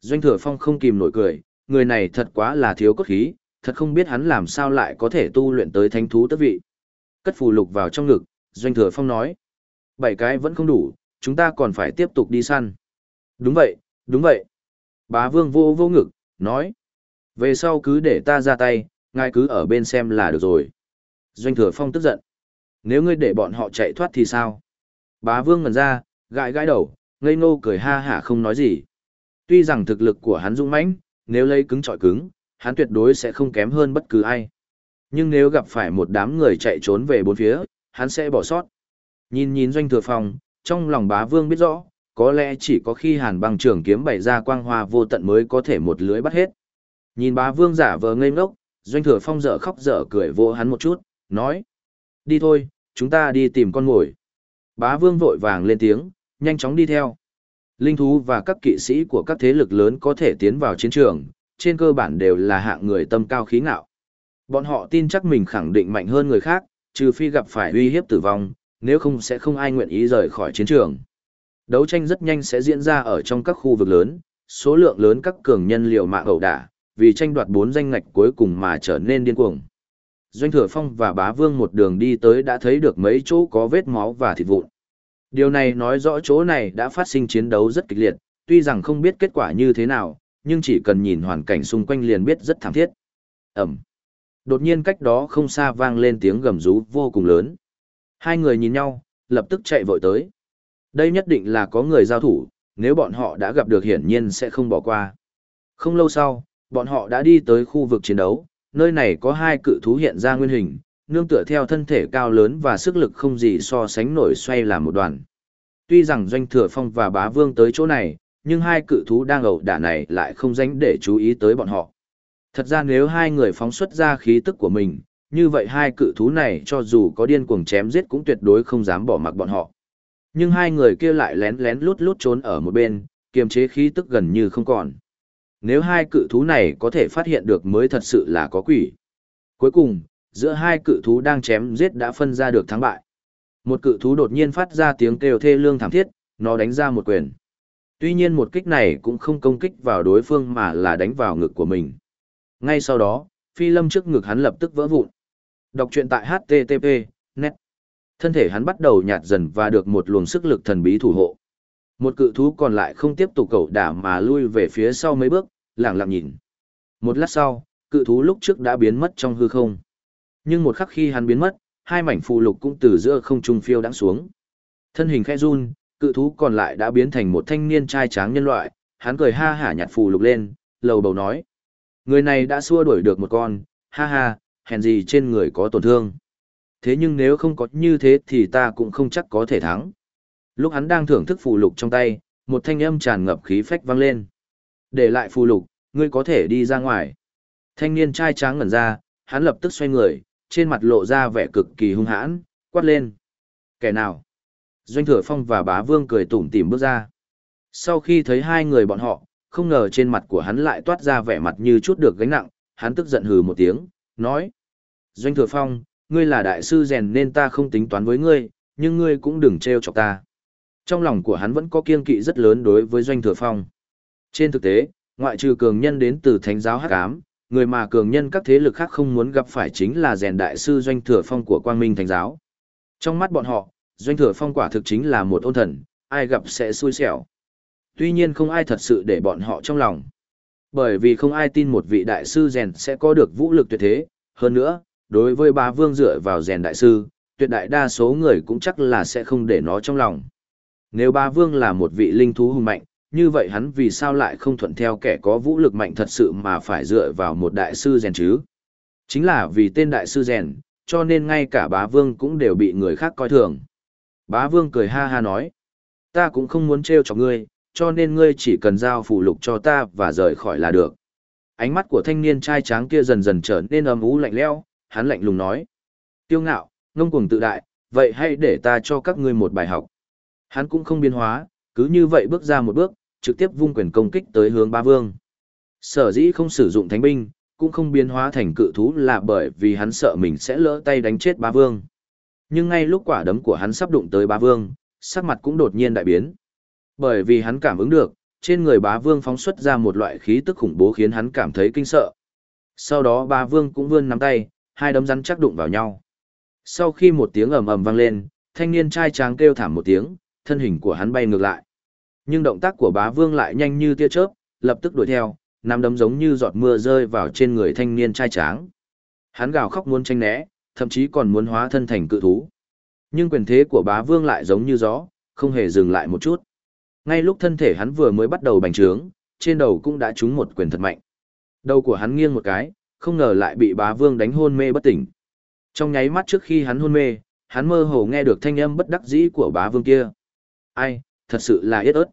Doanh thừa phong không kìm nổi cười, người này thật quá là thiếu cốt khí, thật không biết hắn làm sao lại có thể tu luyện tới thánh thú tất vị. Cất phù lục vào trong ngực, Doanh thừa phong nói. Bảy cái vẫn không đủ, chúng ta còn phải tiếp tục đi săn. Đúng vậy, đúng vậy. Bá vương vô vô ngực, nói. Về sau cứ để ta ra tay, ngài cứ ở bên xem là được rồi. Doanh thừa phong tức giận. Nếu ngươi để bọn họ chạy thoát thì sao? Bá vương ngần ra, gãi gãi đầu, ngây ngô cười ha hả không nói gì. Tuy rằng thực lực của hắn dũng mãnh, nếu lấy cứng trọi cứng, hắn tuyệt đối sẽ không kém hơn bất cứ ai. Nhưng nếu gặp phải một đám người chạy trốn về bốn phía, hắn sẽ bỏ sót. Nhìn nhìn doanh thừa phòng, trong lòng bá vương biết rõ, có lẽ chỉ có khi hàn băng trường kiếm bày ra quang hoa vô tận mới có thể một lưới bắt hết. Nhìn bá vương giả vờ ngây ngốc, doanh thừa phong dở khóc dở cười vô hắn một chút, nói. Đi thôi, chúng ta đi tìm con ngồi. Bá vương vội vàng lên tiếng, nhanh chóng đi theo. Linh thú và các kỵ sĩ của các thế lực lớn có thể tiến vào chiến trường, trên cơ bản đều là hạng người tâm cao khí ngạo. Bọn họ tin chắc mình khẳng định mạnh hơn người khác, trừ phi gặp phải uy hiếp tử vong, nếu không sẽ không ai nguyện ý rời khỏi chiến trường. Đấu tranh rất nhanh sẽ diễn ra ở trong các khu vực lớn, số lượng lớn các cường nhân liều mạng ẩu đả, vì tranh đoạt bốn danh ngạch cuối cùng mà trở nên điên cuồng. Doanh Thừa Phong và Bá Vương một đường đi tới đã thấy được mấy chỗ có vết máu và thịt vụn. Điều này nói rõ chỗ này đã phát sinh chiến đấu rất kịch liệt, tuy rằng không biết kết quả như thế nào, nhưng chỉ cần nhìn hoàn cảnh xung quanh liền biết rất thảm thiết. Ẩm. Đột nhiên cách đó không xa vang lên tiếng gầm rú vô cùng lớn. Hai người nhìn nhau, lập tức chạy vội tới. Đây nhất định là có người giao thủ, nếu bọn họ đã gặp được hiển nhiên sẽ không bỏ qua. Không lâu sau, bọn họ đã đi tới khu vực chiến đấu, nơi này có hai cự thú hiện ra nguyên hình, nương tựa theo thân thể cao lớn và sức lực không gì so sánh nổi xoay làm một đoàn. Tuy rằng Doanh Thừa Phong và Bá Vương tới chỗ này, nhưng hai cự thú đang ẩu đả này lại không dánh để chú ý tới bọn họ. Thật ra nếu hai người phóng xuất ra khí tức của mình, như vậy hai cự thú này cho dù có điên cuồng chém giết cũng tuyệt đối không dám bỏ mặc bọn họ. Nhưng hai người kia lại lén lén lút lút trốn ở một bên, kiềm chế khí tức gần như không còn. Nếu hai cự thú này có thể phát hiện được mới thật sự là có quỷ. Cuối cùng, giữa hai cự thú đang chém giết đã phân ra được thắng bại. Một cự thú đột nhiên phát ra tiếng kêu thê lương thảm thiết, nó đánh ra một quyền. Tuy nhiên một kích này cũng không công kích vào đối phương mà là đánh vào ngực của mình. Ngay sau đó, phi lâm trước ngực hắn lập tức vỡ vụn. Đọc truyện tại HTTP, net. Thân thể hắn bắt đầu nhạt dần và được một luồng sức lực thần bí thủ hộ. Một cự thú còn lại không tiếp tục cẩu đả mà lui về phía sau mấy bước, lẳng lặng nhìn. Một lát sau, cự thú lúc trước đã biến mất trong hư không. Nhưng một khắc khi hắn biến mất, hai mảnh phù lục cũng từ giữa không trung phiêu đãng xuống. Thân hình khẽ run, cự thú còn lại đã biến thành một thanh niên trai tráng nhân loại, hắn cười ha hả nhặt phù lục lên, lầu bầu nói. Người này đã xua đuổi được một con, ha ha, hèn gì trên người có tổn thương. Thế nhưng nếu không có như thế thì ta cũng không chắc có thể thắng. Lúc hắn đang thưởng thức phù lục trong tay, một thanh âm tràn ngập khí phách vang lên. Để lại phù lục, ngươi có thể đi ra ngoài. Thanh niên trai tráng ngẩn ra, hắn lập tức xoay người, trên mặt lộ ra vẻ cực kỳ hung hãn, quát lên. Kẻ nào? Doanh thừa phong và bá vương cười tủm tỉm bước ra. Sau khi thấy hai người bọn họ, không ngờ trên mặt của hắn lại toát ra vẻ mặt như chút được gánh nặng, hắn tức giận hừ một tiếng, nói. Doanh thừa phong, ngươi là đại sư rèn nên ta không tính toán với ngươi, nhưng ngươi cũng đừng trêu chọc ta. Trong lòng của hắn vẫn có kiên kỵ rất lớn đối với Doanh Thừa Phong. Trên thực tế, ngoại trừ cường nhân đến từ thánh giáo hắc ám, người mà cường nhân các thế lực khác không muốn gặp phải chính là rèn đại sư Doanh Thừa Phong của Quang Minh Thánh giáo. Trong mắt bọn họ, Doanh Thừa Phong quả thực chính là một ôn thần, ai gặp sẽ xui xẻo. Tuy nhiên không ai thật sự để bọn họ trong lòng. Bởi vì không ai tin một vị đại sư rèn sẽ có được vũ lực tuyệt thế, hơn nữa, đối với bá vương dựa vào rèn đại sư, tuyệt đại đa số người cũng chắc là sẽ không để nó trong lòng. Nếu bá vương là một vị linh thú hùng mạnh, như vậy hắn vì sao lại không thuận theo kẻ có vũ lực mạnh thật sự mà phải dựa vào một đại sư rèn chứ? Chính là vì tên đại sư rèn, cho nên ngay cả bá vương cũng đều bị người khác coi thường. Bá vương cười ha ha nói, ta cũng không muốn trêu chọc ngươi, cho nên ngươi chỉ cần giao phụ lục cho ta và rời khỏi là được. Ánh mắt của thanh niên trai tráng kia dần dần trở nên âm ú lạnh lẽo, hắn lạnh lùng nói. Tiêu ngạo, ngông cuồng tự đại, vậy hãy để ta cho các ngươi một bài học. Hắn cũng không biến hóa, cứ như vậy bước ra một bước, trực tiếp vung quyền công kích tới hướng ba vương. Sở dĩ không sử dụng thánh binh, cũng không biến hóa thành cự thú là bởi vì hắn sợ mình sẽ lỡ tay đánh chết ba vương. Nhưng ngay lúc quả đấm của hắn sắp đụng tới ba vương, sắc mặt cũng đột nhiên đại biến. Bởi vì hắn cảm ứng được, trên người bá vương phóng xuất ra một loại khí tức khủng bố khiến hắn cảm thấy kinh sợ. Sau đó bá vương cũng vươn nắm tay, hai đấm rắn chắc đụng vào nhau. Sau khi một tiếng ầm ầm vang lên, thanh niên trai tráng kêu thảm một tiếng, thân hình của hắn bay ngược lại. Nhưng động tác của bá vương lại nhanh như tia chớp, lập tức đuổi theo, nắm đấm giống như giọt mưa rơi vào trên người thanh niên trai tráng. Hắn gào khóc muốn tranh né, thậm chí còn muốn hóa thân thành cự thú. Nhưng quyền thế của bá vương lại giống như gió, không hề dừng lại một chút. Ngay lúc thân thể hắn vừa mới bắt đầu bành trướng, trên đầu cũng đã trúng một quyền thật mạnh. Đầu của hắn nghiêng một cái, không ngờ lại bị bá vương đánh hôn mê bất tỉnh. Trong nháy mắt trước khi hắn hôn mê, hắn mơ hồ nghe được thanh âm bất đắc dĩ của bá vương kia. Ai, thật sự là yết ớt.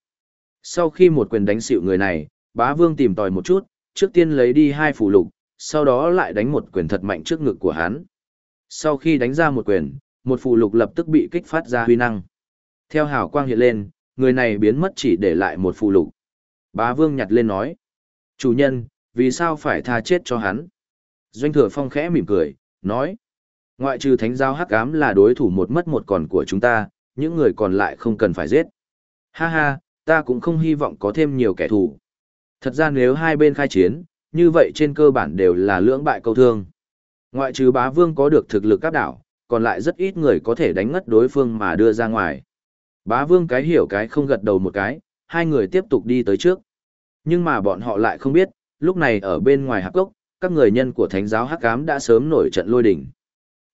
Sau khi một quyền đánh xịu người này, bá vương tìm tòi một chút, trước tiên lấy đi hai phủ lục, sau đó lại đánh một quyền thật mạnh trước ngực của hắn. Sau khi đánh ra một quyền, một phù lục lập tức bị kích phát ra huy năng. Theo hào quang hiện lên, người này biến mất chỉ để lại một phù lục. Bá vương nhặt lên nói. Chủ nhân, vì sao phải tha chết cho hắn? Doanh thừa phong khẽ mỉm cười, nói. Ngoại trừ thánh giáo hắc ám là đối thủ một mất một còn của chúng ta, những người còn lại không cần phải giết. Ha ha, ta cũng không hy vọng có thêm nhiều kẻ thù. Thật ra nếu hai bên khai chiến, như vậy trên cơ bản đều là lưỡng bại câu thương. Ngoại trừ bá vương có được thực lực áp đảo, còn lại rất ít người có thể đánh ngất đối phương mà đưa ra ngoài. Bá vương cái hiểu cái không gật đầu một cái, hai người tiếp tục đi tới trước. Nhưng mà bọn họ lại không biết, lúc này ở bên ngoài hạc cốc, các người nhân của thánh giáo hắc ám đã sớm nổi trận lôi đỉnh.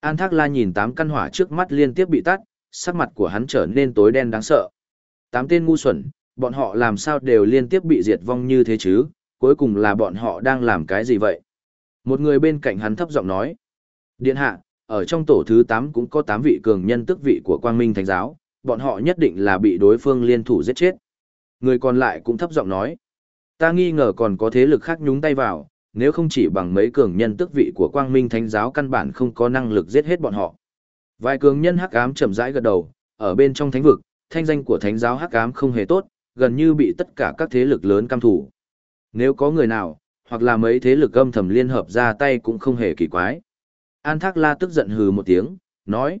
An Thác La nhìn tám căn hỏa trước mắt liên tiếp bị tắt, sắc mặt của hắn trở nên tối đen đáng sợ. Tám tên ngu xuẩn, bọn họ làm sao đều liên tiếp bị diệt vong như thế chứ, cuối cùng là bọn họ đang làm cái gì vậy? Một người bên cạnh hắn thấp giọng nói. Điện hạ, ở trong tổ thứ 8 cũng có 8 vị cường nhân tức vị của quang minh thánh giáo, bọn họ nhất định là bị đối phương liên thủ giết chết. Người còn lại cũng thấp giọng nói. Ta nghi ngờ còn có thế lực khác nhúng tay vào, nếu không chỉ bằng mấy cường nhân tức vị của quang minh thánh giáo căn bản không có năng lực giết hết bọn họ. Vài cường nhân hắc ám chậm rãi gật đầu, ở bên trong thánh vực, thanh danh của thánh giáo hắc ám không hề tốt, gần như bị tất cả các thế lực lớn cam thủ. Nếu có người nào, hoặc là mấy thế lực âm thầm liên hợp ra tay cũng không hề kỳ quái. An Thác La tức giận hừ một tiếng, nói.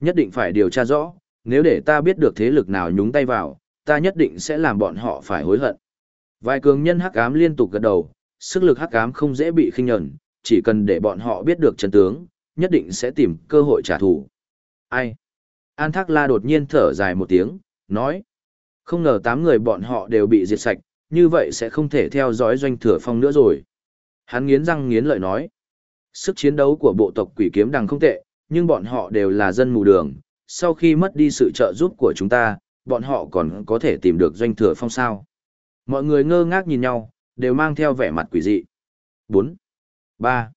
Nhất định phải điều tra rõ, nếu để ta biết được thế lực nào nhúng tay vào, ta nhất định sẽ làm bọn họ phải hối hận. Vài cường nhân hắc ám liên tục gật đầu, sức lực hắc ám không dễ bị khinh nhẫn, chỉ cần để bọn họ biết được chân tướng, nhất định sẽ tìm cơ hội trả thù. Ai? An Thác La đột nhiên thở dài một tiếng, nói. Không ngờ tám người bọn họ đều bị diệt sạch, như vậy sẽ không thể theo dõi doanh thừa phong nữa rồi. Hắn nghiến răng nghiến lợi nói. Sức chiến đấu của bộ tộc quỷ kiếm đằng không tệ, nhưng bọn họ đều là dân mù đường. Sau khi mất đi sự trợ giúp của chúng ta, bọn họ còn có thể tìm được doanh thừa phong sao. Mọi người ngơ ngác nhìn nhau, đều mang theo vẻ mặt quỷ dị. 4. 3.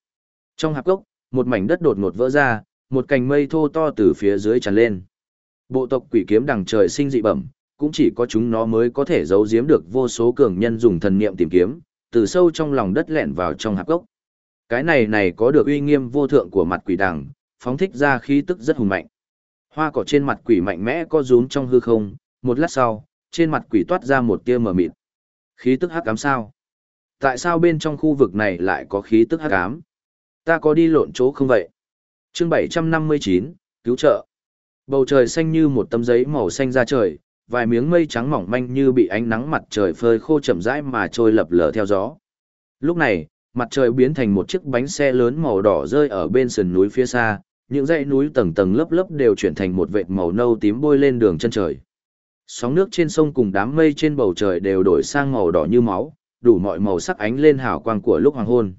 Trong hạp gốc, một mảnh đất đột ngột vỡ ra, một cành mây thô to từ phía dưới tràn lên. Bộ tộc quỷ kiếm đằng trời sinh dị bẩm, cũng chỉ có chúng nó mới có thể giấu giếm được vô số cường nhân dùng thần niệm tìm kiếm, từ sâu trong lòng đất lẹn vào trong hạp gốc. Cái này này có được uy nghiêm vô thượng của mặt quỷ đằng, phóng thích ra khí tức rất hùng mạnh. Hoa cỏ trên mặt quỷ mạnh mẽ có rúm trong hư không, một lát sau, trên mặt quỷ toát ra một tia mờ mịt. Khí tức hắc ám sao? Tại sao bên trong khu vực này lại có khí tức hắc ám? Ta có đi lộn chỗ không vậy? Chương 759, cứu trợ. Bầu trời xanh như một tấm giấy màu xanh ra trời, vài miếng mây trắng mỏng manh như bị ánh nắng mặt trời phơi khô chậm rãi mà trôi lập lờ theo gió. Lúc này, mặt trời biến thành một chiếc bánh xe lớn màu đỏ rơi ở bên sườn núi phía xa, những dãy núi tầng tầng lớp lớp đều chuyển thành một vệt màu nâu tím bôi lên đường chân trời. Sóng nước trên sông cùng đám mây trên bầu trời đều đổi sang màu đỏ như máu, đủ mọi màu sắc ánh lên hào quang của lúc hoàng hôn.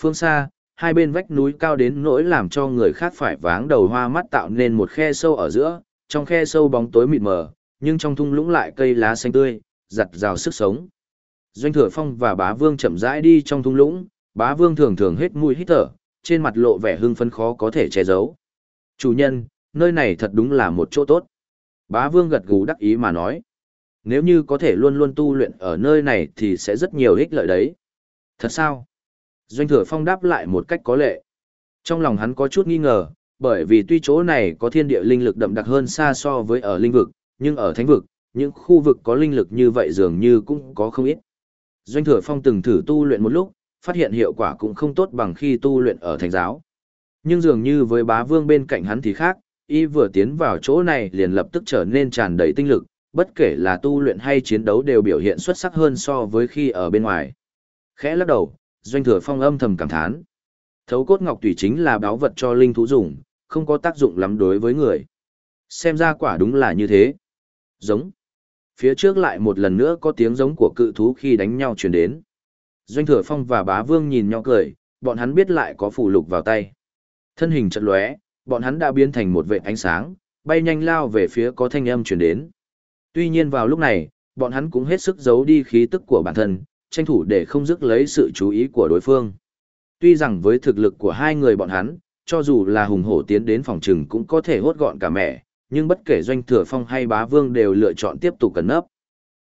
Phương xa, hai bên vách núi cao đến nỗi làm cho người khác phải váng đầu hoa mắt tạo nên một khe sâu ở giữa, trong khe sâu bóng tối mịt mờ, nhưng trong thung lũng lại cây lá xanh tươi, giặt rào sức sống. Doanh Thừa Phong và Bá Vương chậm rãi đi trong thung lũng, Bá Vương thường thường hết mũi hít thở, trên mặt lộ vẻ hưng phấn khó có thể che giấu. Chủ nhân, nơi này thật đúng là một chỗ tốt. Bá Vương gật gù đắc ý mà nói. Nếu như có thể luôn luôn tu luyện ở nơi này thì sẽ rất nhiều ích lợi đấy. Thật sao? Doanh Thừa Phong đáp lại một cách có lệ. Trong lòng hắn có chút nghi ngờ, bởi vì tuy chỗ này có thiên địa linh lực đậm đặc hơn xa so với ở linh vực, nhưng ở thánh vực, những khu vực có linh lực như vậy dường như cũng có không ít. Doanh Thừa Phong từng thử tu luyện một lúc, phát hiện hiệu quả cũng không tốt bằng khi tu luyện ở thánh giáo. Nhưng dường như với bá vương bên cạnh hắn thì khác, y vừa tiến vào chỗ này liền lập tức trở nên tràn đầy tinh lực, bất kể là tu luyện hay chiến đấu đều biểu hiện xuất sắc hơn so với khi ở bên ngoài. Khẽ lắc đầu, Doanh Thừa Phong âm thầm cảm thán. Thấu cốt ngọc tùy chính là báo vật cho linh thú dùng, không có tác dụng lắm đối với người. Xem ra quả đúng là như thế. Giống. Phía trước lại một lần nữa có tiếng giống của cự thú khi đánh nhau truyền đến. Doanh Thừa Phong và Bá Vương nhìn nhau cười, bọn hắn biết lại có phù lục vào tay. Thân hình chật lóe, bọn hắn đã biến thành một vệ ánh sáng, bay nhanh lao về phía có thanh âm truyền đến. Tuy nhiên vào lúc này, bọn hắn cũng hết sức giấu đi khí tức của bản thân, tranh thủ để không dứt lấy sự chú ý của đối phương. Tuy rằng với thực lực của hai người bọn hắn, cho dù là hùng hổ tiến đến phòng trừng cũng có thể hốt gọn cả mẹ, nhưng bất kể doanh thừa phong hay bá vương đều lựa chọn tiếp tục cẩn nấp.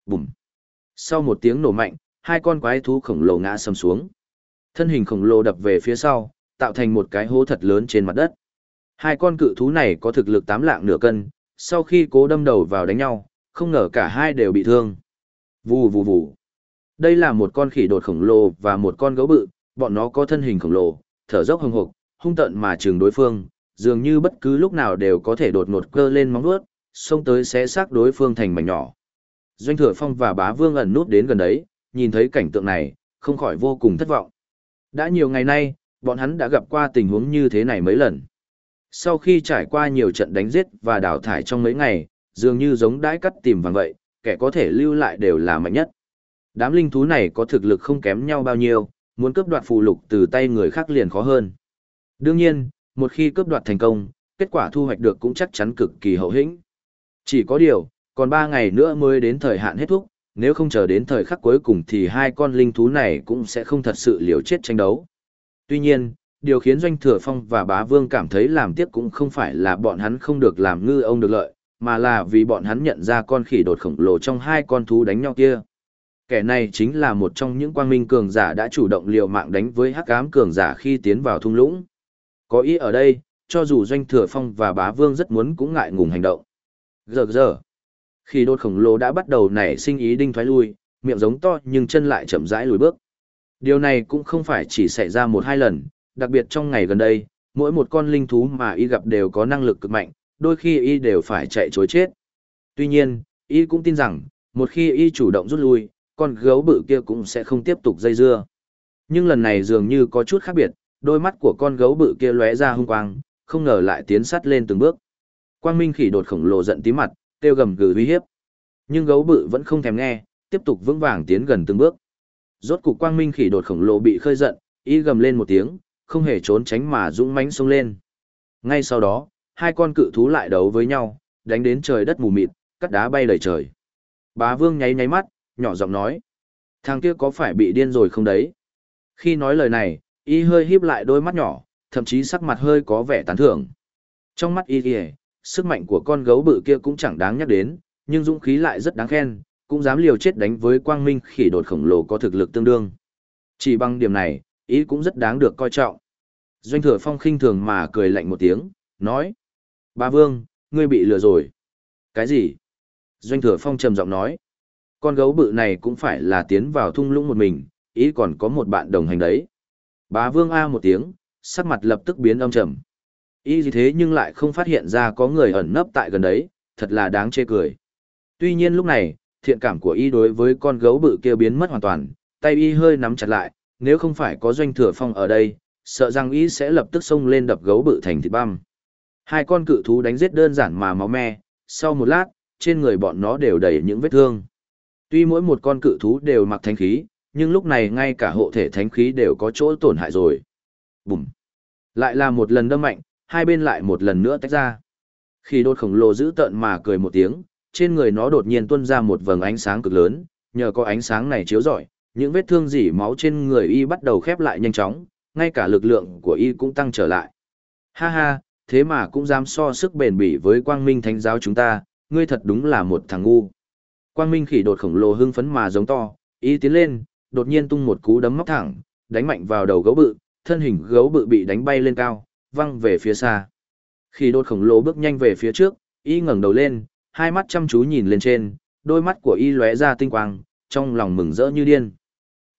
Bùm! Sau một tiếng nổ mạnh, hai con quái thú khổng lồ ngã sầm xuống. Thân hình khổng lồ đập về phía sau, tạo thành một cái hố thật lớn trên mặt đất. Hai con cự thú này có thực lực tám lạng nửa cân, sau khi cố đâm đầu vào đánh nhau, không ngờ cả hai đều bị thương. Vù vù vù. Đây là một con khỉ đột khổng lồ và một con gấu bự, bọn nó có thân hình khổng lồ, thở dốc hồng hộc, hung tận mà trường đối phương, dường như bất cứ lúc nào đều có thể đột ngột cơ lên móng vuốt, xông tới xé xác đối phương thành mảnh nhỏ. Doanh Thừa Phong và Bá Vương ẩn nút đến gần đấy, nhìn thấy cảnh tượng này, không khỏi vô cùng thất vọng. Đã nhiều ngày nay, bọn hắn đã gặp qua tình huống như thế này mấy lần. Sau khi trải qua nhiều trận đánh giết và đào thải trong mấy ngày, dường như giống đãi cắt tìm vàng vậy, kẻ có thể lưu lại đều là mạnh nhất. Đám linh thú này có thực lực không kém nhau bao nhiêu, muốn cướp đoạt phù lục từ tay người khác liền khó hơn. Đương nhiên, một khi cướp đoạt thành công, kết quả thu hoạch được cũng chắc chắn cực kỳ hậu hĩnh. Chỉ có điều, còn 3 ngày nữa mới đến thời hạn hết thúc, nếu không chờ đến thời khắc cuối cùng thì hai con linh thú này cũng sẽ không thật sự liều chết tranh đấu. Tuy nhiên, điều khiến Doanh Thừa Phong và Bá Vương cảm thấy làm tiếc cũng không phải là bọn hắn không được làm ngư ông được lợi, mà là vì bọn hắn nhận ra con khỉ đột khổng lồ trong hai con thú đánh nhau kia. Kẻ này chính là một trong những quang minh cường giả đã chủ động liều mạng đánh với hắc ám cường giả khi tiến vào thung lũng. Có ý ở đây, cho dù Doanh Thừa Phong và Bá Vương rất muốn cũng ngại ngùng hành động. Giờ giờ, khi đột khổng lồ đã bắt đầu nảy sinh ý đinh thoái lui, miệng giống to nhưng chân lại chậm rãi lùi bước. Điều này cũng không phải chỉ xảy ra một hai lần, đặc biệt trong ngày gần đây, mỗi một con linh thú mà y gặp đều có năng lực cực mạnh, đôi khi y đều phải chạy chối chết. Tuy nhiên, y cũng tin rằng, một khi y chủ động rút lui, con gấu bự kia cũng sẽ không tiếp tục dây dưa. Nhưng lần này dường như có chút khác biệt, đôi mắt của con gấu bự kia lóe ra hung quang, không ngờ lại tiến sát lên từng bước. Quang Minh khỉ đột khổng lồ giận tí mặt, kêu gầm gừ uy hiếp. Nhưng gấu bự vẫn không thèm nghe, tiếp tục vững vàng tiến gần từng bước. Rốt cục Quang Minh khỉ đột khổng lồ bị khơi giận, y gầm lên một tiếng, không hề trốn tránh mà dũng mãnh xông lên. Ngay sau đó, hai con cự thú lại đấu với nhau, đánh đến trời đất mù mịt, cắt đá bay lầy trời. Bá Vương nháy nháy mắt, nhỏ giọng nói: "Thằng kia có phải bị điên rồi không đấy?" Khi nói lời này, y hơi híp lại đôi mắt nhỏ, thậm chí sắc mặt hơi có vẻ tán thưởng. Trong mắt y kìa, sức mạnh của con gấu bự kia cũng chẳng đáng nhắc đến, nhưng dũng khí lại rất đáng khen, cũng dám liều chết đánh với quang minh khỉ đột khổng lồ có thực lực tương đương. Chỉ bằng điểm này, ý cũng rất đáng được coi trọng. Doanh thừa phong khinh thường mà cười lạnh một tiếng, nói. Ba Vương, ngươi bị lừa rồi. Cái gì? Doanh thừa phong trầm giọng nói. Con gấu bự này cũng phải là tiến vào thung lũng một mình, ý còn có một bạn đồng hành đấy. Bá Vương A một tiếng, sắc mặt lập tức biến âm trầm. Y gì thế nhưng lại không phát hiện ra có người ẩn nấp tại gần đấy, thật là đáng chê cười. Tuy nhiên lúc này, thiện cảm của y đối với con gấu bự kia biến mất hoàn toàn, tay y hơi nắm chặt lại, nếu không phải có doanh thừa phong ở đây, sợ rằng y sẽ lập tức xông lên đập gấu bự thành thịt băm. Hai con cự thú đánh giết đơn giản mà máu me, sau một lát, trên người bọn nó đều đầy những vết thương. Tuy mỗi một con cự thú đều mặc thánh khí, nhưng lúc này ngay cả hộ thể thánh khí đều có chỗ tổn hại rồi. Bùm! Lại là một lần đâm mạnh, hai bên lại một lần nữa tách ra. Khi đột khổng lồ giữ tợn mà cười một tiếng, trên người nó đột nhiên tuôn ra một vầng ánh sáng cực lớn, nhờ có ánh sáng này chiếu rọi, những vết thương dỉ máu trên người y bắt đầu khép lại nhanh chóng, ngay cả lực lượng của y cũng tăng trở lại. Ha ha, thế mà cũng dám so sức bền bỉ với quang minh thánh giáo chúng ta, ngươi thật đúng là một thằng ngu. Quang minh khỉ đột khổng lồ hưng phấn mà giống to, y tiến lên, đột nhiên tung một cú đấm móc thẳng, đánh mạnh vào đầu gấu bự, thân hình gấu bự bị đánh bay lên cao, văng về phía xa. Khi đột khổng lồ bước nhanh về phía trước, y ngẩng đầu lên, hai mắt chăm chú nhìn lên trên, đôi mắt của y lóe ra tinh quang, trong lòng mừng rỡ như điên.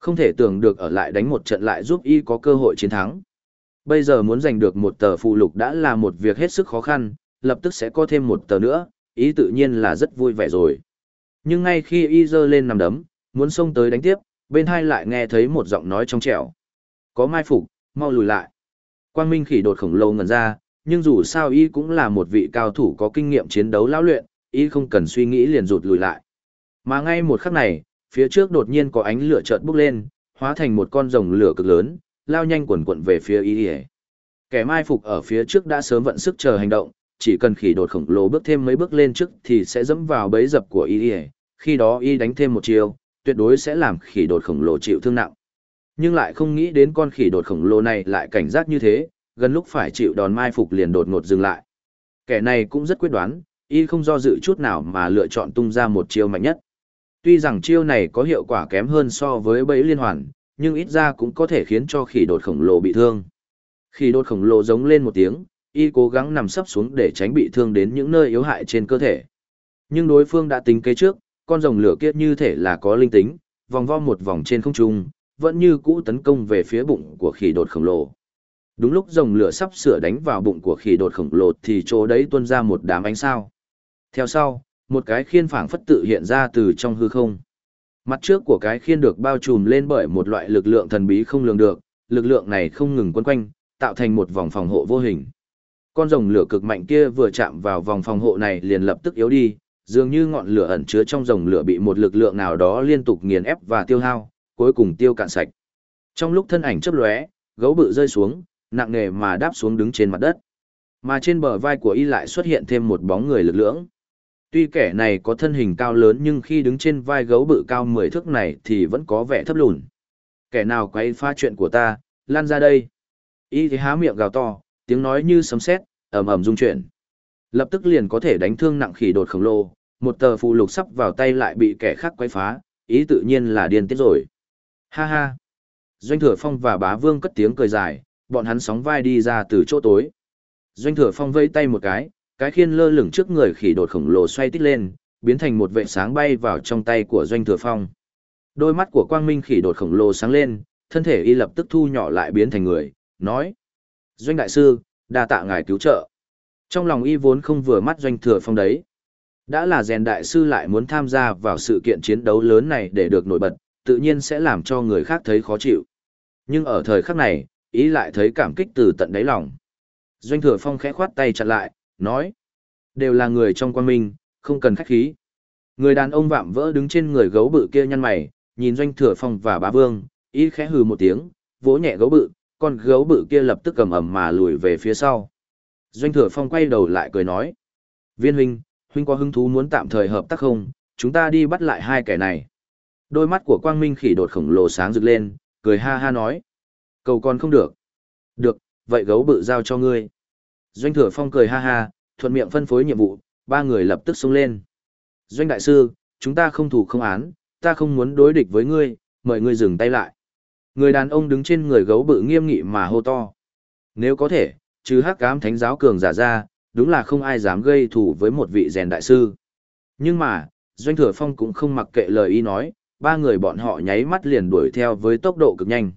Không thể tưởng được ở lại đánh một trận lại giúp y có cơ hội chiến thắng. Bây giờ muốn giành được một tờ phụ lục đã là một việc hết sức khó khăn, lập tức sẽ có thêm một tờ nữa, ý tự nhiên là rất vui vẻ rồi. Nhưng ngay khi y giơ lên nằm đấm, muốn xông tới đánh tiếp, bên hai lại nghe thấy một giọng nói trong trẻo. Có mai phục, mau lùi lại. Quang Minh khỉ đột khổng lồ ngẩn ra, nhưng dù sao y cũng là một vị cao thủ có kinh nghiệm chiến đấu lão luyện, y không cần suy nghĩ liền rụt lùi lại. Mà ngay một khắc này, phía trước đột nhiên có ánh lửa chợt bốc lên, hóa thành một con rồng lửa cực lớn, lao nhanh quần quận về phía y. Kẻ mai phục ở phía trước đã sớm vận sức chờ hành động, chỉ cần khỉ đột khổng lồ bước thêm mấy bước lên trước thì sẽ dẫm vào bẫy dập của y. Khi đó y đánh thêm một chiều, tuyệt đối sẽ làm khỉ đột khổng lồ chịu thương nặng. Nhưng lại không nghĩ đến con khỉ đột khổng lồ này lại cảnh giác như thế, gần lúc phải chịu đòn mai phục liền đột ngột dừng lại. Kẻ này cũng rất quyết đoán, y không do dự chút nào mà lựa chọn tung ra một chiêu mạnh nhất. Tuy rằng chiêu này có hiệu quả kém hơn so với bẫy liên hoàn, nhưng ít ra cũng có thể khiến cho khỉ đột khổng lồ bị thương. Khỉ đột khổng lồ giống lên một tiếng, y cố gắng nằm sấp xuống để tránh bị thương đến những nơi yếu hại trên cơ thể. Nhưng đối phương đã tính kế trước, con rồng lửa kia như thể là có linh tính, vòng vo một vòng trên không trung, vẫn như cũ tấn công về phía bụng của khỉ đột khổng lồ. Đúng lúc rồng lửa sắp sửa đánh vào bụng của khỉ đột khổng lồ thì chỗ đấy tuôn ra một đám ánh sao. Theo sau, một cái khiên phảng phất tự hiện ra từ trong hư không. Mặt trước của cái khiên được bao trùm lên bởi một loại lực lượng thần bí không lường được, lực lượng này không ngừng quấn quanh, tạo thành một vòng phòng hộ vô hình. Con rồng lửa cực mạnh kia vừa chạm vào vòng phòng hộ này liền lập tức yếu đi, dường như ngọn lửa ẩn chứa trong rồng lửa bị một lực lượng nào đó liên tục nghiền ép và tiêu hao, cuối cùng tiêu cạn sạch. Trong lúc thân ảnh chớp lóe, gấu bự rơi xuống, nặng nề mà đáp xuống đứng trên mặt đất. Mà trên bờ vai của y lại xuất hiện thêm một bóng người lực lưỡng. Tuy kẻ này có thân hình cao lớn nhưng khi đứng trên vai gấu bự cao 10 thước này thì vẫn có vẻ thấp lùn. Kẻ nào quay pha chuyện của ta, lan ra đây. Y thì há miệng gào to, tiếng nói như sấm sét, ầm ầm rung chuyển. Lập tức liền có thể đánh thương nặng khỉ đột khổng lồ, một tờ phụ lục sắp vào tay lại bị kẻ khác quay phá, ý tự nhiên là điên tiết rồi. Ha ha. Doanh thừa phong và bá vương cất tiếng cười dài, bọn hắn sóng vai đi ra từ chỗ tối. Doanh thừa phong vây tay một cái, cái khiên lơ lửng trước người khỉ đột khổng lồ xoay tít lên, biến thành một vệ sáng bay vào trong tay của doanh thừa phong. Đôi mắt của quang minh khỉ đột khổng lồ sáng lên, thân thể y lập tức thu nhỏ lại biến thành người, nói. Doanh đại sư, đa tạ ngài cứu trợ. Trong lòng y vốn không vừa mắt doanh thừa phong đấy. Đã là rèn đại sư lại muốn tham gia vào sự kiện chiến đấu lớn này để được nổi bật, tự nhiên sẽ làm cho người khác thấy khó chịu. Nhưng ở thời khắc này, ý lại thấy cảm kích từ tận đáy lòng. Doanh thừa phong khẽ khoát tay chặn lại, nói. Đều là người trong quan minh, không cần khách khí. Người đàn ông vạm vỡ đứng trên người gấu bự kia nhăn mày, nhìn doanh thừa phong và bá vương, ý khẽ hừ một tiếng, vỗ nhẹ gấu bự, con gấu bự kia lập tức cầm ẩm mà lùi về phía sau. Doanh thừa phong quay đầu lại cười nói. Viên huynh, huynh có hứng thú muốn tạm thời hợp tác không, chúng ta đi bắt lại hai kẻ này. Đôi mắt của quang minh khỉ đột khổng lồ sáng rực lên, cười ha ha nói. Cầu con không được. Được, vậy gấu bự giao cho ngươi. Doanh thừa phong cười ha ha, thuận miệng phân phối nhiệm vụ, ba người lập tức xông lên. Doanh đại sư, chúng ta không thủ không án, ta không muốn đối địch với ngươi, mời ngươi dừng tay lại. Người đàn ông đứng trên người gấu bự nghiêm nghị mà hô to. Nếu có thể, chứ hắc cám thánh giáo cường giả ra, đúng là không ai dám gây thủ với một vị rèn đại sư. Nhưng mà, Doanh Thừa Phong cũng không mặc kệ lời y nói, ba người bọn họ nháy mắt liền đuổi theo với tốc độ cực nhanh.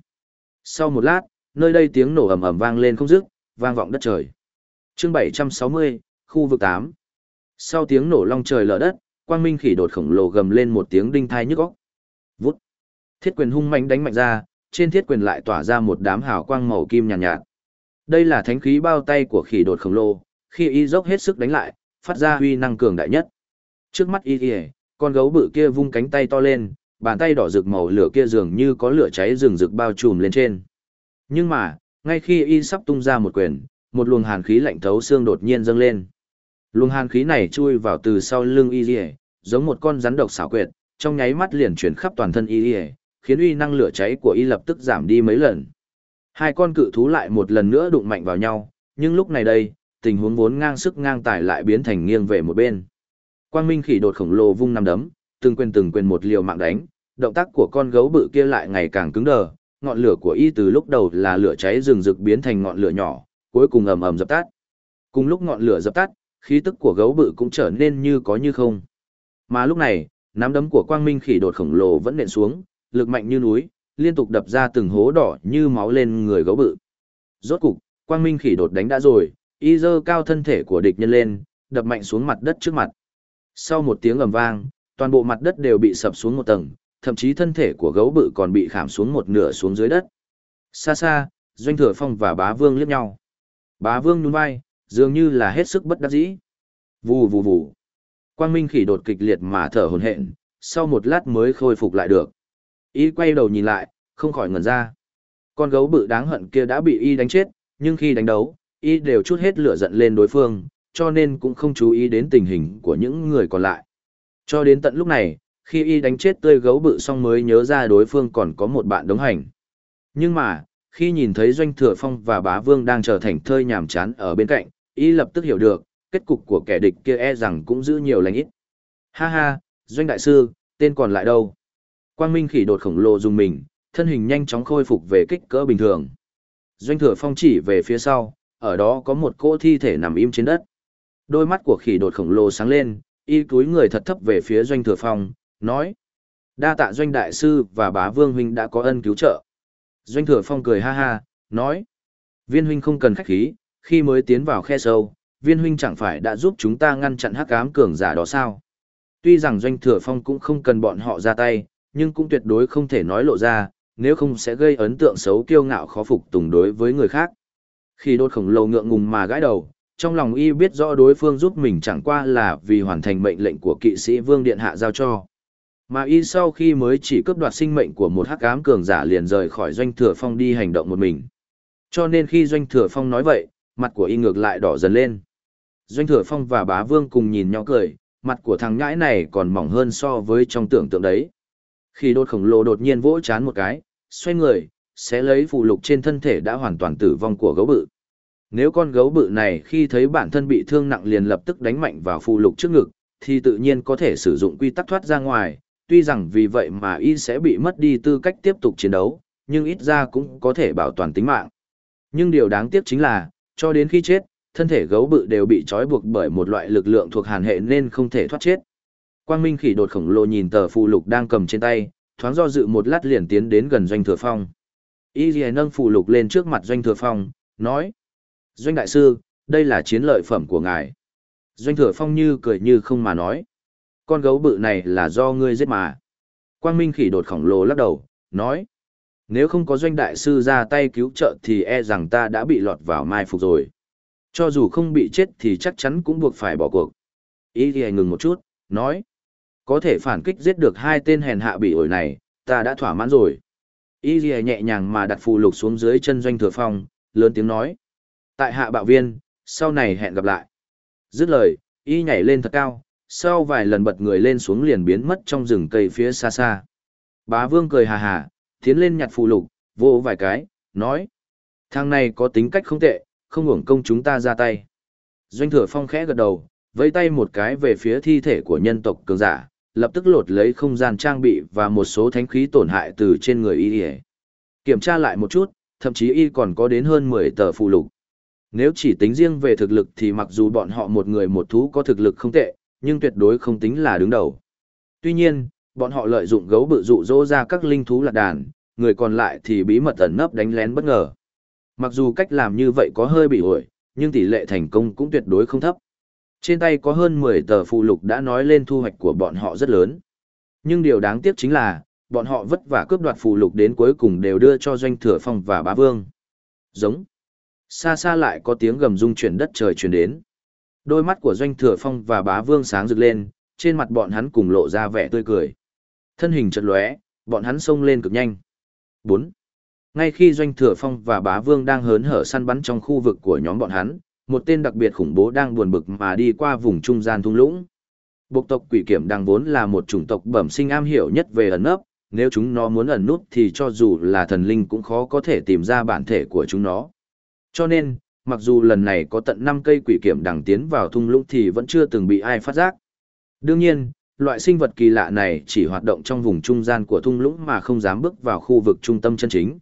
Sau một lát, nơi đây tiếng nổ ầm ầm vang lên không dứt, vang vọng đất trời chương 760, khu vực 8. Sau tiếng nổ long trời lở đất, quang minh khỉ đột khổng lồ gầm lên một tiếng đinh thai nhức óc. Vút. Thiết quyền hung mạnh đánh mạnh ra, trên thiết quyền lại tỏa ra một đám hào quang màu kim nhàn nhạt, nhạt. Đây là thánh khí bao tay của khỉ đột khổng lồ, khi y dốc hết sức đánh lại, phát ra huy năng cường đại nhất. Trước mắt y y, con gấu bự kia vung cánh tay to lên, bàn tay đỏ rực màu lửa kia dường như có lửa cháy rừng rực bao trùm lên trên. Nhưng mà, ngay khi y sắp tung ra một quyền, một luồng hàn khí lạnh thấu xương đột nhiên dâng lên. Luồng hàn khí này chui vào từ sau lưng y lìa, giống một con rắn độc xảo quyệt, trong nháy mắt liền chuyển khắp toàn thân y lìa, khiến uy năng lửa cháy của y lập tức giảm đi mấy lần. Hai con cự thú lại một lần nữa đụng mạnh vào nhau, nhưng lúc này đây, tình huống vốn ngang sức ngang tài lại biến thành nghiêng về một bên. Quang Minh khỉ đột khổng lồ vung năm đấm, từng quyền từng quyền một liều mạng đánh, động tác của con gấu bự kia lại ngày càng cứng đờ, ngọn lửa của y từ lúc đầu là lửa cháy rừng rực biến thành ngọn lửa nhỏ, cuối cùng ầm ầm dập tắt. Cùng lúc ngọn lửa dập tắt, khí tức của gấu bự cũng trở nên như có như không. Mà lúc này, nắm đấm của quang minh khỉ đột khổng lồ vẫn nện xuống, lực mạnh như núi, liên tục đập ra từng hố đỏ như máu lên người gấu bự. Rốt cục, quang minh khỉ đột đánh đã rồi, y dơ cao thân thể của địch nhân lên, đập mạnh xuống mặt đất trước mặt. Sau một tiếng ầm vang, toàn bộ mặt đất đều bị sập xuống một tầng, thậm chí thân thể của gấu bự còn bị khảm xuống một nửa xuống dưới đất. Xa xa, Doanh Thừa Phong và Bá Vương liếc nhau. Bá Vương nhún vai, dường như là hết sức bất đắc dĩ. Vù vù vù. Quang Minh khỉ đột kịch liệt mà thở hổn hển, sau một lát mới khôi phục lại được. Y quay đầu nhìn lại, không khỏi ngẩn ra. Con gấu bự đáng hận kia đã bị y đánh chết, nhưng khi đánh đấu, y đều chút hết lửa giận lên đối phương, cho nên cũng không chú ý đến tình hình của những người còn lại. Cho đến tận lúc này, khi y đánh chết tươi gấu bự xong mới nhớ ra đối phương còn có một bạn đống hành. Nhưng mà, khi nhìn thấy Doanh Thừa Phong và Bá Vương đang trở thành thơi nhàm chán ở bên cạnh, y lập tức hiểu được, kết cục của kẻ địch kia e rằng cũng giữ nhiều lành ít. Ha ha, Doanh Đại Sư, tên còn lại đâu? Quang Minh khỉ đột khổng lồ dùng mình, thân hình nhanh chóng khôi phục về kích cỡ bình thường. Doanh Thừa Phong chỉ về phía sau, ở đó có một cỗ thi thể nằm im trên đất. Đôi mắt của khỉ đột khổng lồ sáng lên, y cúi người thật thấp về phía Doanh Thừa Phong, nói. Đa tạ Doanh Đại Sư và bá Vương Huynh đã có ân cứu trợ. Doanh Thừa Phong cười ha ha, nói. Viên Huynh không cần khách khí, khi mới tiến vào khe sâu, Viên Huynh chẳng phải đã giúp chúng ta ngăn chặn hắc ám cường giả đó sao? Tuy rằng Doanh Thừa Phong cũng không cần bọn họ ra tay, nhưng cũng tuyệt đối không thể nói lộ ra, nếu không sẽ gây ấn tượng xấu kiêu ngạo khó phục tùng đối với người khác. Khi đốt khổng lồ ngượng ngùng mà gãi đầu, trong lòng y biết rõ đối phương giúp mình chẳng qua là vì hoàn thành mệnh lệnh của kỵ sĩ Vương Điện Hạ giao cho. Mà y sau khi mới chỉ cướp đoạt sinh mệnh của một hắc ám cường giả liền rời khỏi doanh thừa phong đi hành động một mình. Cho nên khi doanh thừa phong nói vậy, mặt của y ngược lại đỏ dần lên. Doanh thừa phong và bá vương cùng nhìn nhau cười, mặt của thằng nhãi này còn mỏng hơn so với trong tưởng tượng đấy. Khi đột khổng lồ đột nhiên vỗ chán một cái, xoay người, sẽ lấy phụ lục trên thân thể đã hoàn toàn tử vong của gấu bự. Nếu con gấu bự này khi thấy bản thân bị thương nặng liền lập tức đánh mạnh vào phụ lục trước ngực, thì tự nhiên có thể sử dụng quy tắc thoát ra ngoài, tuy rằng vì vậy mà y sẽ bị mất đi tư cách tiếp tục chiến đấu, nhưng ít ra cũng có thể bảo toàn tính mạng. Nhưng điều đáng tiếc chính là, cho đến khi chết, thân thể gấu bự đều bị trói buộc bởi một loại lực lượng thuộc hàn hệ nên không thể thoát chết. Quang Minh khỉ đột khổng lồ nhìn tờ phù lục đang cầm trên tay, thoáng do dự một lát liền tiến đến gần Doanh Thừa Phong. Y Lì nâng phù lục lên trước mặt Doanh Thừa Phong, nói. Doanh Đại Sư, đây là chiến lợi phẩm của ngài. Doanh Thừa Phong như cười như không mà nói con gấu bự này là do ngươi giết mà. Quang Minh khỉ đột khổng lồ lắc đầu, nói. Nếu không có doanh đại sư ra tay cứu trợ thì e rằng ta đã bị lọt vào mai phục rồi. Cho dù không bị chết thì chắc chắn cũng buộc phải bỏ cuộc. Ý thì ngừng một chút, nói. Có thể phản kích giết được hai tên hèn hạ bị ổi này, ta đã thỏa mãn rồi. Ý thì nhẹ nhàng mà đặt phù lục xuống dưới chân doanh thừa phong, lớn tiếng nói. Tại hạ bạo viên, sau này hẹn gặp lại. Dứt lời, Y nhảy lên thật cao, sau vài lần bật người lên xuống liền biến mất trong rừng cây phía xa xa. Bá vương cười hà hà, tiến lên nhặt phù lục, vô vài cái, nói. Thằng này có tính cách không tệ, không uổng công chúng ta ra tay. Doanh thừa phong khẽ gật đầu, vẫy tay một cái về phía thi thể của nhân tộc cường giả, lập tức lột lấy không gian trang bị và một số thánh khí tổn hại từ trên người y. Kiểm tra lại một chút, thậm chí y còn có đến hơn 10 tờ phụ lục. Nếu chỉ tính riêng về thực lực thì mặc dù bọn họ một người một thú có thực lực không tệ, nhưng tuyệt đối không tính là đứng đầu. Tuy nhiên, bọn họ lợi dụng gấu bự dụ dỗ ra các linh thú lạc đàn, người còn lại thì bí mật ẩn nấp đánh lén bất ngờ. Mặc dù cách làm như vậy có hơi bị ổi, nhưng tỷ lệ thành công cũng tuyệt đối không thấp. Trên tay có hơn 10 tờ phụ lục đã nói lên thu hoạch của bọn họ rất lớn. Nhưng điều đáng tiếc chính là, bọn họ vất vả cướp đoạt phụ lục đến cuối cùng đều đưa cho doanh thừa phong và bá vương. Giống. Xa xa lại có tiếng gầm rung chuyển đất trời truyền đến. Đôi mắt của doanh thừa phong và bá vương sáng rực lên, trên mặt bọn hắn cùng lộ ra vẻ tươi cười. Thân hình chợt lóe, bọn hắn xông lên cực nhanh. 4. Ngay khi doanh thừa phong và bá vương đang hớn hở săn bắn trong khu vực của nhóm bọn hắn, một tên đặc biệt khủng bố đang buồn bực mà đi qua vùng trung gian thung lũng. Bộc tộc quỷ kiểm đang vốn là một chủng tộc bẩm sinh am hiểu nhất về ẩn nấp, nếu chúng nó muốn ẩn nút thì cho dù là thần linh cũng khó có thể tìm ra bản thể của chúng nó. Cho nên, mặc dù lần này có tận 5 cây quỷ kiểm đằng tiến vào thung lũng thì vẫn chưa từng bị ai phát giác. Đương nhiên, loại sinh vật kỳ lạ này chỉ hoạt động trong vùng trung gian của thung lũng mà không dám bước vào khu vực trung tâm chân chính.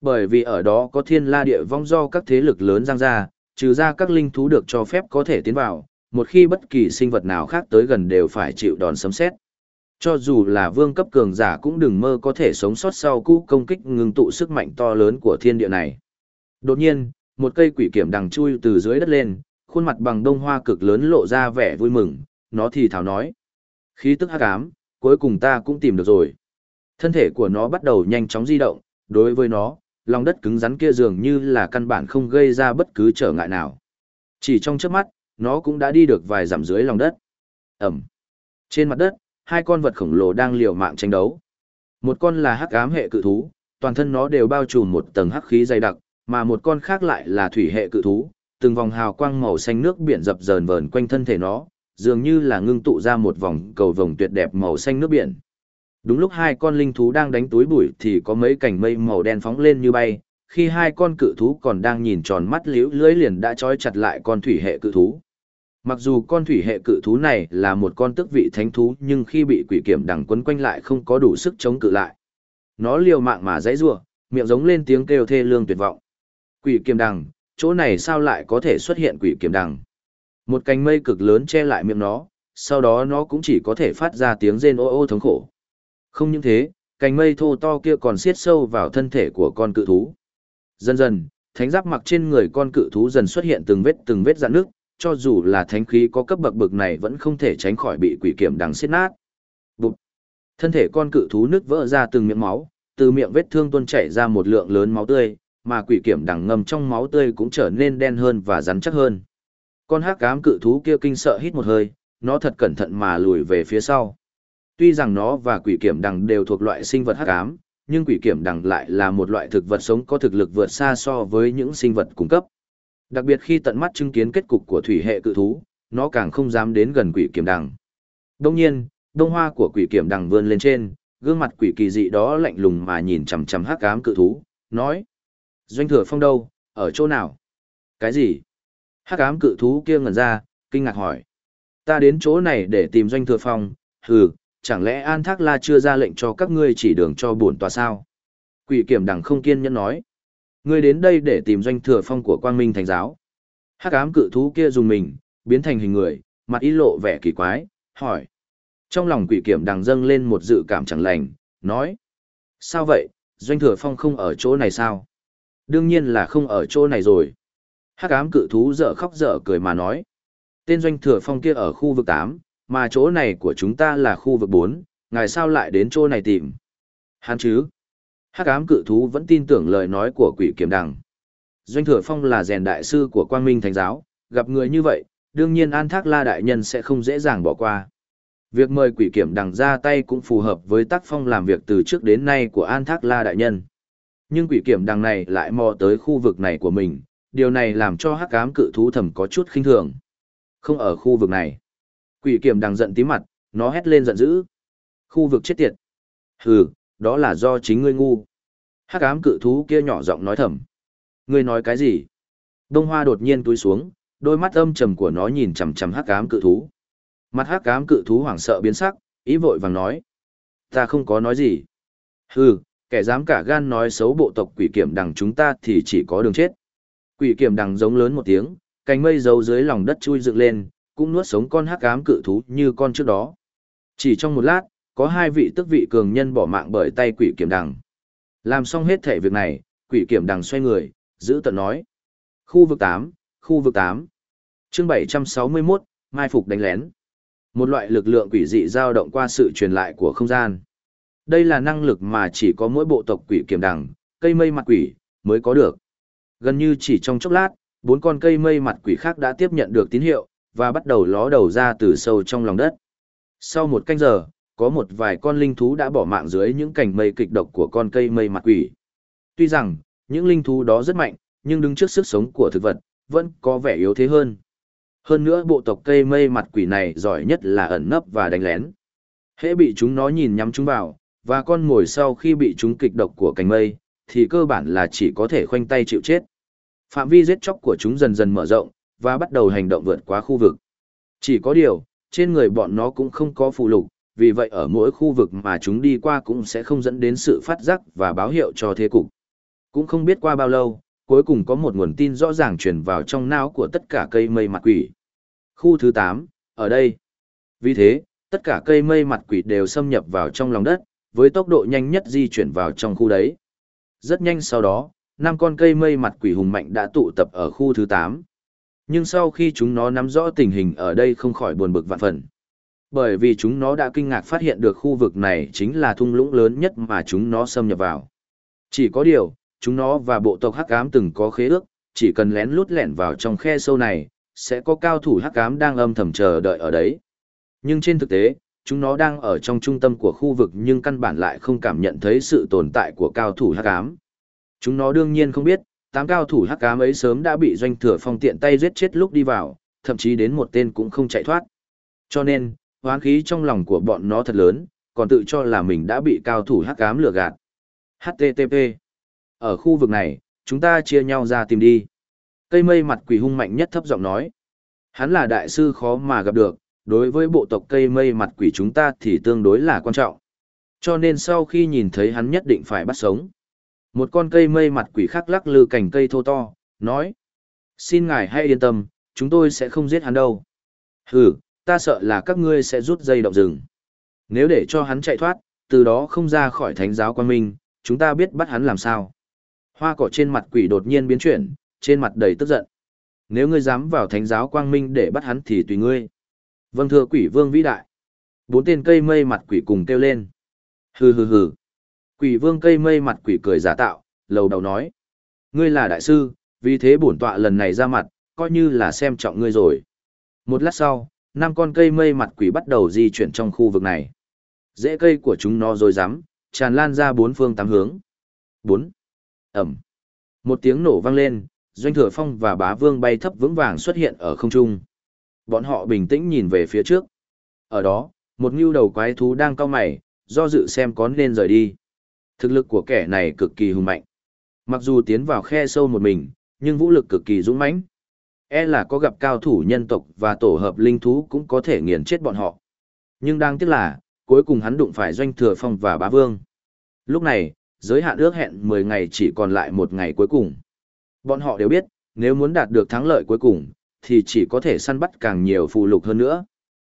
Bởi vì ở đó có thiên la địa vong do các thế lực lớn giang ra, trừ ra các linh thú được cho phép có thể tiến vào, một khi bất kỳ sinh vật nào khác tới gần đều phải chịu đòn sấm sét. Cho dù là vương cấp cường giả cũng đừng mơ có thể sống sót sau cú công kích ngưng tụ sức mạnh to lớn của thiên địa này. Đột nhiên, một cây quỷ kiểm đằng chui từ dưới đất lên, khuôn mặt bằng đông hoa cực lớn lộ ra vẻ vui mừng, nó thì thào nói. Khí tức hắc ám, cuối cùng ta cũng tìm được rồi. Thân thể của nó bắt đầu nhanh chóng di động, đối với nó, lòng đất cứng rắn kia dường như là căn bản không gây ra bất cứ trở ngại nào. Chỉ trong chớp mắt, nó cũng đã đi được vài dặm dưới lòng đất. Ẩm. Trên mặt đất, hai con vật khổng lồ đang liều mạng tranh đấu. Một con là hắc ám hệ cự thú, toàn thân nó đều bao trùm một tầng hắc khí dày đặc, mà một con khác lại là thủy hệ cự thú, từng vòng hào quang màu xanh nước biển dập dờn vờn quanh thân thể nó, dường như là ngưng tụ ra một vòng cầu vồng tuyệt đẹp màu xanh nước biển. Đúng lúc hai con linh thú đang đánh túi bụi thì có mấy cành mây màu đen phóng lên như bay, khi hai con cự thú còn đang nhìn tròn mắt liễu lưới liền đã trói chặt lại con thủy hệ cự thú. Mặc dù con thủy hệ cự thú này là một con tức vị thánh thú nhưng khi bị quỷ kiểm đằng quấn quanh lại không có đủ sức chống cự lại. Nó liều mạng mà dãy rủa, miệng giống lên tiếng kêu thê lương tuyệt vọng. Quỷ kiếm đằng, chỗ này sao lại có thể xuất hiện quỷ kiếm đằng? Một cánh mây cực lớn che lại miệng nó, sau đó nó cũng chỉ có thể phát ra tiếng rên ô ô thống khổ. Không những thế, cánh mây thô to kia còn siết sâu vào thân thể của con cự thú. Dần dần, thánh giáp mặc trên người con cự thú dần xuất hiện từng vết từng vết dạn nước, cho dù là thánh khí có cấp bậc bực này vẫn không thể tránh khỏi bị quỷ kiểm đằng xiết nát. Bụt! Thân thể con cự thú nứt vỡ ra từng miệng máu, từ miệng vết thương tuôn chảy ra một lượng lớn máu tươi, mà quỷ kiểm đằng ngầm trong máu tươi cũng trở nên đen hơn và rắn chắc hơn. Con hắc ám cự thú kia kinh sợ hít một hơi, nó thật cẩn thận mà lùi về phía sau. Tuy rằng nó và quỷ kiểm đằng đều thuộc loại sinh vật hắc ám, nhưng quỷ kiểm đằng lại là một loại thực vật sống có thực lực vượt xa so với những sinh vật cung cấp. Đặc biệt khi tận mắt chứng kiến kết cục của thủy hệ cự thú, nó càng không dám đến gần quỷ kiểm đằng. Đông nhiên, đông hoa của quỷ kiểm đằng vươn lên trên, gương mặt quỷ kỳ dị đó lạnh lùng mà nhìn chằm chằm hắc ám cự thú, nói: "Doanh thừa phong đâu, ở chỗ nào?" "Cái gì?" Hắc ám cự thú kia ngẩn ra, kinh ngạc hỏi: "Ta đến chỗ này để tìm Doanh thừa phong, hừ, chẳng lẽ An Thác La chưa ra lệnh cho các ngươi chỉ đường cho bổn tòa sao?" Quỷ kiểm đằng không kiên nhẫn nói: Ngươi đến đây để tìm doanh thừa phong của quang minh thành giáo. Hắc ám cự thú kia dùng mình, biến thành hình người, mặt ý lộ vẻ kỳ quái, hỏi. Trong lòng quỷ kiểm đằng dâng lên một dự cảm chẳng lành, nói. Sao vậy, doanh thừa phong không ở chỗ này sao? Đương nhiên là không ở chỗ này rồi. Hắc ám cự thú dở khóc dở cười mà nói. Tên doanh thừa phong kia ở khu vực 8, mà chỗ này của chúng ta là khu vực 4, ngài sao lại đến chỗ này tìm? Hắn chứ? hắc ám cự thú vẫn tin tưởng lời nói của quỷ kiểm đằng doanh thừa phong là rèn đại sư của quang minh thánh giáo gặp người như vậy đương nhiên an thác la đại nhân sẽ không dễ dàng bỏ qua việc mời quỷ kiểm đằng ra tay cũng phù hợp với tác phong làm việc từ trước đến nay của an thác la đại nhân nhưng quỷ kiểm đằng này lại mò tới khu vực này của mình điều này làm cho hắc ám cự thú thầm có chút khinh thường không ở khu vực này quỷ kiểm đằng giận tí mặt nó hét lên giận dữ khu vực chết tiệt hừ đó là do chính ngươi ngu. Hắc ám cự thú kia nhỏ giọng nói thầm. Ngươi nói cái gì? Đông hoa đột nhiên túi xuống, đôi mắt âm trầm của nó nhìn chằm chằm hắc ám cự thú. Mặt hắc ám cự thú hoảng sợ biến sắc, ý vội vàng nói. Ta không có nói gì. Hừ, kẻ dám cả gan nói xấu bộ tộc quỷ kiểm đằng chúng ta thì chỉ có đường chết. Quỷ kiểm đằng giống lớn một tiếng, cánh mây dấu dưới lòng đất chui dựng lên, cũng nuốt sống con hắc ám cự thú như con trước đó. Chỉ trong một lát, có hai vị tức vị cường nhân bỏ mạng bởi tay quỷ kiểm đằng. Làm xong hết thể việc này, quỷ kiểm đằng xoay người, giữ tận nói. Khu vực 8, khu vực 8. Chương 761, mai phục đánh lén. Một loại lực lượng quỷ dị dao động qua sự truyền lại của không gian. Đây là năng lực mà chỉ có mỗi bộ tộc quỷ kiểm đằng, cây mây mặt quỷ, mới có được. Gần như chỉ trong chốc lát, bốn con cây mây mặt quỷ khác đã tiếp nhận được tín hiệu, và bắt đầu ló đầu ra từ sâu trong lòng đất. Sau một canh giờ, có một vài con linh thú đã bỏ mạng dưới những cành mây kịch độc của con cây mây mặt quỷ. Tuy rằng, những linh thú đó rất mạnh, nhưng đứng trước sức sống của thực vật, vẫn có vẻ yếu thế hơn. Hơn nữa bộ tộc cây mây mặt quỷ này giỏi nhất là ẩn nấp và đánh lén. Hễ bị chúng nó nhìn nhắm chúng vào, và con mồi sau khi bị chúng kịch độc của cành mây, thì cơ bản là chỉ có thể khoanh tay chịu chết. Phạm vi giết chóc của chúng dần dần mở rộng, và bắt đầu hành động vượt qua khu vực. Chỉ có điều, trên người bọn nó cũng không có phụ lục, vì vậy ở mỗi khu vực mà chúng đi qua cũng sẽ không dẫn đến sự phát giác và báo hiệu cho thế cục. Cũng không biết qua bao lâu, cuối cùng có một nguồn tin rõ ràng truyền vào trong não của tất cả cây mây mặt quỷ. Khu thứ 8, ở đây. Vì thế, tất cả cây mây mặt quỷ đều xâm nhập vào trong lòng đất, với tốc độ nhanh nhất di chuyển vào trong khu đấy. Rất nhanh sau đó, năm con cây mây mặt quỷ hùng mạnh đã tụ tập ở khu thứ 8. Nhưng sau khi chúng nó nắm rõ tình hình ở đây không khỏi buồn bực vạn phần. Bởi vì chúng nó đã kinh ngạc phát hiện được khu vực này chính là thung lũng lớn nhất mà chúng nó xâm nhập vào. Chỉ có điều, chúng nó và bộ tộc Hắc Ám từng có khế ước, chỉ cần lén lút lẻn vào trong khe sâu này, sẽ có cao thủ Hắc Ám đang âm thầm chờ đợi ở đấy. Nhưng trên thực tế, chúng nó đang ở trong trung tâm của khu vực nhưng căn bản lại không cảm nhận thấy sự tồn tại của cao thủ Hắc Ám. Chúng nó đương nhiên không biết, tám cao thủ Hắc Ám ấy sớm đã bị doanh thừa phong tiện tay giết chết lúc đi vào, thậm chí đến một tên cũng không chạy thoát. Cho nên, hoán khí trong lòng của bọn nó thật lớn, còn tự cho là mình đã bị cao thủ Hắc Ám lừa gạt. HTTP ở khu vực này, chúng ta chia nhau ra tìm đi. Cây mây mặt quỷ hung mạnh nhất thấp giọng nói. Hắn là đại sư khó mà gặp được, đối với bộ tộc cây mây mặt quỷ chúng ta thì tương đối là quan trọng. Cho nên sau khi nhìn thấy hắn nhất định phải bắt sống. Một con cây mây mặt quỷ khác lắc lư cành cây thô to, nói. Xin ngài hãy yên tâm, chúng tôi sẽ không giết hắn đâu. Hừ, ta sợ là các ngươi sẽ rút dây động rừng. Nếu để cho hắn chạy thoát, từ đó không ra khỏi thánh giáo quan minh, chúng ta biết bắt hắn làm sao. Hoa cỏ trên mặt quỷ đột nhiên biến chuyển, trên mặt đầy tức giận. Nếu ngươi dám vào thánh giáo quang minh để bắt hắn thì tùy ngươi. Vâng thưa quỷ vương vĩ đại. Bốn tên cây mây mặt quỷ cùng kêu lên. Hừ hừ hừ. Quỷ vương cây mây mặt quỷ cười giả tạo, lầu đầu nói. Ngươi là đại sư, vì thế bổn tọa lần này ra mặt, coi như là xem trọng ngươi rồi. Một lát sau, năm con cây mây mặt quỷ bắt đầu di chuyển trong khu vực này. Rễ cây của chúng nó rồi rắm, tràn lan ra bốn phương tám hướng. Bốn. Ẩm. Một tiếng nổ vang lên, Doanh Thừa Phong và Bá Vương bay thấp vững vàng xuất hiện ở không trung. Bọn họ bình tĩnh nhìn về phía trước. Ở đó, một ngưu đầu quái thú đang cao mày, do dự xem có nên rời đi. Thực lực của kẻ này cực kỳ hùng mạnh. Mặc dù tiến vào khe sâu một mình, nhưng vũ lực cực kỳ dũng mãnh. E là có gặp cao thủ nhân tộc và tổ hợp linh thú cũng có thể nghiền chết bọn họ. Nhưng đáng tiếc là, cuối cùng hắn đụng phải Doanh Thừa Phong và Bá Vương. Lúc này, giới hạn ước hẹn 10 ngày chỉ còn lại một ngày cuối cùng. Bọn họ đều biết, nếu muốn đạt được thắng lợi cuối cùng, thì chỉ có thể săn bắt càng nhiều phù lục hơn nữa.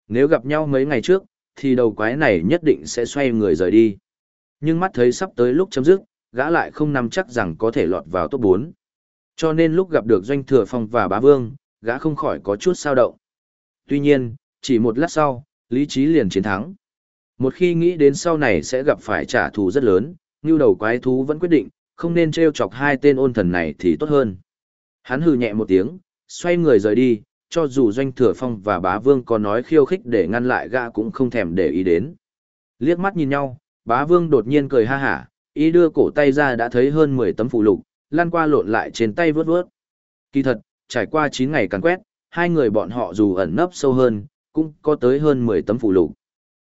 Nếu gặp nhau mấy ngày trước, thì đầu quái này nhất định sẽ xoay người rời đi. Nhưng mắt thấy sắp tới lúc chấm dứt, gã lại không nắm chắc rằng có thể lọt vào top 4. Cho nên lúc gặp được Doanh Thừa Phong và Bá Vương, gã không khỏi có chút sao động. Tuy nhiên, chỉ một lát sau, lý trí liền chiến thắng. Một khi nghĩ đến sau này sẽ gặp phải trả thù rất lớn, như đầu quái thú vẫn quyết định, không nên treo chọc hai tên ôn thần này thì tốt hơn. Hắn hừ nhẹ một tiếng, xoay người rời đi, cho dù doanh thừa phong và bá vương có nói khiêu khích để ngăn lại gã cũng không thèm để ý đến. Liếc mắt nhìn nhau, bá vương đột nhiên cười ha hả, ý đưa cổ tay ra đã thấy hơn 10 tấm phụ lục, Lan qua lộn lại trên tay vướt vướt. Kỳ thật, trải qua 9 ngày càn quét, hai người bọn họ dù ẩn nấp sâu hơn, cũng có tới hơn 10 tấm phụ lục.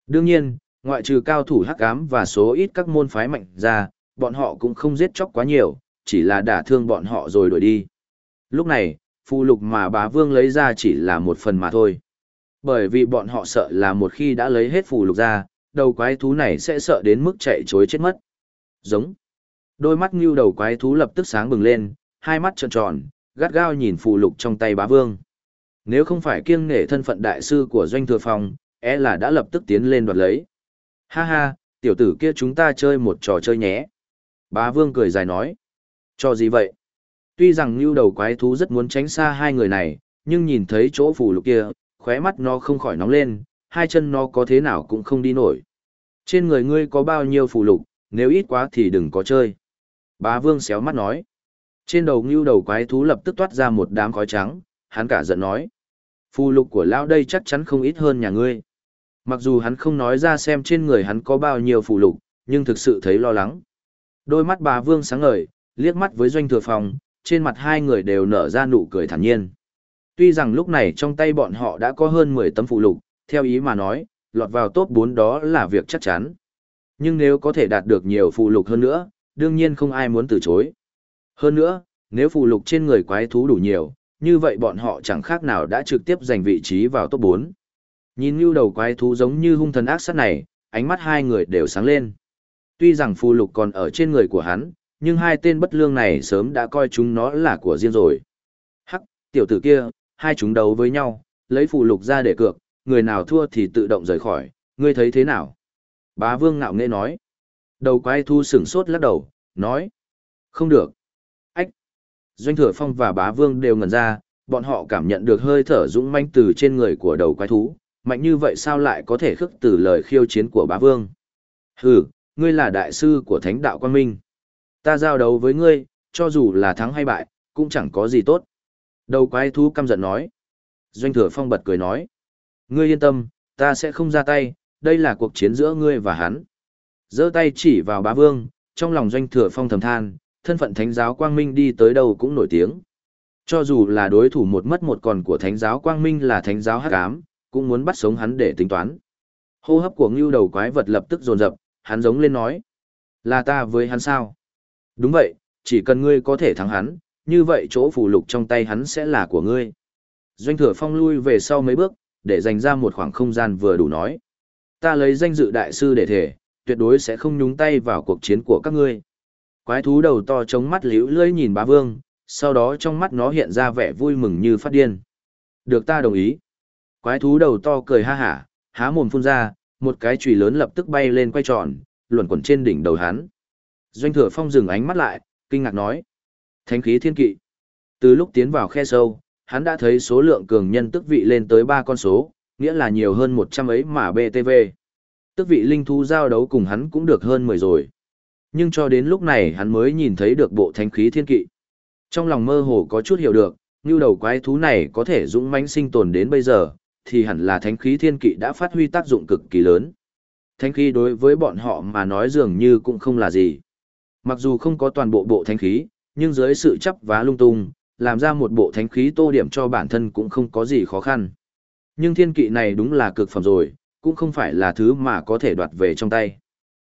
Đương nhiên, ngoại trừ cao thủ hắc ám và số ít các môn phái mạnh ra, bọn họ cũng không giết chóc quá nhiều, chỉ là đả thương bọn họ rồi đuổi đi. Lúc này, phù lục mà bá vương lấy ra chỉ là một phần mà thôi. Bởi vì bọn họ sợ là một khi đã lấy hết phù lục ra, đầu quái thú này sẽ sợ đến mức chạy chối chết mất. Giống. Đôi mắt như đầu quái thú lập tức sáng bừng lên, hai mắt tròn tròn, gắt gao nhìn phù lục trong tay bá vương. Nếu không phải kiêng nể thân phận đại sư của doanh thừa phòng, e là đã lập tức tiến lên đoạt lấy. Ha ha, tiểu tử kia chúng ta chơi một trò chơi nhé. Bá vương cười dài nói. Cho gì vậy? Tuy rằng như đầu quái thú rất muốn tránh xa hai người này, nhưng nhìn thấy chỗ phù lục kia, khóe mắt nó không khỏi nóng lên, hai chân nó có thế nào cũng không đi nổi. Trên người ngươi có bao nhiêu phù lục, nếu ít quá thì đừng có chơi. Bá vương xéo mắt nói. Trên đầu ngưu đầu quái thú lập tức toát ra một đám khói trắng, hắn cả giận nói. Phù lục của lão đây chắc chắn không ít hơn nhà ngươi. Mặc dù hắn không nói ra xem trên người hắn có bao nhiêu phù lục, nhưng thực sự thấy lo lắng. Đôi mắt bà vương sáng ngời, liếc mắt với doanh thừa phòng, trên mặt hai người đều nở ra nụ cười thản nhiên. Tuy rằng lúc này trong tay bọn họ đã có hơn 10 tấm phụ lục, theo ý mà nói, lọt vào top 4 đó là việc chắc chắn. Nhưng nếu có thể đạt được nhiều phụ lục hơn nữa, đương nhiên không ai muốn từ chối. Hơn nữa, nếu phụ lục trên người quái thú đủ nhiều, như vậy bọn họ chẳng khác nào đã trực tiếp giành vị trí vào top 4. Nhìn như đầu quái thú giống như hung thần ác sát này, ánh mắt hai người đều sáng lên. Tuy rằng phù lục còn ở trên người của hắn, nhưng hai tên bất lương này sớm đã coi chúng nó là của riêng rồi. Hắc, tiểu tử kia, hai chúng đấu với nhau, lấy phù lục ra để cược, người nào thua thì tự động rời khỏi, ngươi thấy thế nào? Bá vương ngạo nghễ nói. Đầu quái thu sửng sốt lắc đầu, nói. Không được. Ách. Doanh thừa phong và bá vương đều ngẩn ra, bọn họ cảm nhận được hơi thở dũng manh từ trên người của đầu quái thú, mạnh như vậy sao lại có thể khước từ lời khiêu chiến của bá vương? Hừ, ngươi là đại sư của thánh đạo quang minh. Ta giao đấu với ngươi, cho dù là thắng hay bại, cũng chẳng có gì tốt. Đầu quái thú căm giận nói. Doanh thừa phong bật cười nói. Ngươi yên tâm, ta sẽ không ra tay, đây là cuộc chiến giữa ngươi và hắn. giơ tay chỉ vào bá vương, trong lòng doanh thừa phong thầm than, thân phận thánh giáo quang minh đi tới đâu cũng nổi tiếng. Cho dù là đối thủ một mất một còn của thánh giáo quang minh là thánh giáo hắc ám, cũng muốn bắt sống hắn để tính toán. Hô hấp của ngưu đầu quái vật lập tức dồn dập, hắn giống lên nói. Là ta với hắn sao? Đúng vậy, chỉ cần ngươi có thể thắng hắn, như vậy chỗ phù lục trong tay hắn sẽ là của ngươi. Doanh thừa phong lui về sau mấy bước, để dành ra một khoảng không gian vừa đủ nói. Ta lấy danh dự đại sư để thể, tuyệt đối sẽ không nhúng tay vào cuộc chiến của các ngươi. Quái thú đầu to chống mắt liễu lưỡi nhìn bá vương, sau đó trong mắt nó hiện ra vẻ vui mừng như phát điên. Được ta đồng ý. Quái thú đầu to cười ha hả, há mồm phun ra, một cái chùy lớn lập tức bay lên quay tròn, luẩn quẩn trên đỉnh đầu hắn. Doanh thừa phong dừng ánh mắt lại, kinh ngạc nói. Thánh khí thiên kỵ. Từ lúc tiến vào khe sâu, hắn đã thấy số lượng cường nhân tức vị lên tới ba con số, nghĩa là nhiều hơn một trăm ấy mà BTV. Tức vị linh thú giao đấu cùng hắn cũng được hơn mười rồi. Nhưng cho đến lúc này hắn mới nhìn thấy được bộ thánh khí thiên kỵ. Trong lòng mơ hồ có chút hiểu được, như đầu quái thú này có thể dũng mãnh sinh tồn đến bây giờ, thì hẳn là thánh khí thiên kỵ đã phát huy tác dụng cực kỳ lớn. Thánh khí đối với bọn họ mà nói dường như cũng không là gì. Mặc dù không có toàn bộ bộ thánh khí, nhưng dưới sự chấp vá lung tung, làm ra một bộ thánh khí tô điểm cho bản thân cũng không có gì khó khăn. Nhưng thiên kỵ này đúng là cực phẩm rồi, cũng không phải là thứ mà có thể đoạt về trong tay.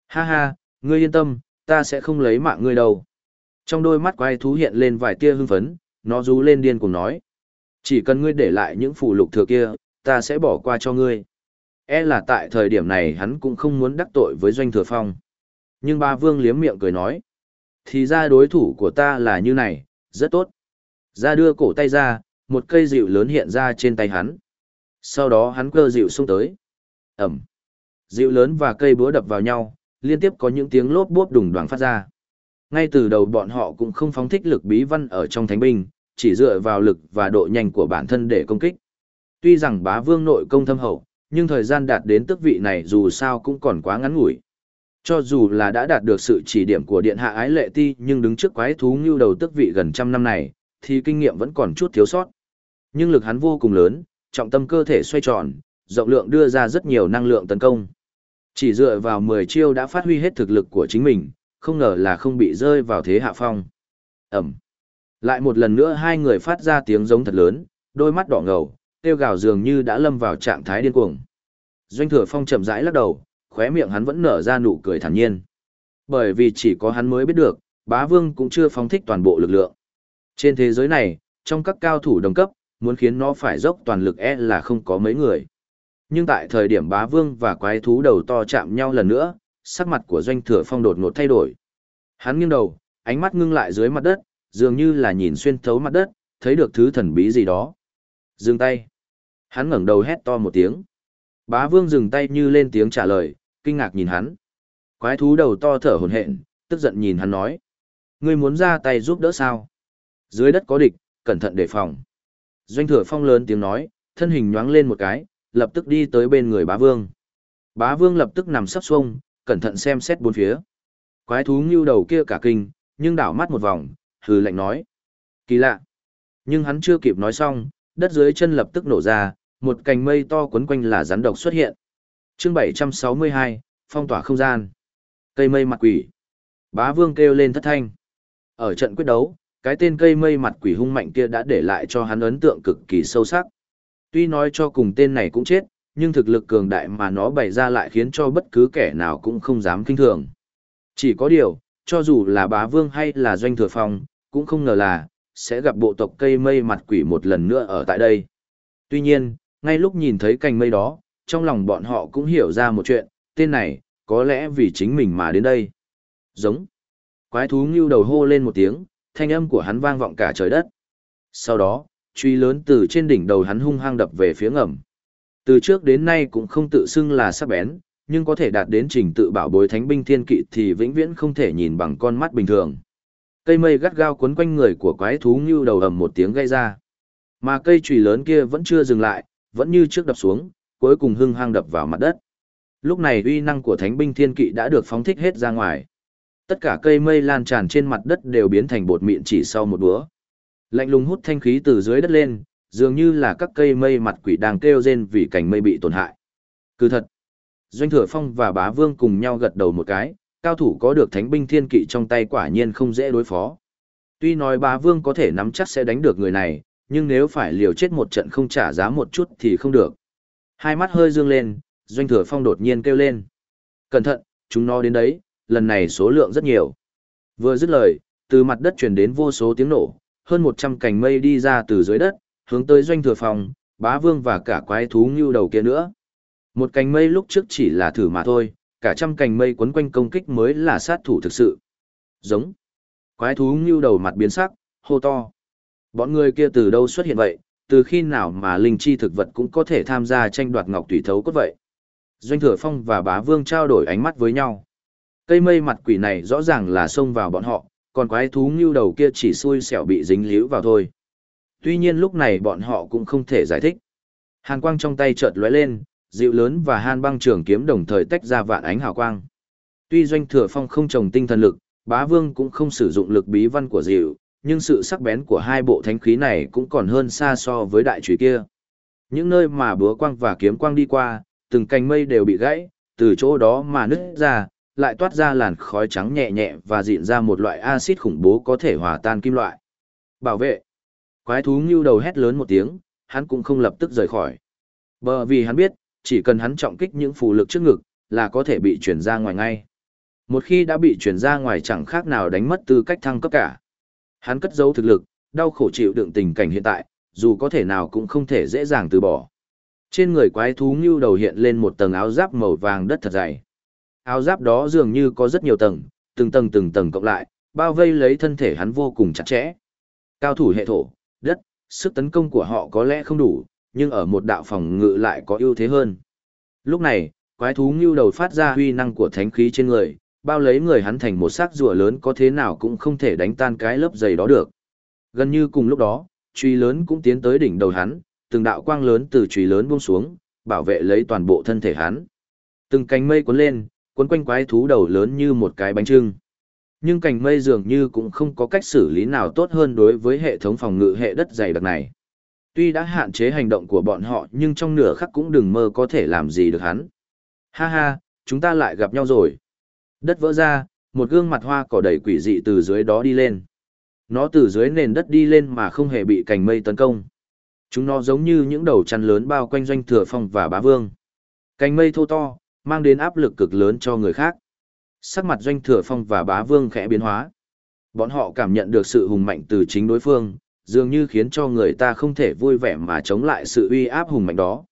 Ha ha, ngươi yên tâm, ta sẽ không lấy mạng ngươi đâu. Trong đôi mắt quái thú hiện lên vài tia hưng phấn, nó rú lên điên cùng nói. Chỉ cần ngươi để lại những phù lục thừa kia, ta sẽ bỏ qua cho ngươi. E là tại thời điểm này hắn cũng không muốn đắc tội với doanh thừa phong. Nhưng ba vương liếm miệng cười nói. Thì ra đối thủ của ta là như này, rất tốt. Ra đưa cổ tay ra, một cây dịu lớn hiện ra trên tay hắn. Sau đó hắn cơ dịu xông tới. Ẩm. Dịu lớn và cây búa đập vào nhau, liên tiếp có những tiếng lốp bốp đùng đoàng phát ra. Ngay từ đầu bọn họ cũng không phóng thích lực bí văn ở trong thánh binh, chỉ dựa vào lực và độ nhanh của bản thân để công kích. Tuy rằng bá vương nội công thâm hậu, nhưng thời gian đạt đến tước vị này dù sao cũng còn quá ngắn ngủi. Cho dù là đã đạt được sự chỉ điểm của điện hạ ái lệ ti nhưng đứng trước quái thú như đầu tước vị gần trăm năm này, thì kinh nghiệm vẫn còn chút thiếu sót. Nhưng lực hắn vô cùng lớn, trọng tâm cơ thể xoay tròn, rộng lượng đưa ra rất nhiều năng lượng tấn công. Chỉ dựa vào 10 chiêu đã phát huy hết thực lực của chính mình, không ngờ là không bị rơi vào thế hạ phong. Ẩm. Lại một lần nữa hai người phát ra tiếng giống thật lớn, đôi mắt đỏ ngầu, tiêu gào dường như đã lâm vào trạng thái điên cuồng. Doanh thừa phong chậm rãi lắc đầu, khóe miệng hắn vẫn nở ra nụ cười thản nhiên. Bởi vì chỉ có hắn mới biết được, bá vương cũng chưa phóng thích toàn bộ lực lượng. Trên thế giới này, trong các cao thủ đồng cấp, muốn khiến nó phải dốc toàn lực e là không có mấy người. Nhưng tại thời điểm bá vương và quái thú đầu to chạm nhau lần nữa, sắc mặt của doanh thừa phong đột ngột thay đổi. Hắn nghiêng đầu, ánh mắt ngưng lại dưới mặt đất, dường như là nhìn xuyên thấu mặt đất, thấy được thứ thần bí gì đó. Dừng tay. Hắn ngẩng đầu hét to một tiếng. Bá vương dừng tay như lên tiếng trả lời, kinh ngạc nhìn hắn. Quái thú đầu to thở hổn hển, tức giận nhìn hắn nói. Ngươi muốn ra tay giúp đỡ sao? Dưới đất có địch, cẩn thận đề phòng. Doanh thừa phong lớn tiếng nói, thân hình nhoáng lên một cái, lập tức đi tới bên người bá vương. Bá vương lập tức nằm sắp xuông, cẩn thận xem xét bốn phía. Quái thú ngưu đầu kia cả kinh, nhưng đảo mắt một vòng, hừ lạnh nói. Kỳ lạ. Nhưng hắn chưa kịp nói xong, đất dưới chân lập tức nổ ra, một cành mây to quấn quanh là rắn độc xuất hiện chương 762, phong tỏa không gian. Cây mây mặt quỷ. Bá vương kêu lên thất thanh. Ở trận quyết đấu, cái tên cây mây mặt quỷ hung mạnh kia đã để lại cho hắn ấn tượng cực kỳ sâu sắc. Tuy nói cho cùng tên này cũng chết, nhưng thực lực cường đại mà nó bày ra lại khiến cho bất cứ kẻ nào cũng không dám kinh thường. Chỉ có điều, cho dù là bá vương hay là doanh thừa phong, cũng không ngờ là, sẽ gặp bộ tộc cây mây mặt quỷ một lần nữa ở tại đây. Tuy nhiên, ngay lúc nhìn thấy cành mây đó, trong lòng bọn họ cũng hiểu ra một chuyện, tên này, có lẽ vì chính mình mà đến đây. Giống. Quái thú ngưu đầu hô lên một tiếng, thanh âm của hắn vang vọng cả trời đất. Sau đó, truy lớn từ trên đỉnh đầu hắn hung hăng đập về phía ngầm. Từ trước đến nay cũng không tự xưng là sắc bén, nhưng có thể đạt đến trình tự bảo bối thánh binh thiên kỵ thì vĩnh viễn không thể nhìn bằng con mắt bình thường. Cây mây gắt gao quấn quanh người của quái thú ngưu đầu ầm một tiếng gây ra. Mà cây chùy lớn kia vẫn chưa dừng lại, vẫn như trước đập xuống, cuối cùng hưng hang đập vào mặt đất. Lúc này uy năng của thánh binh thiên kỵ đã được phóng thích hết ra ngoài. Tất cả cây mây lan tràn trên mặt đất đều biến thành bột mịn chỉ sau một búa. Lạnh lùng hút thanh khí từ dưới đất lên, dường như là các cây mây mặt quỷ đang kêu rên vì cành mây bị tổn hại. Cứ thật, Doanh Thừa Phong và Bá Vương cùng nhau gật đầu một cái, cao thủ có được thánh binh thiên kỵ trong tay quả nhiên không dễ đối phó. Tuy nói Bá Vương có thể nắm chắc sẽ đánh được người này, nhưng nếu phải liều chết một trận không trả giá một chút thì không được. Hai mắt hơi dương lên, Doanh Thừa Phong đột nhiên kêu lên. Cẩn thận, chúng nó đến đấy, lần này số lượng rất nhiều. Vừa dứt lời, từ mặt đất truyền đến vô số tiếng nổ, hơn 100 cành mây đi ra từ dưới đất, hướng tới Doanh Thừa Phong, Bá Vương và cả quái thú như đầu kia nữa. Một cành mây lúc trước chỉ là thử mà thôi, cả trăm cành mây quấn quanh công kích mới là sát thủ thực sự. Giống. Quái thú như đầu mặt biến sắc, hô to. Bọn người kia từ đâu xuất hiện vậy, từ khi nào mà linh chi thực vật cũng có thể tham gia tranh đoạt ngọc tùy thấu cốt vậy. Doanh thừa phong và bá vương trao đổi ánh mắt với nhau. Cây mây mặt quỷ này rõ ràng là xông vào bọn họ, còn quái thú ngưu đầu kia chỉ xui xẻo bị dính líu vào thôi. Tuy nhiên lúc này bọn họ cũng không thể giải thích. Hàn quang trong tay chợt lóe lên, dịu lớn và han băng trường kiếm đồng thời tách ra vạn ánh hào quang. Tuy doanh thừa phong không trồng tinh thần lực, bá vương cũng không sử dụng lực bí văn của dịu, nhưng sự sắc bén của hai bộ thánh khí này cũng còn hơn xa so với đại trùy kia. Những nơi mà búa quang và kiếm quang đi qua, từng cành mây đều bị gãy, từ chỗ đó mà nứt ra, lại toát ra làn khói trắng nhẹ nhẹ và dịn ra một loại axit khủng bố có thể hòa tan kim loại. Bảo vệ. Quái thú nhưu đầu hét lớn một tiếng, hắn cũng không lập tức rời khỏi. Bởi vì hắn biết, chỉ cần hắn trọng kích những phù lực trước ngực, là có thể bị chuyển ra ngoài ngay. Một khi đã bị chuyển ra ngoài chẳng khác nào đánh mất tư cách thăng cấp cả. Hắn cất giấu thực lực, đau khổ chịu đựng tình cảnh hiện tại, dù có thể nào cũng không thể dễ dàng từ bỏ. Trên người quái thú ngưu đầu hiện lên một tầng áo giáp màu vàng đất thật dày. Áo giáp đó dường như có rất nhiều tầng, từng tầng từng tầng cộng lại, bao vây lấy thân thể hắn vô cùng chặt chẽ. Cao thủ hệ thổ, đất, sức tấn công của họ có lẽ không đủ, nhưng ở một đạo phòng ngự lại có ưu thế hơn. Lúc này, quái thú ngưu đầu phát ra huy năng của thánh khí trên người, bao lấy người hắn thành một xác rùa lớn có thế nào cũng không thể đánh tan cái lớp dày đó được. Gần như cùng lúc đó, truy lớn cũng tiến tới đỉnh đầu hắn, từng đạo quang lớn từ truy lớn buông xuống, bảo vệ lấy toàn bộ thân thể hắn. Từng cánh mây cuốn lên, cuốn quanh quái thú đầu lớn như một cái bánh trưng. Nhưng cành mây dường như cũng không có cách xử lý nào tốt hơn đối với hệ thống phòng ngự hệ đất dày đặc này. Tuy đã hạn chế hành động của bọn họ nhưng trong nửa khắc cũng đừng mơ có thể làm gì được hắn. Ha ha, chúng ta lại gặp nhau rồi. Đất vỡ ra, một gương mặt hoa cỏ đầy quỷ dị từ dưới đó đi lên. Nó từ dưới nền đất đi lên mà không hề bị cành mây tấn công. Chúng nó giống như những đầu chăn lớn bao quanh doanh thừa phong và bá vương. Cành mây thô to, mang đến áp lực cực lớn cho người khác. Sắc mặt doanh thừa phong và bá vương khẽ biến hóa. Bọn họ cảm nhận được sự hùng mạnh từ chính đối phương, dường như khiến cho người ta không thể vui vẻ mà chống lại sự uy áp hùng mạnh đó.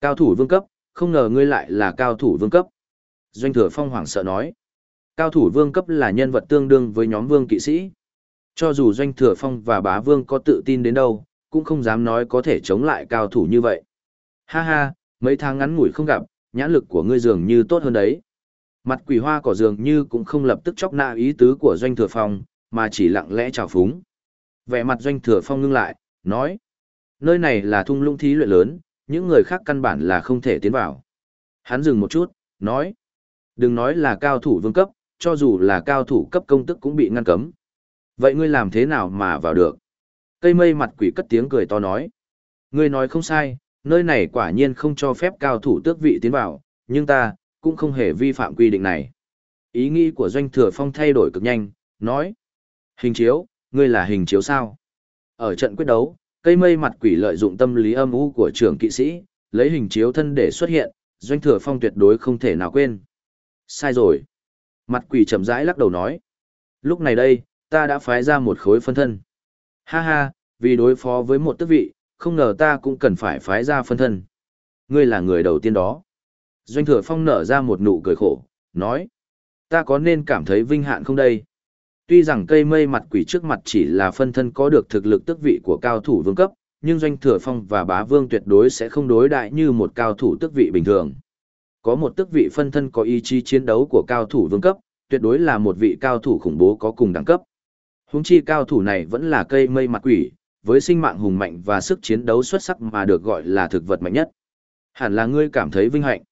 Cao thủ vương cấp, không ngờ ngươi lại là cao thủ vương cấp. Doanh thừa phong hoảng sợ nói. Cao thủ vương cấp là nhân vật tương đương với nhóm vương kỵ sĩ. Cho dù doanh thừa phong và bá vương có tự tin đến đâu, cũng không dám nói có thể chống lại cao thủ như vậy. Ha ha, mấy tháng ngắn ngủi không gặp, nhãn lực của ngươi dường như tốt hơn đấy. Mặt quỷ hoa cỏ dường như cũng không lập tức chóc nạ ý tứ của doanh thừa phong, mà chỉ lặng lẽ chào phúng. Vẻ mặt doanh thừa phong ngưng lại, nói. Nơi này là thung lũng thí luyện lớn, những người khác căn bản là không thể tiến vào. Hắn dừng một chút, nói. Đừng nói là cao thủ vương cấp, cho dù là cao thủ cấp công tức cũng bị ngăn cấm. Vậy ngươi làm thế nào mà vào được? Cây mây mặt quỷ cất tiếng cười to nói. Ngươi nói không sai, nơi này quả nhiên không cho phép cao thủ tước vị tiến vào, nhưng ta, cũng không hề vi phạm quy định này. Ý nghĩ của doanh thừa phong thay đổi cực nhanh, nói. Hình chiếu, ngươi là hình chiếu sao? Ở trận quyết đấu, cây mây mặt quỷ lợi dụng tâm lý âm u của trưởng kỵ sĩ, lấy hình chiếu thân để xuất hiện, doanh thừa phong tuyệt đối không thể nào quên. Sai rồi. Mặt quỷ chậm rãi lắc đầu nói. Lúc này đây, ta đã phái ra một khối phân thân. Ha ha, vì đối phó với một tước vị, không ngờ ta cũng cần phải phái ra phân thân. Ngươi là người đầu tiên đó. Doanh thừa phong nở ra một nụ cười khổ, nói. Ta có nên cảm thấy vinh hạn không đây? Tuy rằng cây mây mặt quỷ trước mặt chỉ là phân thân có được thực lực tước vị của cao thủ vương cấp, nhưng doanh thừa phong và bá vương tuyệt đối sẽ không đối đại như một cao thủ tước vị bình thường. Có một tước vị phân thân có ý chí chiến đấu của cao thủ vương cấp, tuyệt đối là một vị cao thủ khủng bố có cùng đẳng cấp. Húng chi cao thủ này vẫn là cây mây mặt quỷ, với sinh mạng hùng mạnh và sức chiến đấu xuất sắc mà được gọi là thực vật mạnh nhất. Hẳn là ngươi cảm thấy vinh hạnh.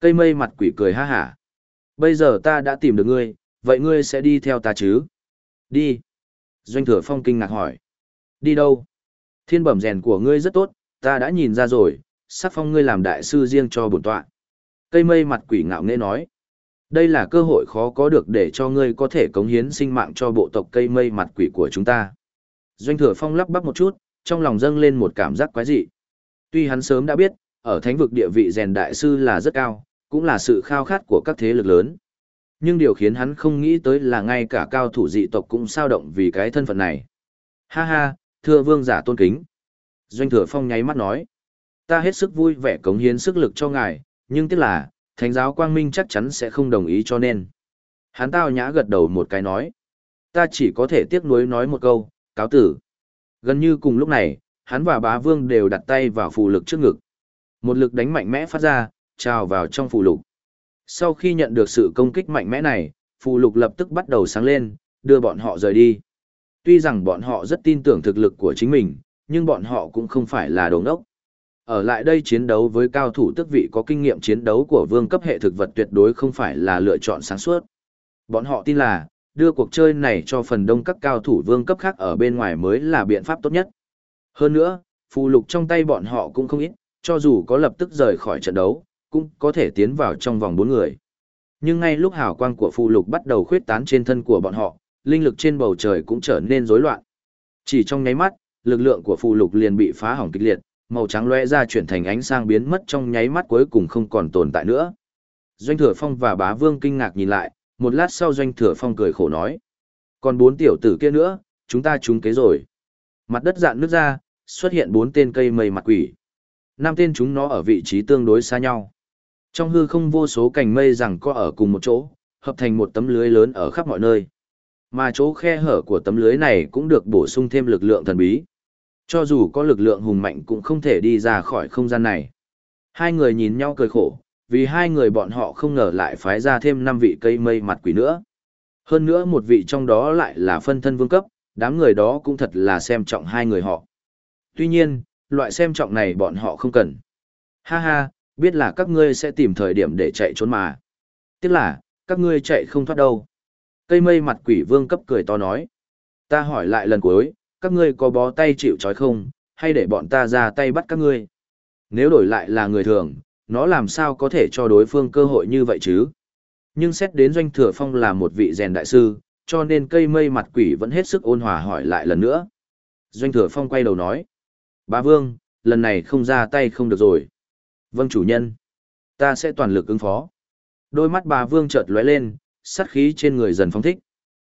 Cây mây mặt quỷ cười ha hả. Bây giờ ta đã tìm được ngươi, vậy ngươi sẽ đi theo ta chứ? Đi. Doanh thừa phong kinh ngạc hỏi. Đi đâu? Thiên bẩm rèn của ngươi rất tốt, ta đã nhìn ra rồi, sắc phong ngươi làm đại sư riêng cho bổn tọa. Cây mây mặt quỷ ngạo nghễ nói. Đây là cơ hội khó có được để cho ngươi có thể cống hiến sinh mạng cho bộ tộc cây mây mặt quỷ của chúng ta. Doanh thừa phong lắp bắp một chút, trong lòng dâng lên một cảm giác quái dị. Tuy hắn sớm đã biết, ở thánh vực địa vị rèn đại sư là rất cao, cũng là sự khao khát của các thế lực lớn. Nhưng điều khiến hắn không nghĩ tới là ngay cả cao thủ dị tộc cũng sao động vì cái thân phận này. Ha ha, thưa vương giả tôn kính. Doanh thừa phong nháy mắt nói. Ta hết sức vui vẻ cống hiến sức lực cho ngài, nhưng tiếc là, thánh giáo quang minh chắc chắn sẽ không đồng ý cho nên. Hắn tao nhã gật đầu một cái nói. Ta chỉ có thể tiếc nuối nói một câu, cáo tử. Gần như cùng lúc này, hắn và bá vương đều đặt tay vào phù lực trước ngực. Một lực đánh mạnh mẽ phát ra, trào vào trong phù lục. Sau khi nhận được sự công kích mạnh mẽ này, phù lục lập tức bắt đầu sáng lên, đưa bọn họ rời đi. Tuy rằng bọn họ rất tin tưởng thực lực của chính mình, nhưng bọn họ cũng không phải là đồ ngốc. Ở lại đây chiến đấu với cao thủ tức vị có kinh nghiệm chiến đấu của vương cấp hệ thực vật tuyệt đối không phải là lựa chọn sáng suốt. Bọn họ tin là, đưa cuộc chơi này cho phần đông các cao thủ vương cấp khác ở bên ngoài mới là biện pháp tốt nhất. Hơn nữa, phù lục trong tay bọn họ cũng không ít, cho dù có lập tức rời khỏi trận đấu, cũng có thể tiến vào trong vòng bốn người. Nhưng ngay lúc hào quang của phù lục bắt đầu khuyết tán trên thân của bọn họ, linh lực trên bầu trời cũng trở nên rối loạn. Chỉ trong nháy mắt, lực lượng của phù lục liền bị phá hỏng kịch liệt, màu trắng lóe ra chuyển thành ánh sang biến mất trong nháy mắt cuối cùng không còn tồn tại nữa. Doanh Thừa Phong và Bá Vương kinh ngạc nhìn lại, một lát sau Doanh Thừa Phong cười khổ nói: "Còn bốn tiểu tử kia nữa, chúng ta trúng kế rồi." Mặt đất dạn nước ra, xuất hiện bốn tên cây mây mặt quỷ. Năm tên chúng nó ở vị trí tương đối xa nhau. Trong hư không vô số cành mây rằng có ở cùng một chỗ, hợp thành một tấm lưới lớn ở khắp mọi nơi. Mà chỗ khe hở của tấm lưới này cũng được bổ sung thêm lực lượng thần bí. Cho dù có lực lượng hùng mạnh cũng không thể đi ra khỏi không gian này. Hai người nhìn nhau cười khổ, vì hai người bọn họ không ngờ lại phái ra thêm năm vị cây mây mặt quỷ nữa. Hơn nữa một vị trong đó lại là phân thân vương cấp, đám người đó cũng thật là xem trọng hai người họ. Tuy nhiên, loại xem trọng này bọn họ không cần. Ha ha, biết là các ngươi sẽ tìm thời điểm để chạy trốn mà. Tiếc là, các ngươi chạy không thoát đâu. Cây mây mặt quỷ vương cấp cười to nói. Ta hỏi lại lần cuối, các ngươi có bó tay chịu trói không, hay để bọn ta ra tay bắt các ngươi? Nếu đổi lại là người thường, nó làm sao có thể cho đối phương cơ hội như vậy chứ? Nhưng xét đến doanh thừa phong là một vị rèn đại sư, cho nên cây mây mặt quỷ vẫn hết sức ôn hòa hỏi lại lần nữa. Doanh thừa phong quay đầu nói. Bá vương, lần này không ra tay không được rồi. Vâng chủ nhân. Ta sẽ toàn lực ứng phó. Đôi mắt bà vương chợt lóe lên, sát khí trên người dần phong thích.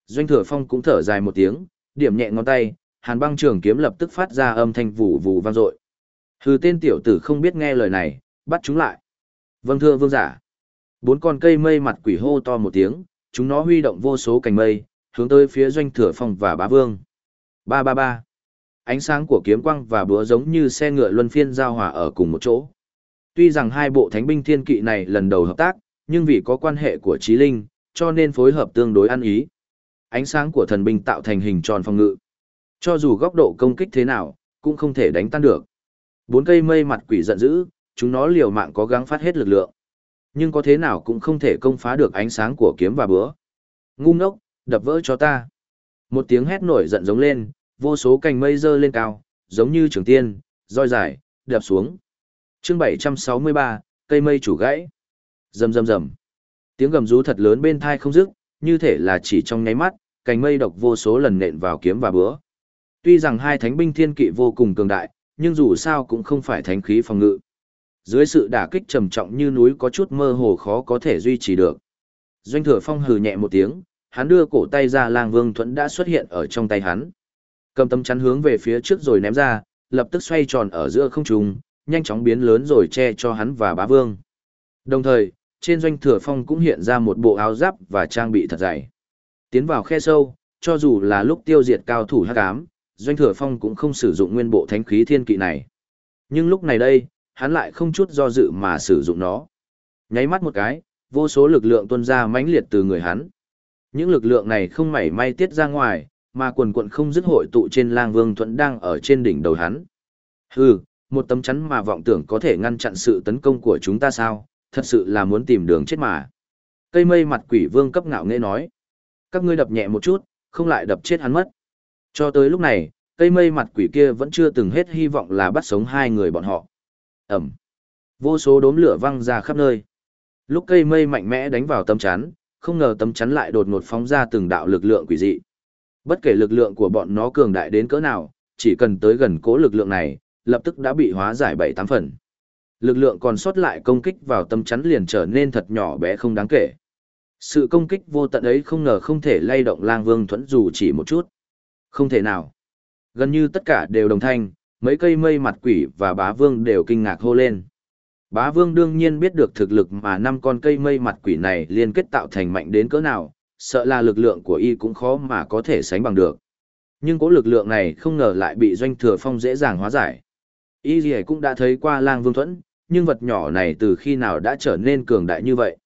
Doanh thừa phong cũng thở dài một tiếng, điểm nhẹ ngón tay, hàn băng trường kiếm lập tức phát ra âm thanh vù vù vang dội. Hừ tên tiểu tử không biết nghe lời này, bắt chúng lại. Vâng thưa vương giả. Bốn con cây mây mặt quỷ hô to một tiếng, chúng nó huy động vô số cành mây, hướng tới phía doanh thừa phong và bá vương. Ba ba ba. Ánh sáng của kiếm quang và búa giống như xe ngựa luân phiên giao hòa ở cùng một chỗ. Tuy rằng hai bộ thánh binh thiên kỵ này lần đầu hợp tác, nhưng vì có quan hệ của trí linh, cho nên phối hợp tương đối ăn ý. Ánh sáng của thần binh tạo thành hình tròn phòng ngự. Cho dù góc độ công kích thế nào, cũng không thể đánh tan được. Bốn cây mây mặt quỷ giận dữ, chúng nó liều mạng có gắng phát hết lực lượng. Nhưng có thế nào cũng không thể công phá được ánh sáng của kiếm và búa. Ngu ngốc, đập vỡ cho ta. Một tiếng hét nổi giận giống lên, vô số cành mây dơ lên cao, giống như trường tiên, roi dài, đập xuống. chương 763, cây mây chủ gãy. Rầm rầm rầm. Tiếng gầm rú thật lớn bên thai không dứt, như thể là chỉ trong nháy mắt, cành mây độc vô số lần nện vào kiếm và búa. Tuy rằng hai thánh binh thiên kỵ vô cùng cường đại, nhưng dù sao cũng không phải thánh khí phòng ngự. Dưới sự đả kích trầm trọng như núi có chút mơ hồ khó có thể duy trì được. Doanh thừa phong hừ nhẹ một tiếng, hắn đưa cổ tay ra lang vương thuẫn đã xuất hiện ở trong tay hắn. Cầm tấm chắn hướng về phía trước rồi ném ra, lập tức xoay tròn ở giữa không trung, nhanh chóng biến lớn rồi che cho hắn và bá vương. Đồng thời, trên doanh thừa phong cũng hiện ra một bộ áo giáp và trang bị thật dày. Tiến vào khe sâu, cho dù là lúc tiêu diệt cao thủ hắc ám, doanh thừa phong cũng không sử dụng nguyên bộ thánh khí thiên kỵ này. Nhưng lúc này đây, hắn lại không chút do dự mà sử dụng nó. Nháy mắt một cái, vô số lực lượng tuôn ra mãnh liệt từ người hắn. Những lực lượng này không mảy may tiết ra ngoài, mà quần quận không dứt hội tụ trên lang vương thuẫn đang ở trên đỉnh đầu hắn. Hừ, một tấm chắn mà vọng tưởng có thể ngăn chặn sự tấn công của chúng ta sao, thật sự là muốn tìm đường chết mà. Cây mây mặt quỷ vương cấp ngạo nghễ nói. Các ngươi đập nhẹ một chút, không lại đập chết hắn mất. Cho tới lúc này, cây mây mặt quỷ kia vẫn chưa từng hết hy vọng là bắt sống hai người bọn họ. Ẩm. Vô số đốm lửa văng ra khắp nơi. Lúc cây mây mạnh mẽ đánh vào tấm chắn, không ngờ tấm chắn lại đột ngột phóng ra từng đạo lực lượng quỷ dị. Bất kể lực lượng của bọn nó cường đại đến cỡ nào, chỉ cần tới gần cố lực lượng này, lập tức đã bị hóa giải bảy tám phần. Lực lượng còn sót lại công kích vào tấm chắn liền trở nên thật nhỏ bé không đáng kể. Sự công kích vô tận ấy không ngờ không thể lay động lang vương thuẫn dù chỉ một chút. Không thể nào. Gần như tất cả đều đồng thanh, mấy cây mây mặt quỷ và bá vương đều kinh ngạc hô lên. Bá vương đương nhiên biết được thực lực mà năm con cây mây mặt quỷ này liên kết tạo thành mạnh đến cỡ nào, sợ là lực lượng của y cũng khó mà có thể sánh bằng được. Nhưng cố lực lượng này không ngờ lại bị doanh thừa phong dễ dàng hóa giải. Y gì cũng đã thấy qua lang vương thuẫn, nhưng vật nhỏ này từ khi nào đã trở nên cường đại như vậy.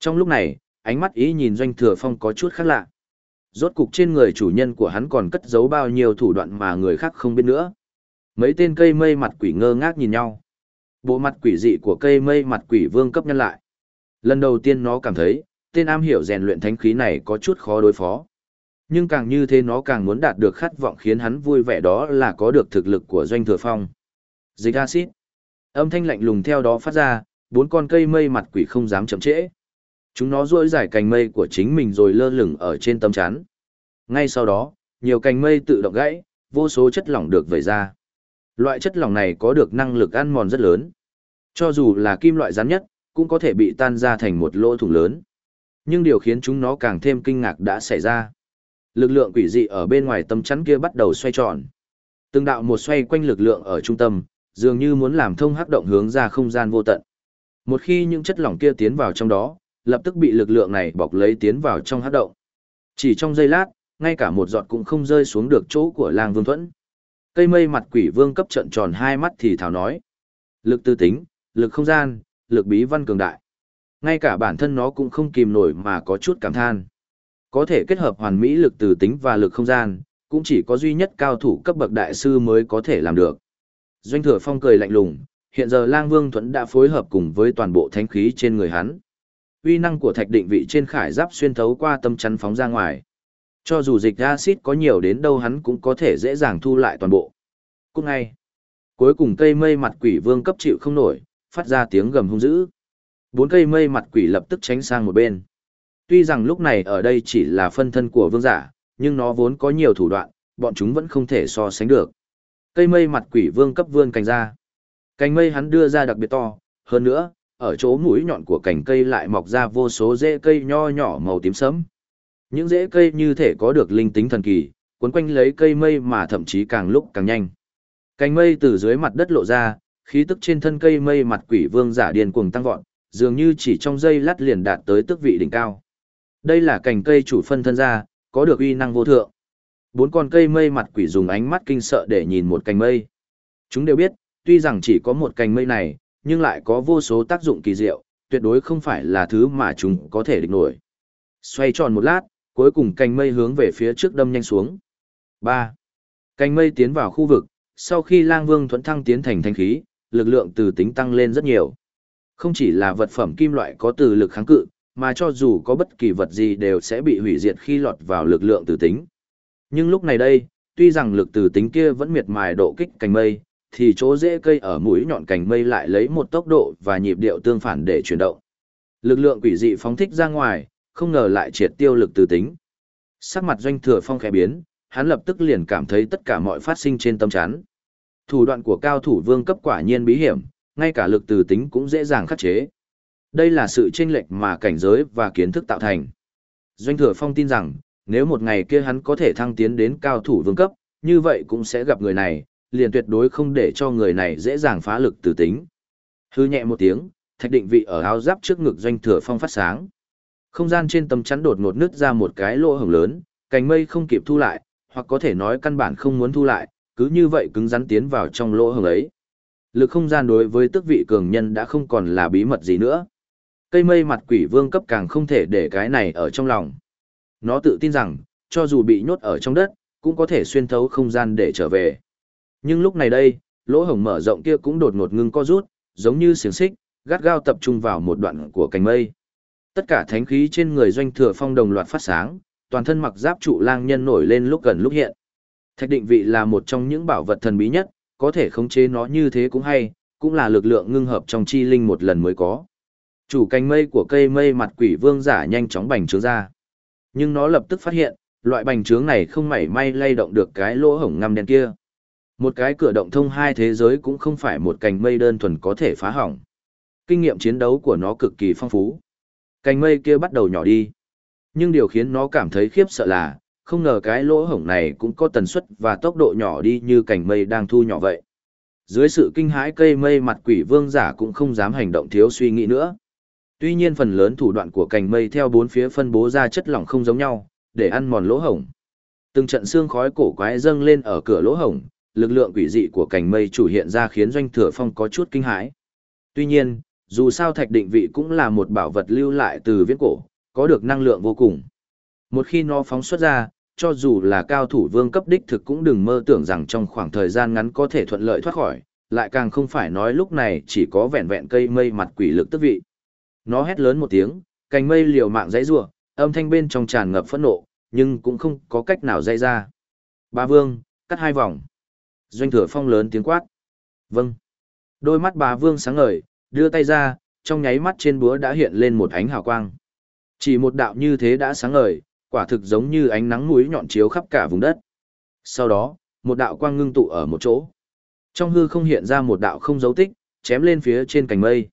Trong lúc này, ánh mắt ý nhìn doanh thừa phong có chút khác lạ. Rốt cục trên người chủ nhân của hắn còn cất giấu bao nhiêu thủ đoạn mà người khác không biết nữa. Mấy tên cây mây mặt quỷ ngơ ngác nhìn nhau. Bộ mặt quỷ dị của cây mây mặt quỷ vương cấp nhân lại. Lần đầu tiên nó cảm thấy, tên am hiểu rèn luyện thánh khí này có chút khó đối phó. Nhưng càng như thế nó càng muốn đạt được khát vọng khiến hắn vui vẻ đó là có được thực lực của doanh thừa phong. Dịch acid. Âm thanh lạnh lùng theo đó phát ra, bốn con cây mây mặt quỷ không dám chậm trễ. Chúng nó duỗi dài cành mây của chính mình rồi lơ lửng ở trên tấm chắn. Ngay sau đó, nhiều cành mây tự động gãy, vô số chất lỏng được vẩy ra. Loại chất lỏng này có được năng lực ăn mòn rất lớn. Cho dù là kim loại rắn nhất, cũng có thể bị tan ra thành một lỗ thủng lớn. Nhưng điều khiến chúng nó càng thêm kinh ngạc đã xảy ra. Lực lượng quỷ dị ở bên ngoài tấm chắn kia bắt đầu xoay tròn. Từng đạo một xoay quanh lực lượng ở trung tâm, dường như muốn làm thông hắc động hướng ra không gian vô tận. Một khi những chất lỏng kia tiến vào trong đó, lập tức bị lực lượng này bọc lấy tiến vào trong hát động. Chỉ trong giây lát, ngay cả một giọt cũng không rơi xuống được chỗ của lang vương thuẫn. Cây mây mặt quỷ vương cấp trận tròn hai mắt thì thảo nói. Lực tư tính, lực không gian, lực bí văn cường đại. Ngay cả bản thân nó cũng không kìm nổi mà có chút cảm than. Có thể kết hợp hoàn mỹ lực từ tính và lực không gian, cũng chỉ có duy nhất cao thủ cấp bậc đại sư mới có thể làm được. Doanh thừa phong cười lạnh lùng, hiện giờ lang vương thuẫn đã phối hợp cùng với toàn bộ thánh khí trên người hắn. Uy năng của thạch định vị trên khải giáp xuyên thấu qua tâm chắn phóng ra ngoài. Cho dù dịch acid có nhiều đến đâu hắn cũng có thể dễ dàng thu lại toàn bộ. Cũng ngay. Cuối cùng cây mây mặt quỷ vương cấp chịu không nổi, phát ra tiếng gầm hung dữ. Bốn cây mây mặt quỷ lập tức tránh sang một bên. Tuy rằng lúc này ở đây chỉ là phân thân của vương giả, nhưng nó vốn có nhiều thủ đoạn, bọn chúng vẫn không thể so sánh được. Cây mây mặt quỷ vương cấp vươn cành ra. Cành mây hắn đưa ra đặc biệt to, hơn nữa, ở chỗ mũi nhọn của cành cây lại mọc ra vô số rễ cây nho nhỏ màu tím sẫm. Những rễ cây như thể có được linh tính thần kỳ, cuốn quanh lấy cây mây mà thậm chí càng lúc càng nhanh. Cành mây từ dưới mặt đất lộ ra, khí tức trên thân cây mây mặt quỷ vương giả điên cuồng tăng vọt, dường như chỉ trong giây lát liền đạt tới tước vị đỉnh cao. Đây là cành cây chủ phân thân ra, có được uy năng vô thượng. Bốn con cây mây mặt quỷ dùng ánh mắt kinh sợ để nhìn một cành mây. Chúng đều biết, tuy rằng chỉ có một cành mây này, nhưng lại có vô số tác dụng kỳ diệu, tuyệt đối không phải là thứ mà chúng có thể địch nổi. Xoay tròn một lát, cuối cùng cành mây hướng về phía trước đâm nhanh xuống. 3. Cành mây tiến vào khu vực, sau khi lang vương thuẫn thăng tiến thành thanh khí, lực lượng từ tính tăng lên rất nhiều. Không chỉ là vật phẩm kim loại có từ lực kháng cự, mà cho dù có bất kỳ vật gì đều sẽ bị hủy diệt khi lọt vào lực lượng từ tính. Nhưng lúc này đây, tuy rằng lực từ tính kia vẫn miệt mài độ kích cành mây, thì chỗ rễ cây ở mũi nhọn cành mây lại lấy một tốc độ và nhịp điệu tương phản để chuyển động. Lực lượng quỷ dị phóng thích ra ngoài, không ngờ lại triệt tiêu lực từ tính. Sắc mặt doanh thừa phong khẽ biến, hắn lập tức liền cảm thấy tất cả mọi phát sinh trên tâm chán. Thủ đoạn của cao thủ vương cấp quả nhiên bí hiểm, ngay cả lực từ tính cũng dễ dàng khắc chế. Đây là sự chênh lệch mà cảnh giới và kiến thức tạo thành. Doanh thừa phong tin rằng, nếu một ngày kia hắn có thể thăng tiến đến cao thủ vương cấp, như vậy cũng sẽ gặp người này, liền tuyệt đối không để cho người này dễ dàng phá lực từ tính. Hư nhẹ một tiếng, thạch định vị ở áo giáp trước ngực doanh thừa phong phát sáng. Không gian trên tấm chắn đột ngột nứt ra một cái lỗ hổng lớn, cành mây không kịp thu lại, hoặc có thể nói căn bản không muốn thu lại, cứ như vậy cứng rắn tiến vào trong lỗ hổng ấy. Lực không gian đối với tước vị cường nhân đã không còn là bí mật gì nữa. Cây mây mặt quỷ vương cấp càng không thể để cái này ở trong lòng. Nó tự tin rằng, cho dù bị nhốt ở trong đất, cũng có thể xuyên thấu không gian để trở về. Nhưng lúc này đây, lỗ hổng mở rộng kia cũng đột ngột ngưng co rút, giống như xiềng xích, gắt gao tập trung vào một đoạn của cành mây. Tất cả thánh khí trên người doanh thừa phong đồng loạt phát sáng, toàn thân mặc giáp trụ lang nhân nổi lên lúc gần lúc hiện. Thạch định vị là một trong những bảo vật thần bí nhất, có thể khống chế nó như thế cũng hay, cũng là lực lượng ngưng hợp trong chi linh một lần mới có. Chủ cành mây của cây mây mặt quỷ vương giả nhanh chóng bành trướng ra. Nhưng nó lập tức phát hiện, loại bành trướng này không mảy may lay động được cái lỗ hổng ngăm đen kia. Một cái cửa động thông hai thế giới cũng không phải một cành mây đơn thuần có thể phá hỏng. Kinh nghiệm chiến đấu của nó cực kỳ phong phú. Cành mây kia bắt đầu nhỏ đi. Nhưng điều khiến nó cảm thấy khiếp sợ là, không ngờ cái lỗ hổng này cũng có tần suất và tốc độ nhỏ đi như cành mây đang thu nhỏ vậy. Dưới sự kinh hãi cây mây mặt quỷ vương giả cũng không dám hành động thiếu suy nghĩ nữa. Tuy nhiên phần lớn thủ đoạn của cành mây theo bốn phía phân bố ra chất lỏng không giống nhau, để ăn mòn lỗ hổng. Từng trận xương khói cổ quái dâng lên ở cửa lỗ hổng, lực lượng quỷ dị của cành mây chủ hiện ra khiến doanh thừa phong có chút kinh hãi. Tuy nhiên, dù sao thạch định vị cũng là một bảo vật lưu lại từ viễn cổ, có được năng lượng vô cùng. Một khi nó phóng xuất ra, cho dù là cao thủ vương cấp đích thực cũng đừng mơ tưởng rằng trong khoảng thời gian ngắn có thể thuận lợi thoát khỏi, lại càng không phải nói lúc này chỉ có vẹn vẹn cây mây mặt quỷ lực tức vị. Nó hét lớn một tiếng, cành mây liều mạng dãy rủa, âm thanh bên trong tràn ngập phẫn nộ, nhưng cũng không có cách nào dây ra. Ba vương, cắt hai vòng. Doanh thừa phong lớn tiếng quát. Vâng. Đôi mắt bà vương sáng ngời, đưa tay ra, trong nháy mắt trên búa đã hiện lên một ánh hào quang. Chỉ một đạo như thế đã sáng ngời, quả thực giống như ánh nắng núi nhọn chiếu khắp cả vùng đất. Sau đó, một đạo quang ngưng tụ ở một chỗ. Trong hư không hiện ra một đạo không dấu tích, chém lên phía trên cành mây.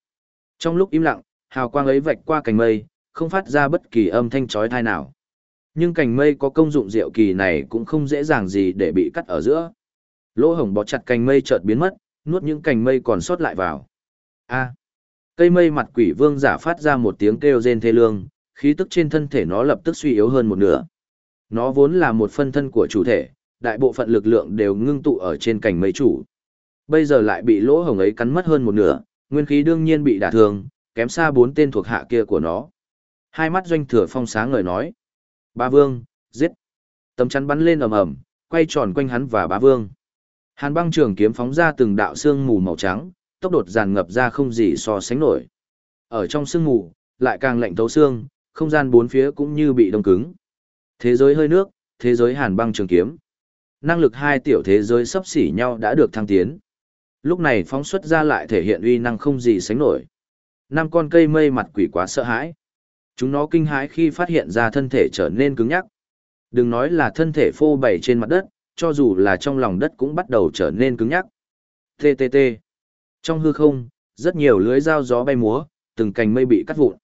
Trong lúc im lặng, hào quang ấy vạch qua cành mây, không phát ra bất kỳ âm thanh chói tai nào. Nhưng cành mây có công dụng diệu kỳ này cũng không dễ dàng gì để bị cắt ở giữa. Lỗ hổng bó chặt cành mây chợt biến mất, nuốt những cành mây còn sót lại vào. A. Cây mây mặt quỷ vương giả phát ra một tiếng kêu rên thê lương, khí tức trên thân thể nó lập tức suy yếu hơn một nửa. Nó vốn là một phân thân của chủ thể, đại bộ phận lực lượng đều ngưng tụ ở trên cành mây chủ. Bây giờ lại bị lỗ hổng ấy cắn mất hơn một nửa, nguyên khí đương nhiên bị đả thương, kém xa bốn tên thuộc hạ kia của nó. Hai mắt doanh thừa phong sáng ngời nói. Ba vương, giết. Tấm chắn bắn lên ầm ầm, quay tròn quanh hắn và bá vương. Hàn băng trường kiếm phóng ra từng đạo sương mù màu trắng, tốc độ dàn ngập ra không gì so sánh nổi. Ở trong sương mù, lại càng lạnh thấu xương, không gian bốn phía cũng như bị đông cứng. Thế giới hơi nước, thế giới hàn băng trường kiếm. Năng lực hai tiểu thế giới sắp xỉ nhau đã được thăng tiến. Lúc này phóng xuất ra lại thể hiện uy năng không gì sánh nổi. Năm con cây mây mặt quỷ quá sợ hãi. Chúng nó kinh hãi khi phát hiện ra thân thể trở nên cứng nhắc. Đừng nói là thân thể phô bày trên mặt đất, cho dù là trong lòng đất cũng bắt đầu trở nên cứng nhắc. TTT. Trong hư không, rất nhiều lưới dao gió bay múa, từng cành mây bị cắt vụn.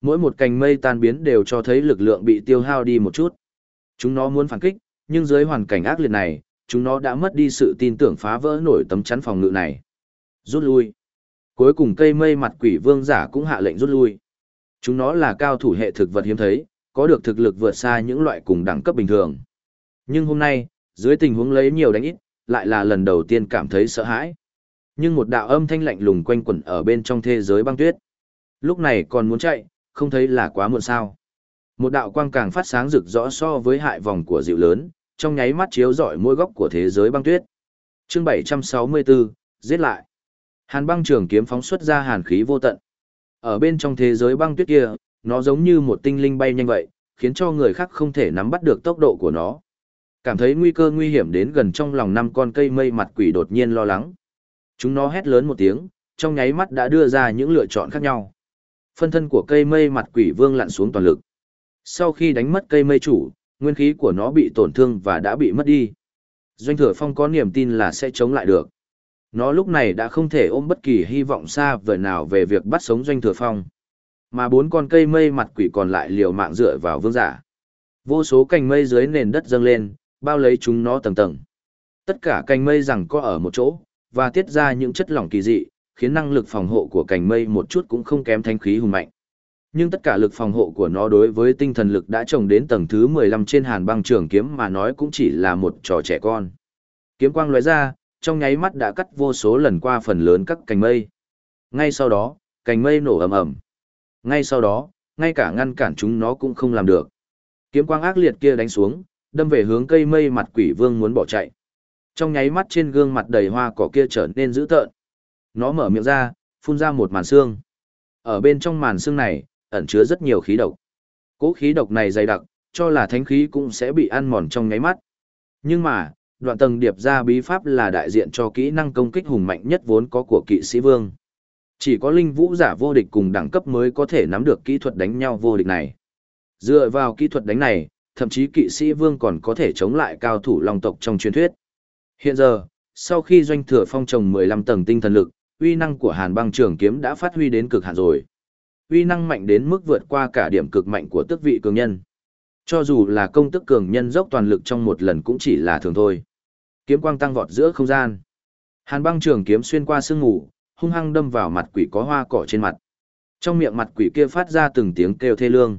Mỗi một cành mây tan biến đều cho thấy lực lượng bị tiêu hao đi một chút. Chúng nó muốn phản kích, nhưng dưới hoàn cảnh ác liệt này, chúng nó đã mất đi sự tin tưởng phá vỡ nổi tấm chắn phòng ngự này. Rút lui. Cuối cùng cây mây mặt quỷ vương giả cũng hạ lệnh rút lui. Chúng nó là cao thủ hệ thực vật hiếm thấy, có được thực lực vượt xa những loại cùng đẳng cấp bình thường. Nhưng hôm nay, dưới tình huống lấy nhiều đánh ít, lại là lần đầu tiên cảm thấy sợ hãi. Nhưng một đạo âm thanh lạnh lùng quanh quẩn ở bên trong thế giới băng tuyết. Lúc này còn muốn chạy, không thấy là quá muộn sao. Một đạo quang càng phát sáng rực rõ so với hại vòng của dịu lớn, trong nháy mắt chiếu rọi mỗi góc của thế giới băng tuyết. Chương 764, giết lại. Hàn băng trường kiếm phóng xuất ra hàn khí vô tận. Ở bên trong thế giới băng tuyết kia, nó giống như một tinh linh bay nhanh vậy, khiến cho người khác không thể nắm bắt được tốc độ của nó. Cảm thấy nguy cơ nguy hiểm đến gần trong lòng năm con cây mây mặt quỷ đột nhiên lo lắng. Chúng nó hét lớn một tiếng, trong nháy mắt đã đưa ra những lựa chọn khác nhau. Phân thân của cây mây mặt quỷ vương lặn xuống toàn lực. Sau khi đánh mất cây mây chủ, nguyên khí của nó bị tổn thương và đã bị mất đi. Doanh thừa phong có niềm tin là sẽ chống lại được. Nó lúc này đã không thể ôm bất kỳ hy vọng xa vời nào về việc bắt sống doanh thừa phong. Mà bốn con cây mây mặt quỷ còn lại liều mạng dựa vào vương giả. Vô số cành mây dưới nền đất dâng lên, bao lấy chúng nó tầng tầng. Tất cả cành mây rằng có ở một chỗ, và tiết ra những chất lỏng kỳ dị, khiến năng lực phòng hộ của cành mây một chút cũng không kém thanh khí hùng mạnh. Nhưng tất cả lực phòng hộ của nó đối với tinh thần lực đã trồng đến tầng thứ 15 trên hàn băng trường kiếm mà nói cũng chỉ là một trò trẻ con. Kiếm quang lóe ra, trong nháy mắt đã cắt vô số lần qua phần lớn các cành mây. Ngay sau đó, cành mây nổ ầm ầm. Ngay sau đó, ngay cả ngăn cản chúng nó cũng không làm được. Kiếm quang ác liệt kia đánh xuống, đâm về hướng cây mây mặt quỷ vương muốn bỏ chạy. Trong nháy mắt trên gương mặt đầy hoa cỏ kia trở nên dữ tợn. Nó mở miệng ra, phun ra một màn xương. Ở bên trong màn xương này, ẩn chứa rất nhiều khí độc. Cố khí độc này dày đặc, cho là thánh khí cũng sẽ bị ăn mòn trong nháy mắt. Nhưng mà, đoạn tầng điệp ra bí pháp là đại diện cho kỹ năng công kích hùng mạnh nhất vốn có của kỵ sĩ vương. Chỉ có linh vũ giả vô địch cùng đẳng cấp mới có thể nắm được kỹ thuật đánh nhau vô địch này. Dựa vào kỹ thuật đánh này, thậm chí kỵ sĩ vương còn có thể chống lại cao thủ long tộc trong truyền thuyết. Hiện giờ, sau khi doanh thừa phong trồng 15 tầng tinh thần lực, uy năng của hàn băng trường kiếm đã phát huy đến cực hạn rồi. Uy năng mạnh đến mức vượt qua cả điểm cực mạnh của tước vị cường nhân. Cho dù là công tức cường nhân dốc toàn lực trong một lần cũng chỉ là thường thôi. Kiếm quang tăng vọt giữa không gian. Hàn băng trường kiếm xuyên qua sương ngủ, hung hăng đâm vào mặt quỷ có hoa cỏ trên mặt. Trong miệng mặt quỷ kia phát ra từng tiếng kêu thê lương.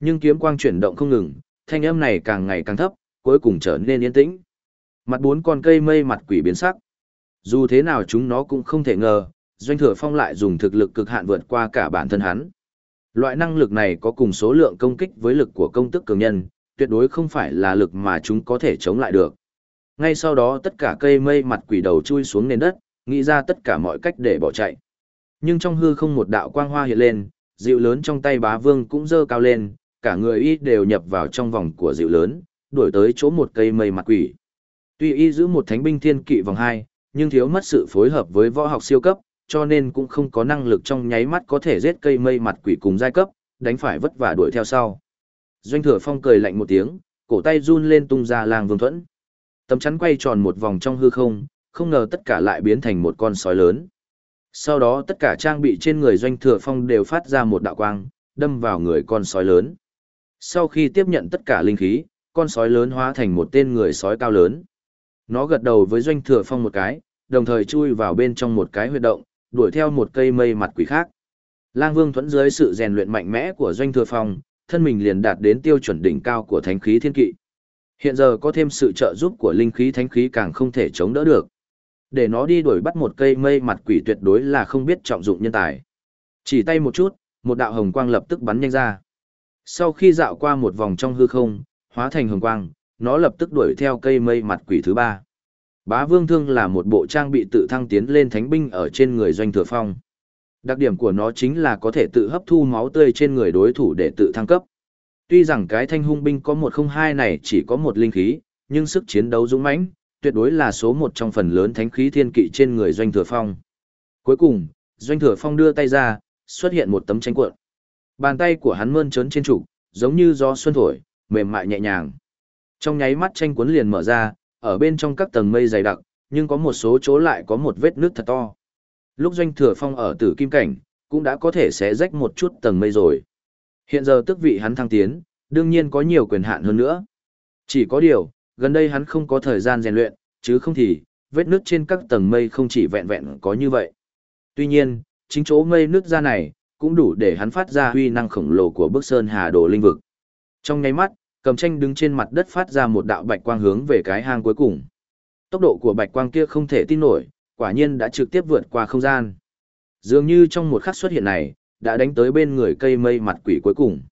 Nhưng kiếm quang chuyển động không ngừng, thanh âm này càng ngày càng thấp, cuối cùng trở nên yên tĩnh. Mặt bốn con cây mây mặt quỷ biến sắc. Dù thế nào chúng nó cũng không thể ngờ, Doanh Thừa Phong lại dùng thực lực cực hạn vượt qua cả bản thân hắn. Loại năng lực này có cùng số lượng công kích với lực của công tức cường nhân, tuyệt đối không phải là lực mà chúng có thể chống lại được. Ngay sau đó tất cả cây mây mặt quỷ đầu chui xuống nền đất, nghĩ ra tất cả mọi cách để bỏ chạy. Nhưng trong hư không một đạo quang hoa hiện lên, dịu lớn trong tay bá vương cũng dơ cao lên, cả người y đều nhập vào trong vòng của dịu lớn, đuổi tới chỗ một cây mây mặt quỷ. Tuy y giữ một thánh binh thiên kỵ vòng 2, nhưng thiếu mất sự phối hợp với võ học siêu cấp, cho nên cũng không có năng lực trong nháy mắt có thể giết cây mây mặt quỷ cùng giai cấp, đánh phải vất vả đuổi theo sau. Doanh thừa phong cười lạnh một tiếng, cổ tay run lên tung ra làng vương thuẫn. Tấm chắn quay tròn một vòng trong hư không, không ngờ tất cả lại biến thành một con sói lớn. Sau đó tất cả trang bị trên người doanh thừa phong đều phát ra một đạo quang, đâm vào người con sói lớn. Sau khi tiếp nhận tất cả linh khí, con sói lớn hóa thành một tên người sói cao lớn. Nó gật đầu với doanh thừa phong một cái, đồng thời chui vào bên trong một cái huyệt động, đuổi theo một cây mây mặt quỷ khác. Lang Vương thuẫn dưới sự rèn luyện mạnh mẽ của doanh thừa phong, thân mình liền đạt đến tiêu chuẩn đỉnh cao của thánh khí thiên kỵ. Hiện giờ có thêm sự trợ giúp của linh khí thánh khí càng không thể chống đỡ được. Để nó đi đuổi bắt một cây mây mặt quỷ tuyệt đối là không biết trọng dụng nhân tài. Chỉ tay một chút, một đạo hồng quang lập tức bắn nhanh ra. Sau khi dạo qua một vòng trong hư không, hóa thành hồng quang, nó lập tức đuổi theo cây mây mặt quỷ thứ ba. Bá vương thương là một bộ trang bị tự thăng tiến lên thánh binh ở trên người doanh thừa phong. Đặc điểm của nó chính là có thể tự hấp thu máu tươi trên người đối thủ để tự thăng cấp. Tuy rằng cái thanh hung binh có một không hai này chỉ có một linh khí, nhưng sức chiến đấu dũng mãnh, tuyệt đối là số một trong phần lớn thánh khí thiên kỵ trên người doanh thừa phong. Cuối cùng, doanh thừa phong đưa tay ra, xuất hiện một tấm tranh cuộn. Bàn tay của hắn mơn trớn trên trụ, giống như gió xuân thổi, mềm mại nhẹ nhàng. Trong nháy mắt tranh cuốn liền mở ra, ở bên trong các tầng mây dày đặc, nhưng có một số chỗ lại có một vết nước thật to. Lúc doanh thừa phong ở tử kim cảnh, cũng đã có thể sẽ rách một chút tầng mây rồi. Hiện giờ tức vị hắn thăng tiến, đương nhiên có nhiều quyền hạn hơn nữa. Chỉ có điều, gần đây hắn không có thời gian rèn luyện, chứ không thì, vết nước trên các tầng mây không chỉ vẹn vẹn có như vậy. Tuy nhiên, chính chỗ mây nước ra này, cũng đủ để hắn phát ra huy năng khổng lồ của bức sơn hà đồ linh vực. Trong nháy mắt, cầm tranh đứng trên mặt đất phát ra một đạo bạch quang hướng về cái hang cuối cùng. Tốc độ của bạch quang kia không thể tin nổi, quả nhiên đã trực tiếp vượt qua không gian. Dường như trong một khắc xuất hiện này, đã đánh tới bên người cây mây mặt quỷ cuối cùng.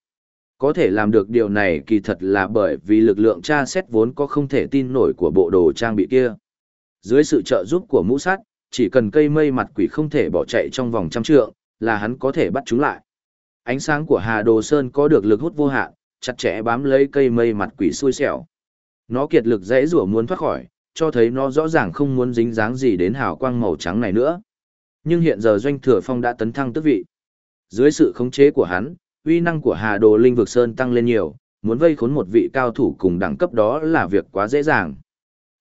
Có thể làm được điều này kỳ thật là bởi vì lực lượng tra xét vốn có không thể tin nổi của bộ đồ trang bị kia. Dưới sự trợ giúp của mũ sắt, chỉ cần cây mây mặt quỷ không thể bỏ chạy trong vòng trăm trượng, là hắn có thể bắt chúng lại. Ánh sáng của Hà Đồ Sơn có được lực hút vô hạn, chặt chẽ bám lấy cây mây mặt quỷ xui xẻo. Nó kiệt lực dễ rủa muốn thoát khỏi, cho thấy nó rõ ràng không muốn dính dáng gì đến hào quang màu trắng này nữa. Nhưng hiện giờ Doanh Thừa Phong đã tấn thăng tước vị. Dưới sự khống chế của hắn, uy năng của Hà Đồ Linh Vực Sơn tăng lên nhiều, muốn vây khốn một vị cao thủ cùng đẳng cấp đó là việc quá dễ dàng.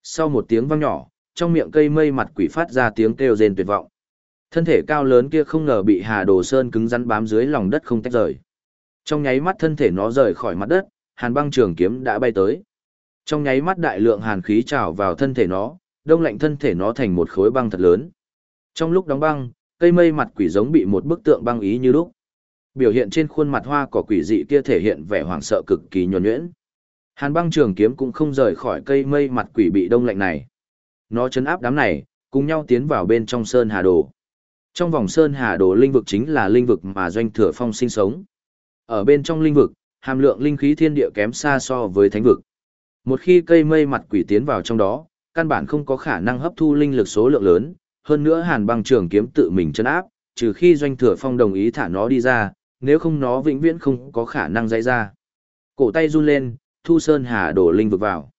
Sau một tiếng vang nhỏ, trong miệng cây mây mặt quỷ phát ra tiếng kêu rên tuyệt vọng. Thân thể cao lớn kia không ngờ bị Hà Đồ Sơn cứng rắn bám dưới lòng đất không tách rời. Trong nháy mắt thân thể nó rời khỏi mặt đất, hàn băng trường kiếm đã bay tới. Trong nháy mắt đại lượng hàn khí trào vào thân thể nó, đông lạnh thân thể nó thành một khối băng thật lớn. Trong lúc đóng băng, cây mây mặt quỷ giống bị một bức tượng băng ý như lúc. Biểu hiện trên khuôn mặt hoa cỏ quỷ dị kia thể hiện vẻ hoảng sợ cực kỳ nhuần nhuyễn. Hàn băng trường kiếm cũng không rời khỏi cây mây mặt quỷ bị đông lạnh này. Nó chấn áp đám này, cùng nhau tiến vào bên trong Sơn Hà Đồ. Trong vòng Sơn Hà Đồ linh vực chính là linh vực mà Doanh Thừa Phong sinh sống. Ở bên trong linh vực, hàm lượng linh khí thiên địa kém xa so với thánh vực. Một khi cây mây mặt quỷ tiến vào trong đó, căn bản không có khả năng hấp thu linh lực số lượng lớn, hơn nữa Hàn Băng Trường kiếm tự mình chân áp, trừ khi Doanh Thừa Phong đồng ý thả nó đi ra, nếu không nó vĩnh viễn không có khả năng dãy ra. Cổ tay run lên, Thu Sơn Hà đổ linh vực vào.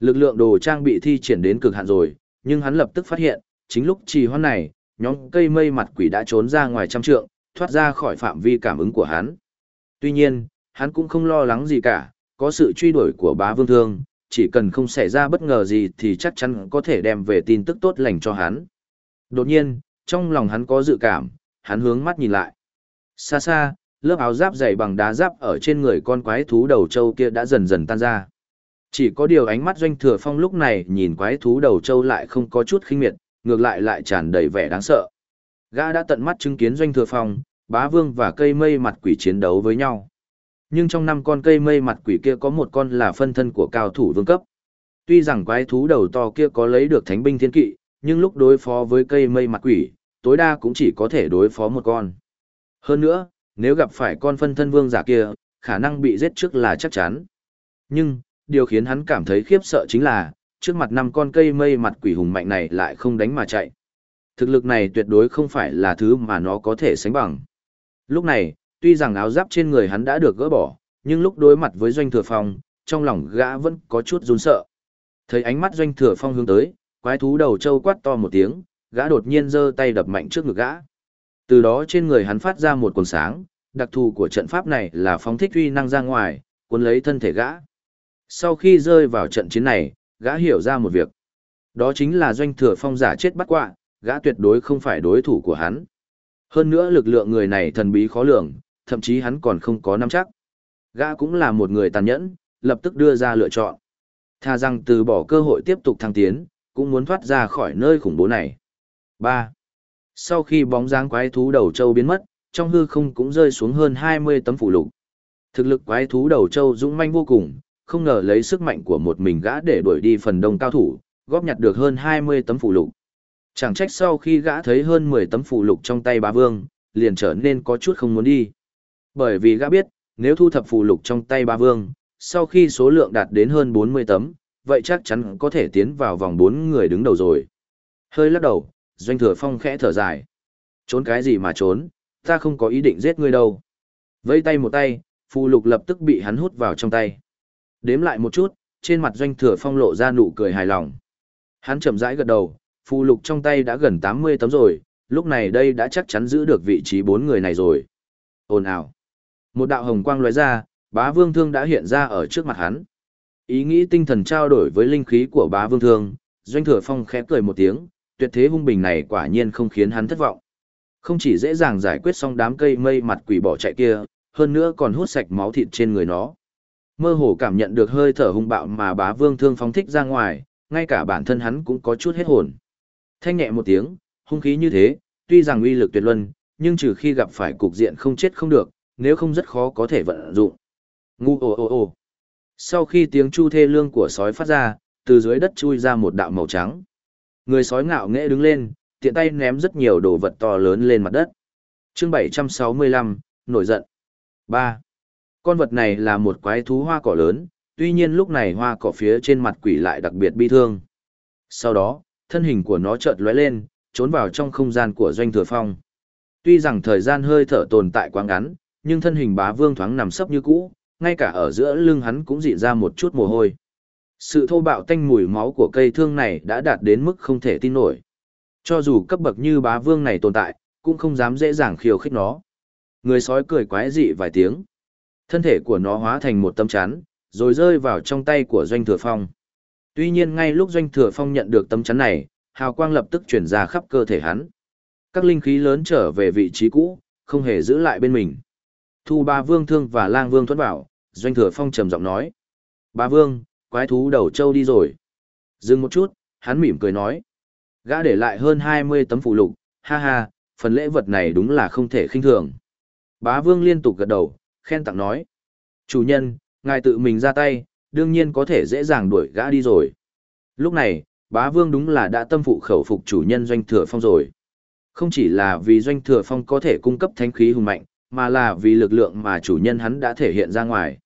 Lực lượng đồ trang bị thi triển đến cực hạn rồi, nhưng hắn lập tức phát hiện, chính lúc trì hoãn này, nhóm cây mây mặt quỷ đã trốn ra ngoài trăm trượng, thoát ra khỏi phạm vi cảm ứng của hắn. Tuy nhiên, hắn cũng không lo lắng gì cả, có sự truy đuổi của bá vương thương, chỉ cần không xảy ra bất ngờ gì thì chắc chắn có thể đem về tin tức tốt lành cho hắn. Đột nhiên, trong lòng hắn có dự cảm, hắn hướng mắt nhìn lại. Xa xa, lớp áo giáp dày bằng đá giáp ở trên người con quái thú đầu trâu kia đã dần dần tan ra. Chỉ có điều ánh mắt doanh thừa phong lúc này nhìn quái thú đầu trâu lại không có chút khinh miệt, ngược lại lại tràn đầy vẻ đáng sợ. Gã đã tận mắt chứng kiến doanh thừa phong, bá vương và cây mây mặt quỷ chiến đấu với nhau. Nhưng trong năm con cây mây mặt quỷ kia có một con là phân thân của cao thủ vương cấp. Tuy rằng quái thú đầu to kia có lấy được thánh binh thiên kỵ, nhưng lúc đối phó với cây mây mặt quỷ, tối đa cũng chỉ có thể đối phó một con. Hơn nữa, nếu gặp phải con phân thân vương giả kia, khả năng bị giết trước là chắc chắn. Nhưng, điều khiến hắn cảm thấy khiếp sợ chính là, trước mặt năm con cây mây mặt quỷ hùng mạnh này lại không đánh mà chạy. Thực lực này tuyệt đối không phải là thứ mà nó có thể sánh bằng. Lúc này, tuy rằng áo giáp trên người hắn đã được gỡ bỏ, nhưng lúc đối mặt với Doanh Thừa Phong, trong lòng gã vẫn có chút run sợ. Thấy ánh mắt Doanh Thừa Phong hướng tới, quái thú đầu trâu quát to một tiếng, gã đột nhiên giơ tay đập mạnh trước ngực gã. Từ đó trên người hắn phát ra một cuồng sáng, đặc thù của trận pháp này là phóng thích uy năng ra ngoài, cuốn lấy thân thể gã. Sau khi rơi vào trận chiến này, gã hiểu ra một việc. Đó chính là doanh thừa phong giả chết bắt quạ, gã tuyệt đối không phải đối thủ của hắn. Hơn nữa lực lượng người này thần bí khó lường, thậm chí hắn còn không có nắm chắc. Gã cũng là một người tàn nhẫn, lập tức đưa ra lựa chọn. Tha rằng từ bỏ cơ hội tiếp tục thăng tiến, cũng muốn thoát ra khỏi nơi khủng bố này. 3. Sau khi bóng dáng quái thú đầu châu biến mất, trong hư không cũng rơi xuống hơn 20 tấm phụ lục. Thực lực quái thú đầu châu dũng manh vô cùng, không ngờ lấy sức mạnh của một mình gã để đuổi đi phần đông cao thủ, góp nhặt được hơn 20 tấm phụ lục. Chẳng trách sau khi gã thấy hơn 10 tấm phụ lục trong tay bá vương, liền trở nên có chút không muốn đi. Bởi vì gã biết, nếu thu thập phụ lục trong tay bá vương, sau khi số lượng đạt đến hơn 40 tấm, vậy chắc chắn có thể tiến vào vòng 4 người đứng đầu rồi. Hơi lắc đầu, Doanh Thừa Phong khẽ thở dài. Trốn cái gì mà trốn, ta không có ý định giết ngươi đâu. Vây tay một tay, phù lục lập tức bị hắn hút vào trong tay. Đếm lại một chút, trên mặt Doanh Thừa Phong lộ ra nụ cười hài lòng. Hắn chậm rãi gật đầu, phù lục trong tay đã gần 80 tấm rồi, lúc này đây đã chắc chắn giữ được vị trí bốn người này rồi. Ồn ào. Một đạo hồng quang lóe ra, bá vương thương đã hiện ra ở trước mặt hắn. Ý nghĩ tinh thần trao đổi với linh khí của bá vương thương, Doanh Thừa Phong khẽ cười một tiếng, tuyệt thế hung bình này quả nhiên không khiến hắn thất vọng. Không chỉ dễ dàng giải quyết xong đám cây mây mặt quỷ bỏ chạy kia, hơn nữa còn hút sạch máu thịt trên người nó. Mơ hồ cảm nhận được hơi thở hung bạo mà bá vương thương phóng thích ra ngoài, ngay cả bản thân hắn cũng có chút hết hồn. Thanh nhẹ một tiếng, hung khí như thế, tuy rằng uy lực tuyệt luân, nhưng trừ khi gặp phải cục diện không chết không được, nếu không rất khó có thể vận dụng. Ngu ồ ồ ồ. Sau khi tiếng chu thê lương của sói phát ra, từ dưới đất chui ra một đạo màu trắng. Người sói ngạo nghễ đứng lên, tiện tay ném rất nhiều đồ vật to lớn lên mặt đất. Chương 765, nổi giận. 3. Con vật này là một quái thú hoa cỏ lớn, tuy nhiên lúc này hoa cỏ phía trên mặt quỷ lại đặc biệt bi thương. Sau đó, thân hình của nó chợt lóe lên, trốn vào trong không gian của doanh thừa phong. Tuy rằng thời gian hơi thở tồn tại quá ngắn, nhưng thân hình bá vương thoáng nằm sấp như cũ, ngay cả ở giữa lưng hắn cũng dị ra một chút mồ hôi. Sự thô bạo tanh mùi máu của cây thương này đã đạt đến mức không thể tin nổi. Cho dù cấp bậc như bá vương này tồn tại, cũng không dám dễ dàng khiêu khích nó. Người sói cười quái dị vài tiếng. Thân thể của nó hóa thành một tấm chắn, rồi rơi vào trong tay của Doanh Thừa Phong. Tuy nhiên ngay lúc Doanh Thừa Phong nhận được tấm chắn này, hào quang lập tức chuyển ra khắp cơ thể hắn. Các linh khí lớn trở về vị trí cũ, không hề giữ lại bên mình. Thu ba vương thương và lang vương thuẫn bảo, Doanh Thừa Phong trầm giọng nói. Ba vương, quái thú đầu trâu đi rồi. Dừng một chút, hắn mỉm cười nói. Gã để lại hơn 20 tấm phụ lục, ha ha, phần lễ vật này đúng là không thể khinh thường. Bá vương liên tục gật đầu, khen tặng nói. Chủ nhân, ngài tự mình ra tay, đương nhiên có thể dễ dàng đuổi gã đi rồi. Lúc này, bá vương đúng là đã tâm phụ khẩu phục chủ nhân doanh thừa phong rồi. Không chỉ là vì doanh thừa phong có thể cung cấp thánh khí hùng mạnh, mà là vì lực lượng mà chủ nhân hắn đã thể hiện ra ngoài.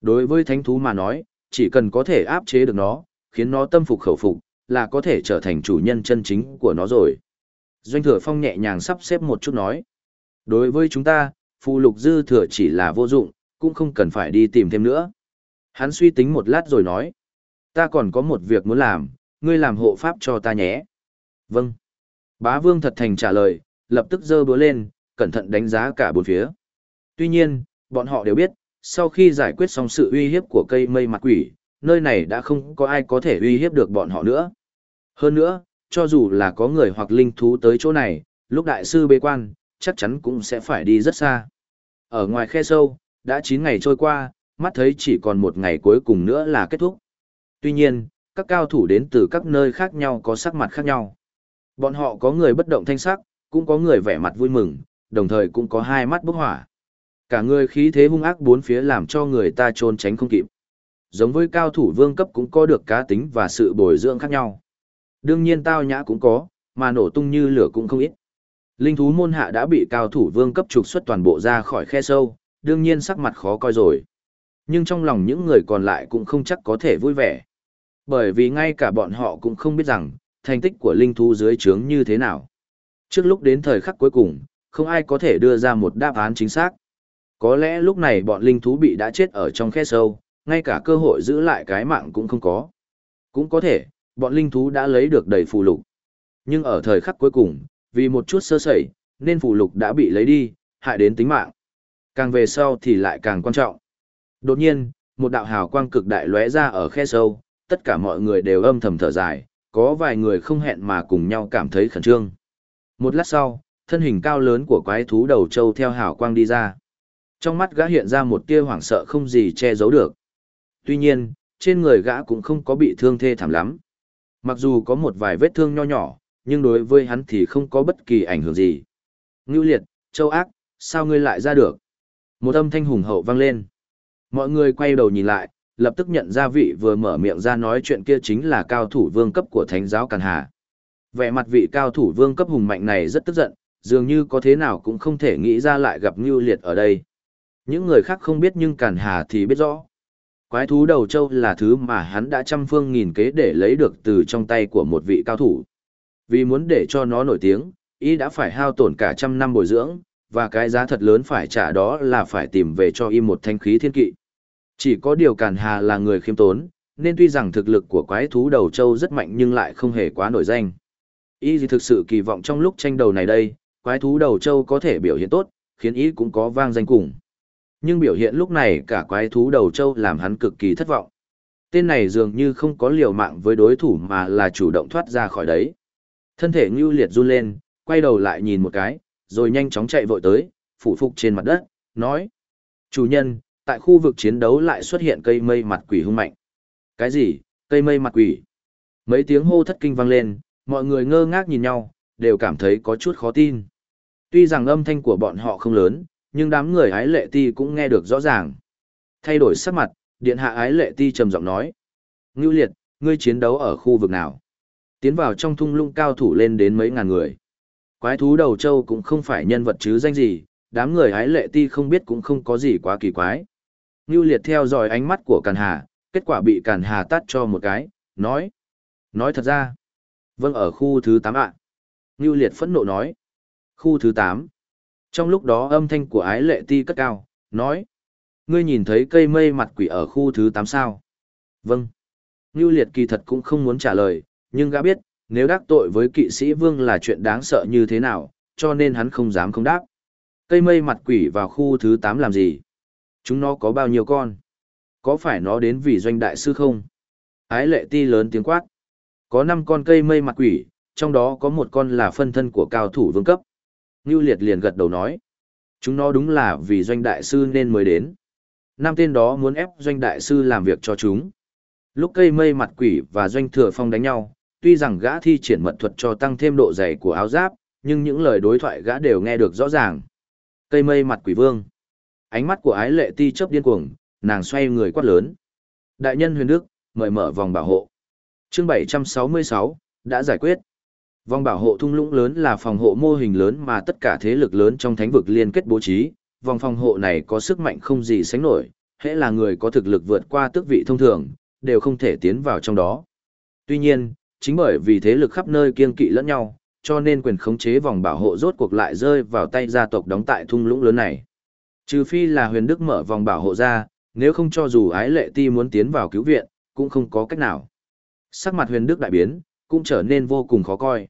Đối với thánh thú mà nói, chỉ cần có thể áp chế được nó, khiến nó tâm phục khẩu phục, là có thể trở thành chủ nhân chân chính của nó rồi. Doanh thừa phong nhẹ nhàng sắp xếp một chút nói. Đối với chúng ta, phụ lục dư thừa chỉ là vô dụng, cũng không cần phải đi tìm thêm nữa. Hắn suy tính một lát rồi nói. Ta còn có một việc muốn làm, ngươi làm hộ pháp cho ta nhé. Vâng. Bá vương thật thành trả lời, lập tức giơ búa lên, cẩn thận đánh giá cả bốn phía. Tuy nhiên, bọn họ đều biết, sau khi giải quyết xong sự uy hiếp của cây mây mặt quỷ, nơi này đã không có ai có thể uy hiếp được bọn họ nữa. Hơn nữa, cho dù là có người hoặc linh thú tới chỗ này, lúc đại sư bế quan, chắc chắn cũng sẽ phải đi rất xa. Ở ngoài khe sâu, đã 9 ngày trôi qua, mắt thấy chỉ còn một ngày cuối cùng nữa là kết thúc. Tuy nhiên, các cao thủ đến từ các nơi khác nhau có sắc mặt khác nhau. Bọn họ có người bất động thanh sắc, cũng có người vẻ mặt vui mừng, đồng thời cũng có hai mắt bốc hỏa. Cả người khí thế hung ác bốn phía làm cho người ta trốn tránh không kịp. Giống với cao thủ vương cấp cũng có được cá tính và sự bồi dưỡng khác nhau. Đương nhiên tao nhã cũng có, mà nổ tung như lửa cũng không ít. Linh thú môn hạ đã bị cao thủ vương cấp trục xuất toàn bộ ra khỏi khe sâu, đương nhiên sắc mặt khó coi rồi. Nhưng trong lòng những người còn lại cũng không chắc có thể vui vẻ. Bởi vì ngay cả bọn họ cũng không biết rằng, thành tích của linh thú dưới trướng như thế nào. Trước lúc đến thời khắc cuối cùng, không ai có thể đưa ra một đáp án chính xác. Có lẽ lúc này bọn linh thú bị đã chết ở trong khe sâu, ngay cả cơ hội giữ lại cái mạng cũng không có. Cũng có thể, bọn linh thú đã lấy được đầy phù lục. Nhưng ở thời khắc cuối cùng, vì một chút sơ sẩy, nên phù lục đã bị lấy đi, hại đến tính mạng. Càng về sau thì lại càng quan trọng. Đột nhiên, một đạo hào quang cực đại lóe ra ở khe sâu, tất cả mọi người đều âm thầm thở dài, có vài người không hẹn mà cùng nhau cảm thấy khẩn trương. Một lát sau, thân hình cao lớn của quái thú đầu trâu theo hào quang đi ra. Trong mắt gã hiện ra một tia hoảng sợ không gì che giấu được. Tuy nhiên, trên người gã cũng không có bị thương thê thảm lắm. Mặc dù có một vài vết thương nho nhỏ, nhưng đối với hắn thì không có bất kỳ ảnh hưởng gì. Ngưu liệt, châu ác, sao ngươi lại ra được? Một âm thanh hùng hậu vang lên. Mọi người quay đầu nhìn lại, lập tức nhận ra vị vừa mở miệng ra nói chuyện kia chính là cao thủ vương cấp của thánh giáo Càn Hà. Vẻ mặt vị cao thủ vương cấp hùng mạnh này rất tức giận, dường như có thế nào cũng không thể nghĩ ra lại gặp Ngưu Liệt ở đây. Những người khác không biết nhưng Càn Hà thì biết rõ. Quái thú đầu châu là thứ mà hắn đã trăm phương nghìn kế để lấy được từ trong tay của một vị cao thủ. Vì muốn để cho nó nổi tiếng, y đã phải hao tổn cả trăm năm bồi dưỡng, và cái giá thật lớn phải trả đó là phải tìm về cho y một thanh khí thiên kỵ. Chỉ có điều Càn Hà là người khiêm tốn, nên tuy rằng thực lực của quái thú đầu châu rất mạnh nhưng lại không hề quá nổi danh. Y gì thực sự kỳ vọng trong lúc tranh đầu này đây, quái thú đầu châu có thể biểu hiện tốt, khiến y cũng có vang danh cùng. Nhưng biểu hiện lúc này cả quái thú đầu châu làm hắn cực kỳ thất vọng. Tên này dường như không có liều mạng với đối thủ mà là chủ động thoát ra khỏi đấy. Thân thể ngưu liệt run lên, quay đầu lại nhìn một cái, rồi nhanh chóng chạy vội tới, phủ phục trên mặt đất, nói. Chủ nhân, tại khu vực chiến đấu lại xuất hiện cây mây mặt quỷ hung mạnh. Cái gì, cây mây mặt quỷ? Mấy tiếng hô thất kinh vang lên, mọi người ngơ ngác nhìn nhau, đều cảm thấy có chút khó tin. Tuy rằng âm thanh của bọn họ không lớn, nhưng đám người ái lệ ti cũng nghe được rõ ràng. Thay đổi sắc mặt, điện hạ ái lệ ti trầm giọng nói. Ngưu liệt, ngươi chiến đấu ở khu vực nào? Tiến vào trong thung lũng cao thủ lên đến mấy ngàn người. Quái thú đầu châu cũng không phải nhân vật chứ danh gì, đám người ái lệ ti không biết cũng không có gì quá kỳ quái. Ngưu liệt theo dõi ánh mắt của Càn Hà, kết quả bị Càn Hà tắt cho một cái, nói. Nói thật ra. Vâng ở khu thứ 8 ạ. À. Ngưu liệt phẫn nộ nói. Khu thứ 8. Trong lúc đó âm thanh của ái lệ ti cất cao, nói. Ngươi nhìn thấy cây mây mặt quỷ ở khu thứ 8 sao? Vâng. Ngưu liệt kỳ thật cũng không muốn trả lời, nhưng gã biết, nếu đắc tội với kỵ sĩ vương là chuyện đáng sợ như thế nào, cho nên hắn không dám không đáp. Cây mây mặt quỷ vào khu thứ 8 làm gì? Chúng nó có bao nhiêu con? Có phải nó đến vì doanh đại sư không? Ái lệ ti lớn tiếng quát. Có 5 con cây mây mặt quỷ, trong đó có một con là phân thân của cao thủ vương cấp. Ngưu liệt liền gật đầu nói. Chúng nó đúng là vì doanh đại sư nên mới đến. Nam tên đó muốn ép doanh đại sư làm việc cho chúng. Lúc cây mây mặt quỷ và doanh thừa phong đánh nhau, tuy rằng gã thi triển mật thuật cho tăng thêm độ dày của áo giáp, nhưng những lời đối thoại gã đều nghe được rõ ràng. Cây mây mặt quỷ vương. Ánh mắt của ái lệ ti chớp điên cuồng, nàng xoay người quát lớn. Đại nhân huyền đức, mời mở vòng bảo hộ. Chương 766, đã giải quyết. Vòng bảo hộ thung lũng lớn là phòng hộ mô hình lớn mà tất cả thế lực lớn trong thánh vực liên kết bố trí. Vòng phòng hộ này có sức mạnh không gì sánh nổi, hễ là người có thực lực vượt qua tước vị thông thường, đều không thể tiến vào trong đó. Tuy nhiên, chính bởi vì thế lực khắp nơi kiên kỵ lẫn nhau, cho nên quyền khống chế vòng bảo hộ rốt cuộc lại rơi vào tay gia tộc đóng tại thung lũng lớn này. Trừ phi là huyền đức mở vòng bảo hộ ra, nếu không cho dù ái lệ ti muốn tiến vào cứu viện, cũng không có cách nào. Sắc mặt huyền đức đại biến, cũng trở nên vô cùng khó coi.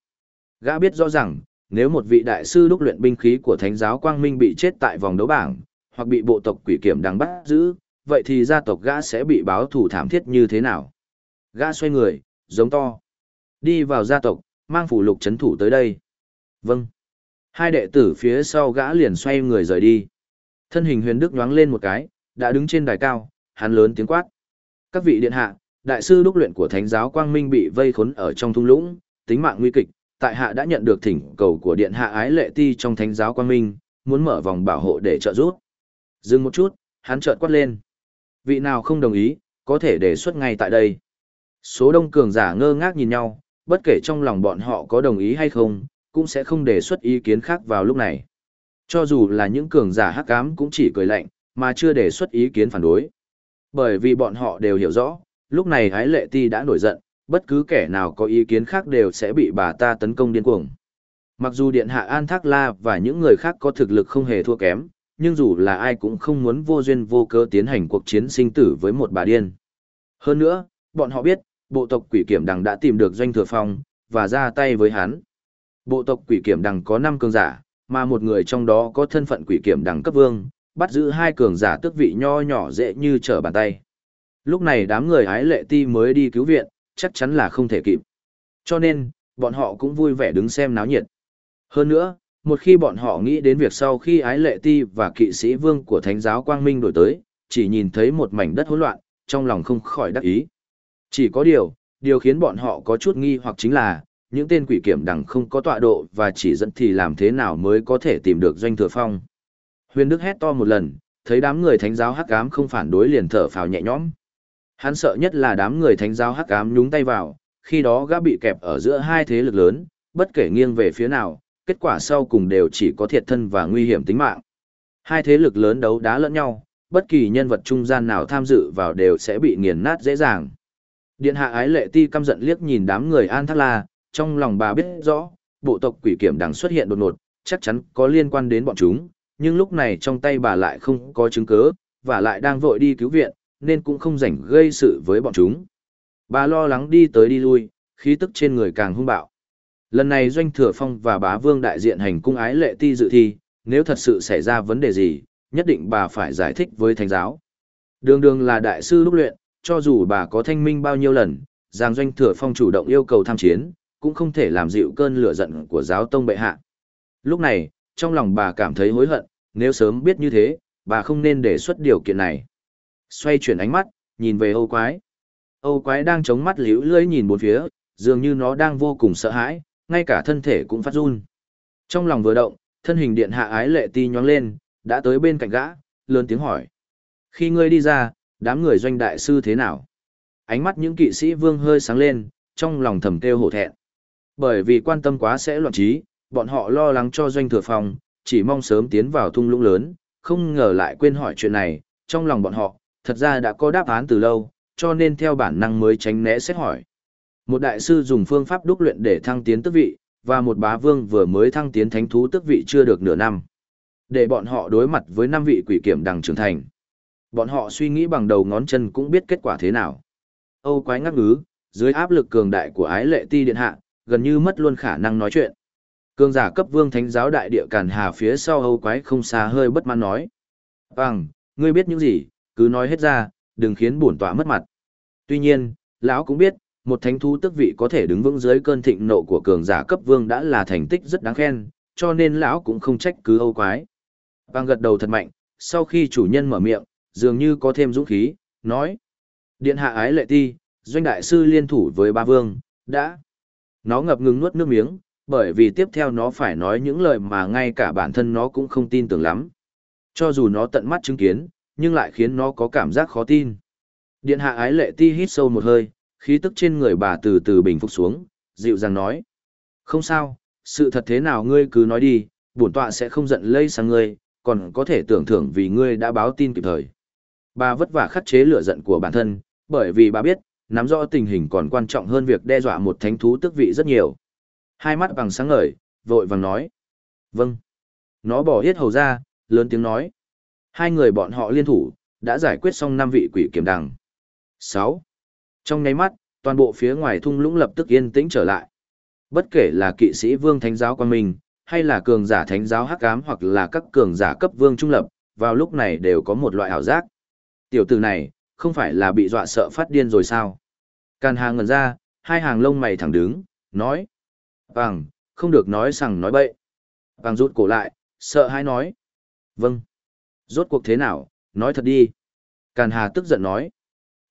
Gã biết rõ rằng, nếu một vị đại sư đúc luyện binh khí của thánh giáo quang minh bị chết tại vòng đấu bảng, hoặc bị bộ tộc quỷ kiểm đang bắt giữ, vậy thì gia tộc gã sẽ bị báo thủ thảm thiết như thế nào? Gã xoay người, giống to. Đi vào gia tộc, mang phủ lục chấn thủ tới đây. Vâng. Hai đệ tử phía sau gã liền xoay người rời đi. Thân hình huyền đức nhoáng lên một cái, đã đứng trên đài cao, hắn lớn tiếng quát. Các vị điện hạ, đại sư đúc luyện của thánh giáo quang minh bị vây khốn ở trong thung lũng, tính mạng nguy kịch, tại hạ đã nhận được thỉnh cầu của điện hạ ái lệ ti trong thánh giáo quang minh, muốn mở vòng bảo hộ để trợ giúp. Dừng một chút, hắn chợt quát lên. Vị nào không đồng ý, có thể đề xuất ngay tại đây. Số đông cường giả ngơ ngác nhìn nhau, bất kể trong lòng bọn họ có đồng ý hay không, cũng sẽ không đề xuất ý kiến khác vào lúc này. Cho dù là những cường giả hắc ám cũng chỉ cười lạnh, mà chưa đề xuất ý kiến phản đối. Bởi vì bọn họ đều hiểu rõ, lúc này hái lệ ti đã nổi giận, bất cứ kẻ nào có ý kiến khác đều sẽ bị bà ta tấn công điên cuồng. Mặc dù Điện Hạ An Thác La và những người khác có thực lực không hề thua kém, nhưng dù là ai cũng không muốn vô duyên vô cớ tiến hành cuộc chiến sinh tử với một bà điên. Hơn nữa, bọn họ biết, bộ tộc quỷ kiểm đằng đã tìm được doanh thừa phong, và ra tay với hắn. Bộ tộc quỷ kiểm đằng có năm cường giả, mà một người trong đó có thân phận quỷ kiểm đằng cấp vương, bắt giữ hai cường giả tước vị nho nhỏ dễ như trở bàn tay. Lúc này đám người ái lệ ti mới đi cứu viện, chắc chắn là không thể kịp. Cho nên, bọn họ cũng vui vẻ đứng xem náo nhiệt. Hơn nữa, một khi bọn họ nghĩ đến việc sau khi ái lệ ti và kỵ sĩ vương của thánh giáo quang minh đổi tới, chỉ nhìn thấy một mảnh đất hỗn loạn, trong lòng không khỏi đắc ý. Chỉ có điều, điều khiến bọn họ có chút nghi hoặc chính là, những tên quỷ kiểm đằng không có tọa độ và chỉ dẫn thì làm thế nào mới có thể tìm được doanh thừa phong. Huyền Đức hét to một lần, thấy đám người thánh giáo hắc ám không phản đối liền thở phào nhẹ nhõm. Hắn sợ nhất là đám người thánh giáo hắc ám nhúng tay vào, khi đó gã bị kẹp ở giữa hai thế lực lớn, bất kể nghiêng về phía nào, kết quả sau cùng đều chỉ có thiệt thân và nguy hiểm tính mạng. Hai thế lực lớn đấu đá lẫn nhau, bất kỳ nhân vật trung gian nào tham dự vào đều sẽ bị nghiền nát dễ dàng. Điện hạ ái lệ ti căm giận liếc nhìn đám người An Thác La, trong lòng bà biết rõ, bộ tộc quỷ kiểm đằng xuất hiện đột ngột, chắc chắn có liên quan đến bọn chúng, nhưng lúc này trong tay bà lại không có chứng cứ, và lại đang vội đi cứu viện, nên cũng không rảnh gây sự với bọn chúng. Bà lo lắng đi tới đi lui, khí tức trên người càng hung bạo. Lần này Doanh Thừa Phong và bá vương đại diện hành cung ái lệ ti dự thi, nếu thật sự xảy ra vấn đề gì, nhất định bà phải giải thích với thánh giáo. Đường đường là đại sư lúc luyện, cho dù bà có thanh minh bao nhiêu lần, Giang Doanh Thừa Phong chủ động yêu cầu tham chiến, cũng không thể làm dịu cơn lửa giận của giáo tông bệ hạ. Lúc này, trong lòng bà cảm thấy hối hận, nếu sớm biết như thế, bà không nên đề xuất điều kiện này. Xoay chuyển ánh mắt, nhìn về Âu Quái. Âu Quái đang chống mắt liễu lưỡi nhìn bốn phía, dường như nó đang vô cùng sợ hãi, ngay cả thân thể cũng phát run. Trong lòng vừa động, thân hình điện hạ ái lệ ti nhóng lên, đã tới bên cạnh gã, lớn tiếng hỏi. Khi ngươi đi ra, đám người doanh đại sư thế nào? Ánh mắt những kỵ sĩ vương hơi sáng lên, trong lòng thầm kêu hổ thẹn. Bởi vì quan tâm quá sẽ loạn trí, bọn họ lo lắng cho doanh thừa phòng, chỉ mong sớm tiến vào thung lũng lớn, không ngờ lại quên hỏi chuyện này, trong lòng bọn họ, thật ra đã có đáp án từ lâu, cho nên theo bản năng mới tránh né xét hỏi. Một đại sư dùng phương pháp đúc luyện để thăng tiến tước vị, và một bá vương vừa mới thăng tiến thánh thú tước vị chưa được nửa năm. Để bọn họ đối mặt với năm vị quỷ kiểm đằng trưởng thành. Bọn họ suy nghĩ bằng đầu ngón chân cũng biết kết quả thế nào. Âu quái ngắc ngứ, dưới áp lực cường đại của ái lệ ti điện hạ, gần như mất luôn khả năng nói chuyện. Cường giả cấp vương thánh giáo đại địa càn hà phía sau Âu quái không xa hơi bất mãn nói. Bằng, ngươi biết những gì, cứ nói hết ra, đừng khiến bổn tọa mất mặt. Tuy nhiên, lão cũng biết, một thánh thú tức vị có thể đứng vững dưới cơn thịnh nộ của cường giả cấp vương đã là thành tích rất đáng khen, cho nên lão cũng không trách cứ Âu quái. Bằng gật đầu thật mạnh, sau khi chủ nhân mở miệng, dường như có thêm dũng khí, nói. Điện hạ ái lệ ti, doanh đại sư liên thủ với ba vương, đã. Nó ngập ngừng nuốt nước miếng, bởi vì tiếp theo nó phải nói những lời mà ngay cả bản thân nó cũng không tin tưởng lắm. Cho dù nó tận mắt chứng kiến, nhưng lại khiến nó có cảm giác khó tin. Điện hạ ái lệ ti hít sâu một hơi, khí tức trên người bà từ từ bình phục xuống, dịu dàng nói. Không sao, sự thật thế nào ngươi cứ nói đi, bổn tọa sẽ không giận lây sang ngươi, còn có thể tưởng thưởng vì ngươi đã báo tin kịp thời. Bà vất vả khắc chế lửa giận của bản thân, bởi vì bà biết, nắm rõ tình hình còn quan trọng hơn việc đe dọa một thánh thú tước vị rất nhiều. Hai mắt bằng sáng ngời, vội vàng nói. Vâng. Nó bỏ hết hầu ra, lớn tiếng nói. Hai người bọn họ liên thủ, đã giải quyết xong năm vị quỷ kiểm đằng. 6. Trong nháy mắt, toàn bộ phía ngoài thung lũng lập tức yên tĩnh trở lại. Bất kể là kỵ sĩ vương thánh giáo quan minh, hay là cường giả thánh giáo hắc ám hoặc là các cường giả cấp vương trung lập, vào lúc này đều có một loại ảo giác. Tiểu tử này, không phải là bị dọa sợ phát điên rồi sao? Càn hàng ngẩn ra, hai hàng lông mày thẳng đứng, nói. Bằng, không được nói sằng nói bậy. Bằng rút cổ lại, sợ hãi nói. Vâng. Rốt cuộc thế nào, nói thật đi. Càn hà tức giận nói.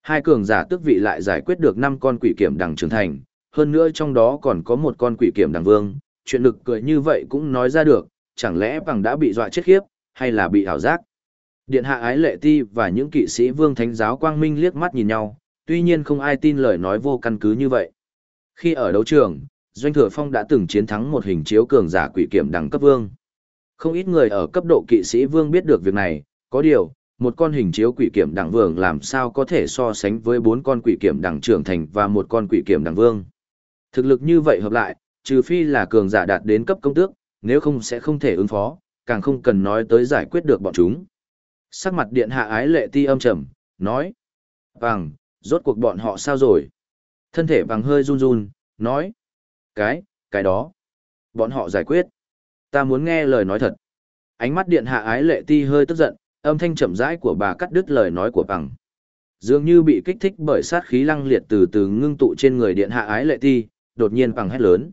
Hai cường giả tức vị lại giải quyết được năm con quỷ kiểm đằng trưởng thành, hơn nữa trong đó còn có một con quỷ kiểm đằng vương, chuyện lực cười như vậy cũng nói ra được, chẳng lẽ bằng đã bị dọa chết khiếp, hay là bị ảo giác. Điện hạ ái lệ ti và những kỵ sĩ vương thánh giáo quang minh liếc mắt nhìn nhau, tuy nhiên không ai tin lời nói vô căn cứ như vậy. Khi ở đấu trường, Doanh Thừa Phong đã từng chiến thắng một hình chiếu cường giả quỷ kiểm đẳng cấp vương. Không ít người ở cấp độ kỵ sĩ vương biết được việc này, có điều, một con hình chiếu quỷ kiểm đẳng vương làm sao có thể so sánh với bốn con quỷ kiểm đẳng trưởng thành và một con quỷ kiểm đẳng vương. Thực lực như vậy hợp lại, trừ phi là cường giả đạt đến cấp công tước, nếu không sẽ không thể ứng phó, càng không cần nói tới giải quyết được bọn chúng. Sắc mặt điện hạ ái lệ ti âm trầm, nói. Vàng, rốt cuộc bọn họ sao rồi? Thân thể vàng hơi run run, nói. Cái, cái đó. Bọn họ giải quyết. Ta muốn nghe lời nói thật. Ánh mắt điện hạ ái lệ ti hơi tức giận, âm thanh chậm rãi của bà cắt đứt lời nói của vàng. Dường như bị kích thích bởi sát khí lăng liệt từ từ ngưng tụ trên người điện hạ ái lệ ti, đột nhiên vàng hét lớn.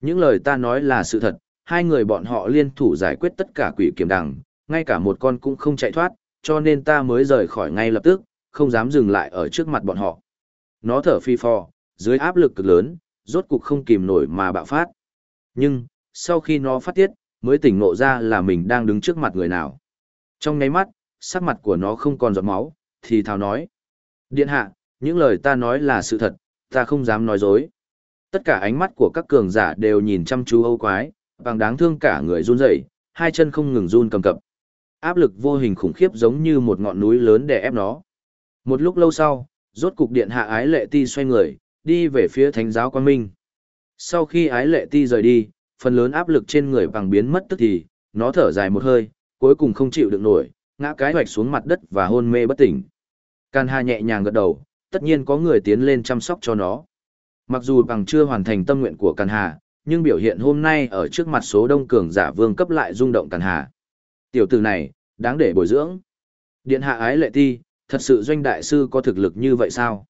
Những lời ta nói là sự thật, hai người bọn họ liên thủ giải quyết tất cả quỷ kiểm đằng, ngay cả một con cũng không chạy thoát, cho nên ta mới rời khỏi ngay lập tức, không dám dừng lại ở trước mặt bọn họ. Nó thở phi phò, dưới áp lực cực lớn, rốt cục không kìm nổi mà bạo phát. Nhưng, sau khi nó phát tiết, mới tỉnh ngộ ra là mình đang đứng trước mặt người nào. Trong nháy mắt, sắc mặt của nó không còn giọt máu, thì thào nói. Điện hạ, những lời ta nói là sự thật, ta không dám nói dối. Tất cả ánh mắt của các cường giả đều nhìn chăm chú âu quái, bằng đáng thương cả người run rẩy, hai chân không ngừng run cầm cập. Áp lực vô hình khủng khiếp giống như một ngọn núi lớn đè ép nó. Một lúc lâu sau, rốt cục điện hạ ái lệ ti xoay người, đi về phía thánh giáo quan minh. Sau khi ái lệ ti rời đi, phần lớn áp lực trên người bằng biến mất tức thì, nó thở dài một hơi, cuối cùng không chịu được nổi, ngã cái hoạch xuống mặt đất và hôn mê bất tỉnh. Can Hà nhẹ nhàng gật đầu, tất nhiên có người tiến lên chăm sóc cho nó. Mặc dù bằng chưa hoàn thành tâm nguyện của Can Hà, nhưng biểu hiện hôm nay ở trước mặt số đông cường giả vương cấp lại rung động Can Hà. Tiểu tử này, đáng để bồi dưỡng. Điện hạ ái lệ ti, thật sự doanh đại sư có thực lực như vậy sao?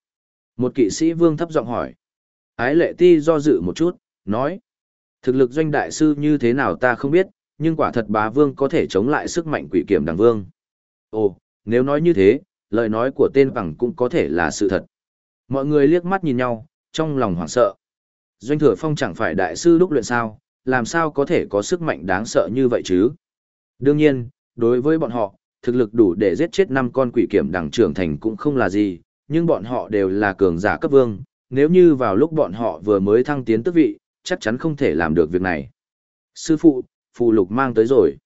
Một kỵ sĩ vương thấp giọng hỏi. Ái lệ ti do dự một chút, nói. Thực lực doanh đại sư như thế nào ta không biết, nhưng quả thật bá vương có thể chống lại sức mạnh quỷ kiểm đằng vương. Ồ, nếu nói như thế, lời nói của tên bằng cũng có thể là sự thật. Mọi người liếc mắt nhìn nhau, trong lòng hoảng sợ. Doanh thừa phong chẳng phải đại sư đúc luyện sao, làm sao có thể có sức mạnh đáng sợ như vậy chứ? Đương nhiên, đối với bọn họ, thực lực đủ để giết chết năm con quỷ kiểm đằng trưởng thành cũng không là gì, nhưng bọn họ đều là cường giả cấp vương, nếu như vào lúc bọn họ vừa mới thăng tiến tước vị, chắc chắn không thể làm được việc này. Sư phụ, phù lục mang tới rồi.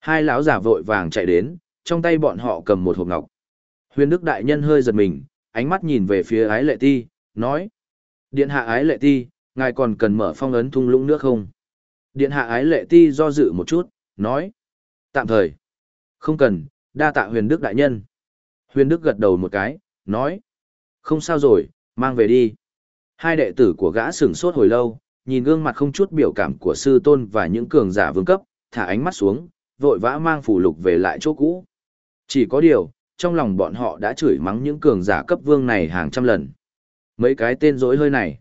Hai lão giả vội vàng chạy đến, trong tay bọn họ cầm một hộp ngọc. Huyền Đức Đại Nhân hơi giật mình, ánh mắt nhìn về phía ái lệ ti, nói. Điện hạ ái lệ ti, ngài còn cần mở phong ấn thung lũng nữa không? Điện hạ ái lệ ti do dự một chút, nói. Tạm thời. Không cần, đa tạ huyền Đức Đại Nhân. Huyền Đức gật đầu một cái, nói. Không sao rồi, mang về đi. Hai đệ tử của gã sửng sốt hồi lâu, nhìn gương mặt không chút biểu cảm của sư tôn và những cường giả vương cấp, thả ánh mắt xuống, vội vã mang phủ lục về lại chỗ cũ. Chỉ có điều, trong lòng bọn họ đã chửi mắng những cường giả cấp vương này hàng trăm lần. Mấy cái tên dối hơi này.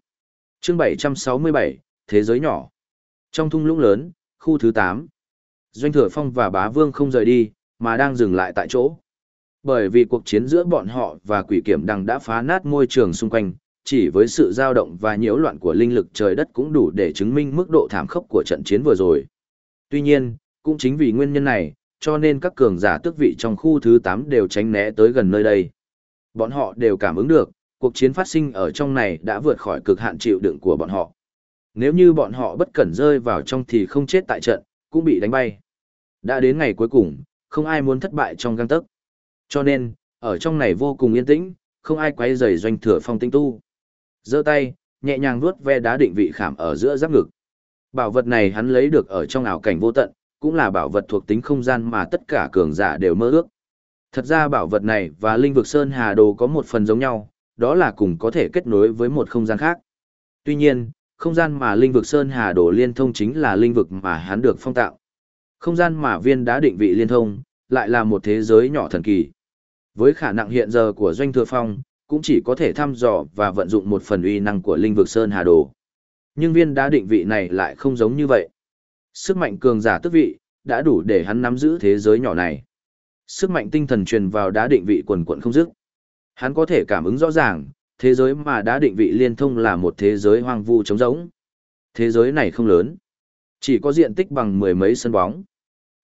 Chương 767, Thế giới nhỏ. Trong thung lũng lớn, khu thứ 8. Doanh thừa phong và bá vương không rời đi, mà đang dừng lại tại chỗ. Bởi vì cuộc chiến giữa bọn họ và quỷ kiểm đằng đã phá nát môi trường xung quanh, chỉ với sự dao động và nhiễu loạn của linh lực trời đất cũng đủ để chứng minh mức độ thảm khốc của trận chiến vừa rồi. Tuy nhiên, cũng chính vì nguyên nhân này, cho nên các cường giả tước vị trong khu thứ 8 đều tránh né tới gần nơi đây. Bọn họ đều cảm ứng được, cuộc chiến phát sinh ở trong này đã vượt khỏi cực hạn chịu đựng của bọn họ. Nếu như bọn họ bất cẩn rơi vào trong thì không chết tại trận, cũng bị đánh bay. Đã đến ngày cuối cùng, không ai muốn thất bại trong găng tấc. Cho nên, ở trong này vô cùng yên tĩnh, không ai quấy rầy doanh thừa phong tinh tu. giơ tay, nhẹ nhàng vuốt ve đá định vị khảm ở giữa giáp ngực. Bảo vật này hắn lấy được ở trong ảo cảnh vô tận, cũng là bảo vật thuộc tính không gian mà tất cả cường giả đều mơ ước. Thật ra bảo vật này và linh vực Sơn Hà Đồ có một phần giống nhau, đó là cùng có thể kết nối với một không gian khác. Tuy nhiên, không gian mà linh vực Sơn Hà Đồ liên thông chính là linh vực mà hắn được phong tạo. Không gian mà viên đá định vị liên thông, lại là một thế giới nhỏ thần kỳ. Với khả năng hiện giờ của Doanh Thừa Phong, cũng chỉ có thể thăm dò và vận dụng một phần uy năng của linh vực Sơn Hà Đồ. Nhưng viên đá định vị này lại không giống như vậy. Sức mạnh cường giả tức vị, đã đủ để hắn nắm giữ thế giới nhỏ này. Sức mạnh tinh thần truyền vào đá định vị quần quận không dứt. Hắn có thể cảm ứng rõ ràng, thế giới mà đã định vị liên thông là một thế giới hoang vu trống rỗng. Thế giới này không lớn, chỉ có diện tích bằng mười mấy sân bóng.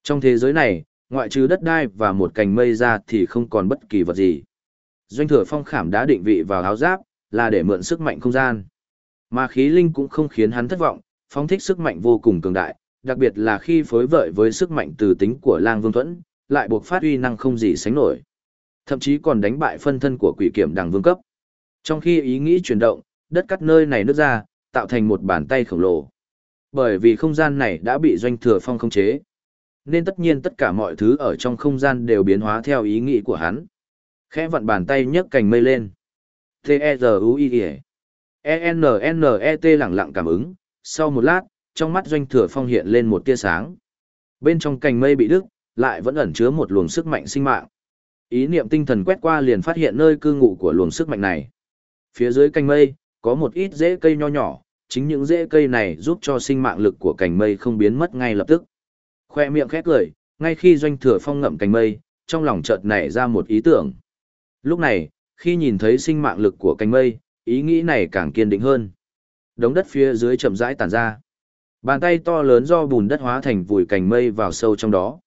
Trong thế giới này, ngoại trừ đất đai và một cành mây ra thì không còn bất kỳ vật gì. Doanh thừa phong khảm đã định vị vào áo giáp, là để mượn sức mạnh không gian. Mà khí linh cũng không khiến hắn thất vọng, phong thích sức mạnh vô cùng cường đại, đặc biệt là khi phối vợi với sức mạnh từ tính của lang vương thuẫn, lại buộc phát uy năng không gì sánh nổi. Thậm chí còn đánh bại phân thân của quỷ kiểm đằng vương cấp. Trong khi ý nghĩ chuyển động, đất cắt nơi này nứt ra, tạo thành một bàn tay khổng lồ. Bởi vì không gian này đã bị doanh thừa phong khống chế. Nên tất nhiên tất cả mọi thứ ở trong không gian đều biến hóa theo ý nghĩ của hắn. Khẽ vặn bàn tay nhấc cành mây lên. T-E-Z-U-I-E. E-N-N-E-T lặng lặng cảm ứng. Sau một lát, trong mắt doanh thừa phong hiện lên một tia sáng. Bên trong cành mây bị đứt, lại vẫn ẩn chứa một luồng sức mạnh sinh mạng. Ý niệm tinh thần quét qua liền phát hiện nơi cư ngụ của luồng sức mạnh này. Phía dưới cành mây, có một ít rễ cây nho nhỏ, chính những rễ cây này giúp cho sinh mạng lực của cành mây không biến mất ngay lập tức. Khoe miệng khét cười, ngay khi doanh thừa phong ngậm cành mây, trong lòng chợt nảy ra một ý tưởng. Lúc này, khi nhìn thấy sinh mạng lực của cành mây, ý nghĩ này càng kiên định hơn. Đống đất phía dưới chậm rãi tản ra. Bàn tay to lớn do bùn đất hóa thành vùi cành mây vào sâu trong đó.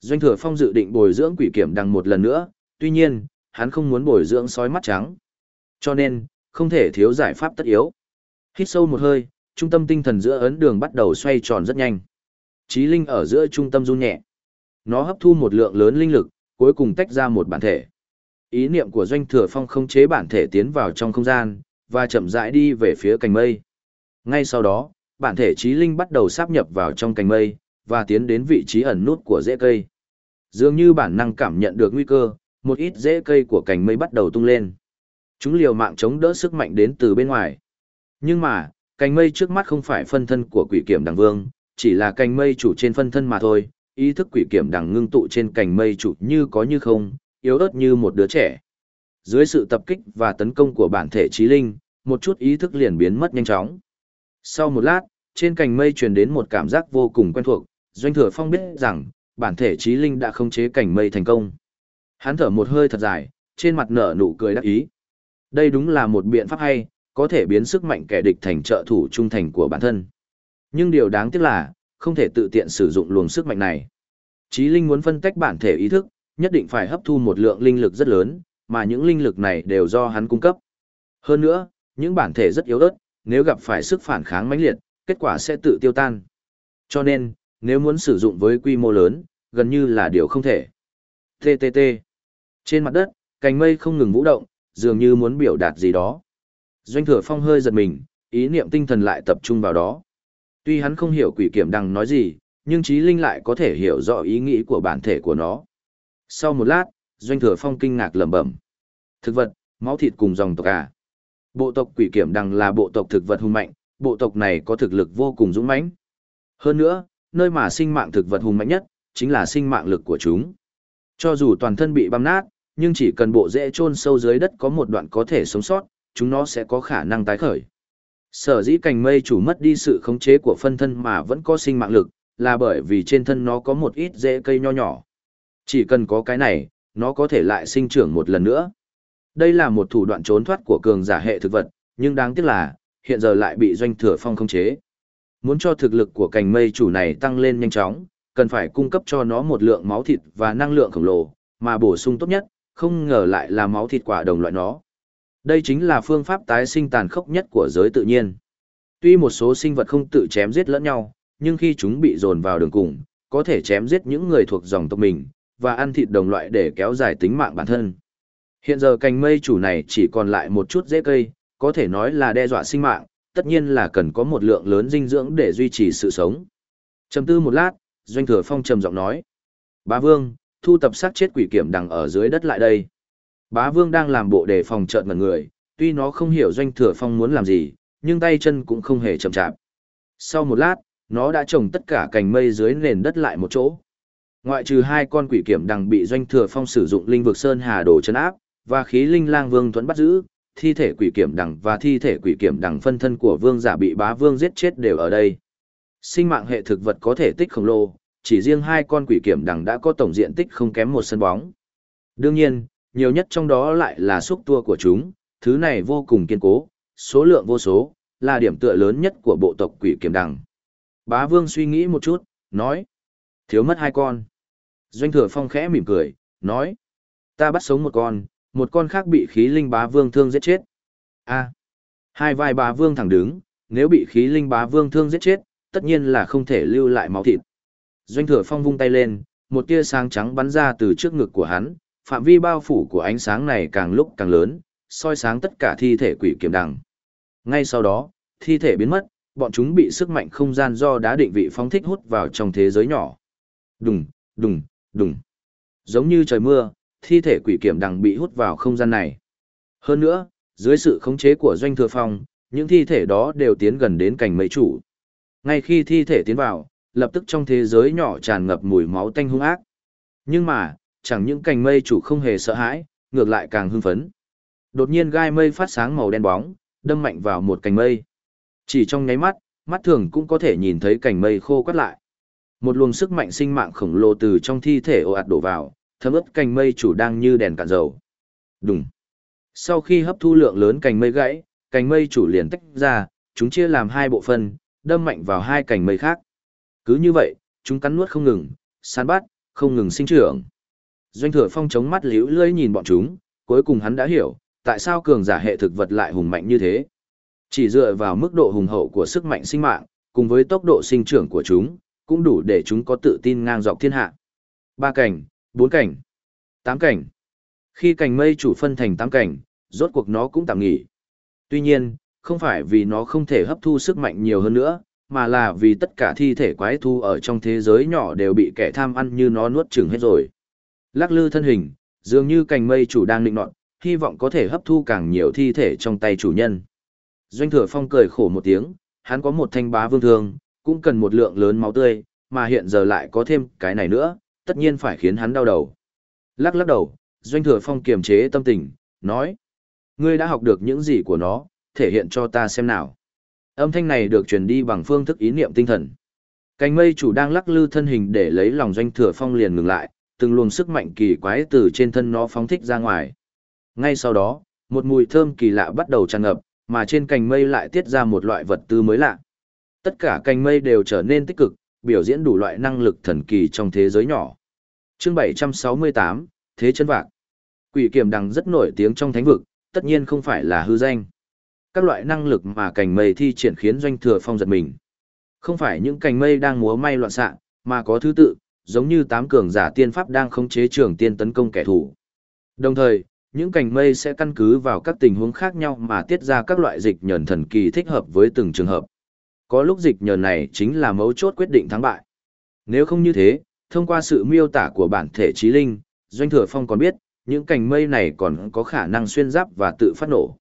Doanh thừa phong dự định bồi dưỡng quỷ kiểm đằng một lần nữa, tuy nhiên, hắn không muốn bồi dưỡng sói mắt trắng. Cho nên, không thể thiếu giải pháp tất yếu. Hít sâu một hơi, trung tâm tinh thần giữa ấn đường bắt đầu xoay tròn rất nhanh. Chí linh ở giữa trung tâm run nhẹ. Nó hấp thu một lượng lớn linh lực, cuối cùng tách ra một bản thể. Ý niệm của doanh thừa phong không chế bản thể tiến vào trong không gian, và chậm rãi đi về phía cành mây. Ngay sau đó, bản thể trí linh bắt đầu sáp nhập vào trong cành mây, và tiến đến vị trí ẩn nút của rễ cây. Dường như bản năng cảm nhận được nguy cơ, một ít rễ cây của cành mây bắt đầu tung lên. Chúng liều mạng chống đỡ sức mạnh đến từ bên ngoài. Nhưng mà, cành mây trước mắt không phải phân thân của quỷ kiểm đằng vương, chỉ là cành mây chủ trên phân thân mà thôi, ý thức quỷ kiểm đằng ngưng tụ trên cành mây chủ như có như không, yếu ớt như một đứa trẻ. Dưới sự tập kích và tấn công của bản thể trí linh, một chút ý thức liền biến mất nhanh chóng. Sau một lát, trên cành mây truyền đến một cảm giác vô cùng quen thuộc, Doanh Thừa Phong biết rằng, bản thể trí linh đã khống chế cành mây thành công. Hắn thở một hơi thật dài, trên mặt nở nụ cười đắc ý. Đây đúng là một biện pháp hay, có thể biến sức mạnh kẻ địch thành trợ thủ trung thành của bản thân. Nhưng điều đáng tiếc là, không thể tự tiện sử dụng luồng sức mạnh này. Trí linh muốn phân tách bản thể ý thức, nhất định phải hấp thu một lượng linh lực rất lớn, mà những linh lực này đều do hắn cung cấp. Hơn nữa, những bản thể rất yếu ớt, nếu gặp phải sức phản kháng mãnh liệt, kết quả sẽ tự tiêu tan. Cho nên, nếu muốn sử dụng với quy mô lớn, gần như là điều không thể. TTT. Trên mặt đất, Cành mây không ngừng vũ động, dường như muốn biểu đạt gì đó. Doanh thừa phong hơi giật mình, ý niệm tinh thần lại tập trung vào đó. Tuy hắn không hiểu quỷ kiểm đằng nói gì, nhưng trí linh lại có thể hiểu rõ ý nghĩ của bản thể của nó. Sau một lát, Doanh thừa phong kinh ngạc lẩm bẩm. Thực vật, máu thịt cùng dòng tộc à. Bộ tộc quỷ kiểm đằng là bộ tộc thực vật hung mạnh, bộ tộc này có thực lực vô cùng dũng mãnh. Hơn nữa, nơi mà sinh mạng thực vật hung mạnh nhất, chính là sinh mạng lực của chúng. Cho dù toàn thân bị băm nát, nhưng chỉ cần bộ rễ chôn sâu dưới đất có một đoạn có thể sống sót, chúng nó sẽ có khả năng tái khởi. Sở dĩ cành mây chủ mất đi sự khống chế của phân thân mà vẫn có sinh mạng lực, là bởi vì trên thân nó có một ít rễ cây nho nhỏ. Chỉ cần có cái này, nó có thể lại sinh trưởng một lần nữa. Đây là một thủ đoạn trốn thoát của cường giả hệ thực vật, nhưng đáng tiếc là, hiện giờ lại bị doanh thừa phong khống chế. Muốn cho thực lực của cành mây chủ này tăng lên nhanh chóng, cần phải cung cấp cho nó một lượng máu thịt và năng lượng khổng lồ, mà bổ sung tốt nhất, không ngờ lại là máu thịt quả đồng loại nó. Đây chính là phương pháp tái sinh tàn khốc nhất của giới tự nhiên. Tuy một số sinh vật không tự chém giết lẫn nhau, nhưng khi chúng bị dồn vào đường cùng, có thể chém giết những người thuộc dòng tộc mình, và ăn thịt đồng loại để kéo dài tính mạng bản thân. Hiện giờ cành mây chủ này chỉ còn lại một chút rễ cây, có thể nói là đe dọa sinh mạng, tất nhiên là cần có một lượng lớn dinh dưỡng để duy trì sự sống. Trầm tư một lát, Doanh Thừa Phong trầm giọng nói. Bá Vương, thu tập sát chết quỷ kiểm đằng ở dưới đất lại đây. Bá Vương đang làm bộ để phòng trợn mặt người, tuy nó không hiểu Doanh Thừa Phong muốn làm gì, nhưng tay chân cũng không hề chậm chạp. Sau một lát, nó đã trồng tất cả cành mây dưới nền đất lại một chỗ. Ngoại trừ hai con quỷ kiểm đằng bị Doanh Thừa Phong sử dụng linh vực sơn hà đồ chấn áp, và khí linh lang vương thuẫn bắt giữ, thi thể quỷ kiểm đằng và thi thể quỷ kiểm đằng phân thân của vương giả bị bá vương giết chết đều ở đây. Sinh mạng hệ thực vật có thể tích khổng lồ, chỉ riêng hai con quỷ kiểm đằng đã có tổng diện tích không kém một sân bóng. Đương nhiên, nhiều nhất trong đó lại là xúc tua của chúng, thứ này vô cùng kiên cố, số lượng vô số, là điểm tựa lớn nhất của bộ tộc quỷ kiểm đằng. Bá vương suy nghĩ một chút, nói, thiếu mất hai con. Doanh thừa phong khẽ mỉm cười, nói, ta bắt sống một con, một con khác bị khí linh bá vương thương giết chết. A. hai vai bá vương thẳng đứng, nếu bị khí linh bá vương thương giết chết, tất nhiên là không thể lưu lại máu thịt. Doanh thừa phong vung tay lên, một tia sáng trắng bắn ra từ trước ngực của hắn, phạm vi bao phủ của ánh sáng này càng lúc càng lớn, soi sáng tất cả thi thể quỷ kiểm đằng. Ngay sau đó, thi thể biến mất, bọn chúng bị sức mạnh không gian do đá định vị phóng thích hút vào trong thế giới nhỏ. Đùng, đùng, đùng. Giống như trời mưa, thi thể quỷ kiểm đằng bị hút vào không gian này. Hơn nữa, dưới sự khống chế của doanh thừa phong, những thi thể đó đều tiến gần đến cành mây chủ. Ngay khi thi thể tiến vào, lập tức trong thế giới nhỏ tràn ngập mùi máu tanh hung ác. Nhưng mà, chẳng những cành mây chủ không hề sợ hãi, ngược lại càng hưng phấn. Đột nhiên gai mây phát sáng màu đen bóng, đâm mạnh vào một cành mây. Chỉ trong nháy mắt, mắt thường cũng có thể nhìn thấy cành mây khô quắt lại. Một luồng sức mạnh sinh mạng khổng lồ từ trong thi thể ồ ạt đổ vào, thấm ướt cành mây chủ đang như đèn cạn dầu. Đùng. Sau khi hấp thu lượng lớn cành mây gãy, cành mây chủ liền tách ra, chúng chia làm hai bộ phận, đâm mạnh vào hai cành mây khác. Cứ như vậy, chúng cắn nuốt không ngừng, săn bắt, không ngừng sinh trưởng. Doanh thừa phong chống mắt liễu lưỡi nhìn bọn chúng, cuối cùng hắn đã hiểu, tại sao cường giả hệ thực vật lại hùng mạnh như thế. Chỉ dựa vào mức độ hùng hậu của sức mạnh sinh mạng, cùng với tốc độ sinh trưởng của chúng, cũng đủ để chúng có tự tin ngang dọc thiên hạ. Ba cảnh, bốn cảnh, tám cảnh. Khi cảnh mây chủ phân thành tám cảnh, rốt cuộc nó cũng tạm nghỉ. Tuy nhiên, không phải vì nó không thể hấp thu sức mạnh nhiều hơn nữa, mà là vì tất cả thi thể quái thu ở trong thế giới nhỏ đều bị kẻ tham ăn như nó nuốt chửng hết rồi. Lắc lư thân hình, dường như cành mây chủ đang định nọt, hy vọng có thể hấp thu càng nhiều thi thể trong tay chủ nhân. Doanh thừa phong cười khổ một tiếng, hắn có một thanh bá vương thương, cũng cần một lượng lớn máu tươi, mà hiện giờ lại có thêm cái này nữa, tất nhiên phải khiến hắn đau đầu. Lắc lắc đầu, Doanh thừa phong kiềm chế tâm tình, nói. Ngươi đã học được những gì của nó, thể hiện cho ta xem nào. Âm thanh này được truyền đi bằng phương thức ý niệm tinh thần. Cánh mây chủ đang lắc lư thân hình để lấy lòng doanh thừa phong liền ngừng lại, từng luồng sức mạnh kỳ quái từ trên thân nó phóng thích ra ngoài. Ngay sau đó, một mùi thơm kỳ lạ bắt đầu tràn ngập, mà trên cành mây lại tiết ra một loại vật tư mới lạ. Tất cả cành mây đều trở nên tích cực, biểu diễn đủ loại năng lực thần kỳ trong thế giới nhỏ. Chương 768, Thế chân vạc. Quỷ kiểm đằng rất nổi tiếng trong thánh vực, tất nhiên không phải là hư danh các loại năng lực mà cành mây thi triển khiến doanh thừa phong giật mình. Không phải những cành mây đang múa may loạn xạ, mà có thứ tự, giống như tám cường giả tiên pháp đang khống chế trường tiên tấn công kẻ thù. Đồng thời, những cành mây sẽ căn cứ vào các tình huống khác nhau mà tiết ra các loại dịch nhờn thần kỳ thích hợp với từng trường hợp. Có lúc dịch nhờn này chính là mấu chốt quyết định thắng bại. Nếu không như thế, thông qua sự miêu tả của bản thể trí linh, Doanh Thừa Phong còn biết, những cành mây này còn có khả năng xuyên giáp và tự phát nổ.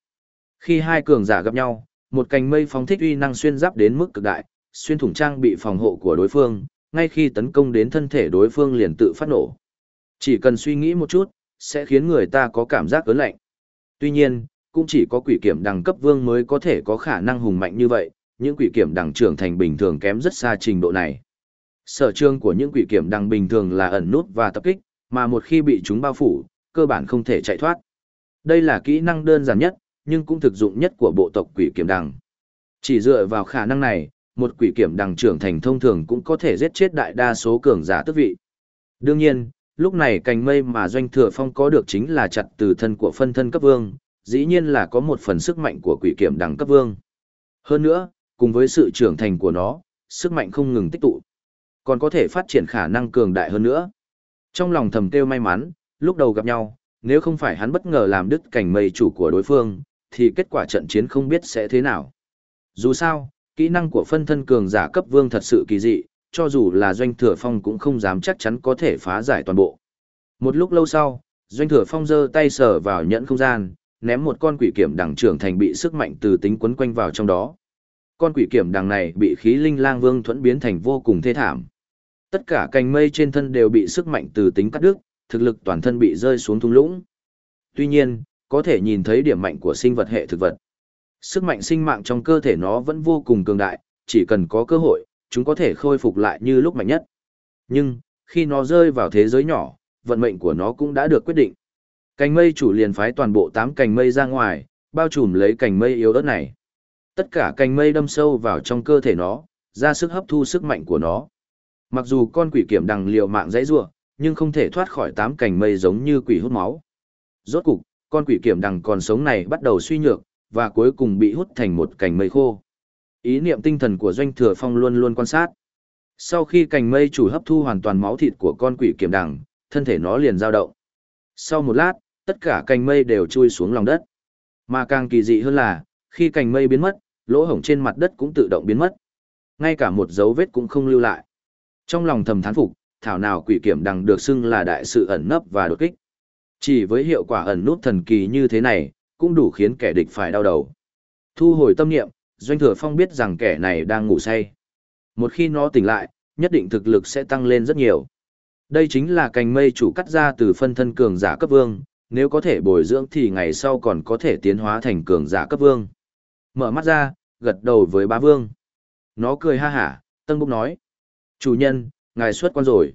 Khi hai cường giả gặp nhau, một cành mây phóng thích uy năng xuyên giáp đến mức cực đại, xuyên thủng trang bị phòng hộ của đối phương, ngay khi tấn công đến thân thể đối phương liền tự phát nổ. Chỉ cần suy nghĩ một chút, sẽ khiến người ta có cảm giác ớn lạnh. Tuy nhiên, cũng chỉ có quỷ kiểm đẳng cấp vương mới có thể có khả năng hùng mạnh như vậy, những quỷ kiểm đẳng trưởng thành bình thường kém rất xa trình độ này. Sở trường của những quỷ kiểm đẳng bình thường là ẩn nút và tập kích, mà một khi bị chúng bao phủ, cơ bản không thể chạy thoát. Đây là kỹ năng đơn giản nhất, nhưng cũng thực dụng nhất của bộ tộc quỷ kiểm đằng Chỉ dựa vào khả năng này, một quỷ kiểm đằng trưởng thành thông thường cũng có thể giết chết đại đa số cường giả tước vị. Đương nhiên, lúc này cành mây mà doanh thừa phong có được chính là chặt từ thân của phân thân cấp vương, dĩ nhiên là có một phần sức mạnh của quỷ kiểm đằng cấp vương. Hơn nữa, cùng với sự trưởng thành của nó, sức mạnh không ngừng tích tụ, còn có thể phát triển khả năng cường đại hơn nữa. Trong lòng thầm kêu may mắn, lúc đầu gặp nhau, nếu không phải hắn bất ngờ làm đứt cành mây chủ của đối phương, thì kết quả trận chiến không biết sẽ thế nào. Dù sao, kỹ năng của phân thân cường giả cấp vương thật sự kỳ dị, cho dù là doanh thừa phong cũng không dám chắc chắn có thể phá giải toàn bộ. Một lúc lâu sau, doanh thừa phong giơ tay sờ vào nhẫn không gian, ném một con quỷ kiểm đằng trưởng thành bị sức mạnh từ tính quấn quanh vào trong đó. Con quỷ kiểm đằng này bị khí linh lang vương thuẫn biến thành vô cùng thê thảm. Tất cả cành mây trên thân đều bị sức mạnh từ tính cắt đứt, thực lực toàn thân bị rơi xuống thung lũng. Tuy nhiên, có thể nhìn thấy điểm mạnh của sinh vật hệ thực vật. Sức mạnh sinh mạng trong cơ thể nó vẫn vô cùng cường đại, chỉ cần có cơ hội, chúng có thể khôi phục lại như lúc mạnh nhất. Nhưng, khi nó rơi vào thế giới nhỏ, vận mệnh của nó cũng đã được quyết định. Cành mây chủ liền phái toàn bộ 8 cành mây ra ngoài, bao trùm lấy cành mây yếu ớt này. Tất cả cành mây đâm sâu vào trong cơ thể nó, ra sức hấp thu sức mạnh của nó. Mặc dù con quỷ kiểm đằng liều mạng dãy rủa, nhưng không thể thoát khỏi tám cành mây giống như quỷ hút máu. Rốt cục, con quỷ kiểm đằng còn sống này bắt đầu suy nhược, và cuối cùng bị hút thành một cành mây khô. Ý niệm tinh thần của Doanh Thừa Phong luôn luôn quan sát. Sau khi cành mây chủ hấp thu hoàn toàn máu thịt của con quỷ kiểm đằng, thân thể nó liền dao động. Sau một lát, tất cả cành mây đều chui xuống lòng đất. Mà càng kỳ dị hơn là, khi cành mây biến mất, lỗ hổng trên mặt đất cũng tự động biến mất. Ngay cả một dấu vết cũng không lưu lại. Trong lòng thầm thán phục, thảo nào quỷ kiểm đằng được xưng là đại sự ẩn nấp và đột kích. Chỉ với hiệu quả ẩn nút thần kỳ như thế này, cũng đủ khiến kẻ địch phải đau đầu. Thu hồi tâm niệm, Doanh Thừa Phong biết rằng kẻ này đang ngủ say. Một khi nó tỉnh lại, nhất định thực lực sẽ tăng lên rất nhiều. Đây chính là cành mây chủ cắt ra từ phân thân cường giả cấp vương, nếu có thể bồi dưỡng thì ngày sau còn có thể tiến hóa thành cường giả cấp vương. Mở mắt ra, gật đầu với bá vương. Nó cười ha hả, Tân Búc nói. Chủ nhân, ngài xuất quan rồi.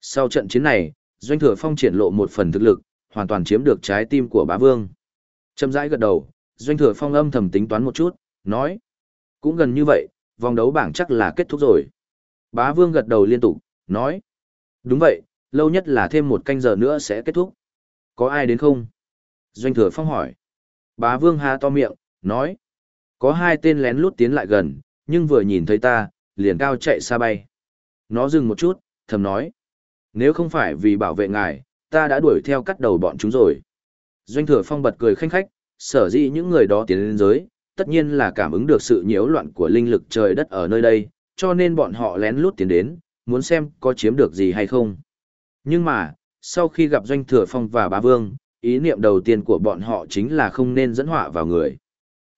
Sau trận chiến này, Doanh Thừa Phong triển lộ một phần thực lực, hoàn toàn chiếm được trái tim của bá vương. Châm rãi gật đầu, Doanh Thừa Phong âm thầm tính toán một chút, nói. Cũng gần như vậy, vòng đấu bảng chắc là kết thúc rồi. Bá vương gật đầu liên tục, nói. Đúng vậy, lâu nhất là thêm một canh giờ nữa sẽ kết thúc. Có ai đến không? Doanh Thừa Phong hỏi. Bá vương ha to miệng, nói. Có hai tên lén lút tiến lại gần, nhưng vừa nhìn thấy ta, liền cao chạy xa bay. Nó dừng một chút, thầm nói. Nếu không phải vì bảo vệ ngài, ta đã đuổi theo cắt đầu bọn chúng rồi. Doanh thừa phong bật cười khanh khách, sở dĩ những người đó tiến lên giới, tất nhiên là cảm ứng được sự nhiễu loạn của linh lực trời đất ở nơi đây, cho nên bọn họ lén lút tiến đến, muốn xem có chiếm được gì hay không. Nhưng mà, sau khi gặp Doanh Thừa Phong và Bá Vương, ý niệm đầu tiên của bọn họ chính là không nên dẫn họa vào người.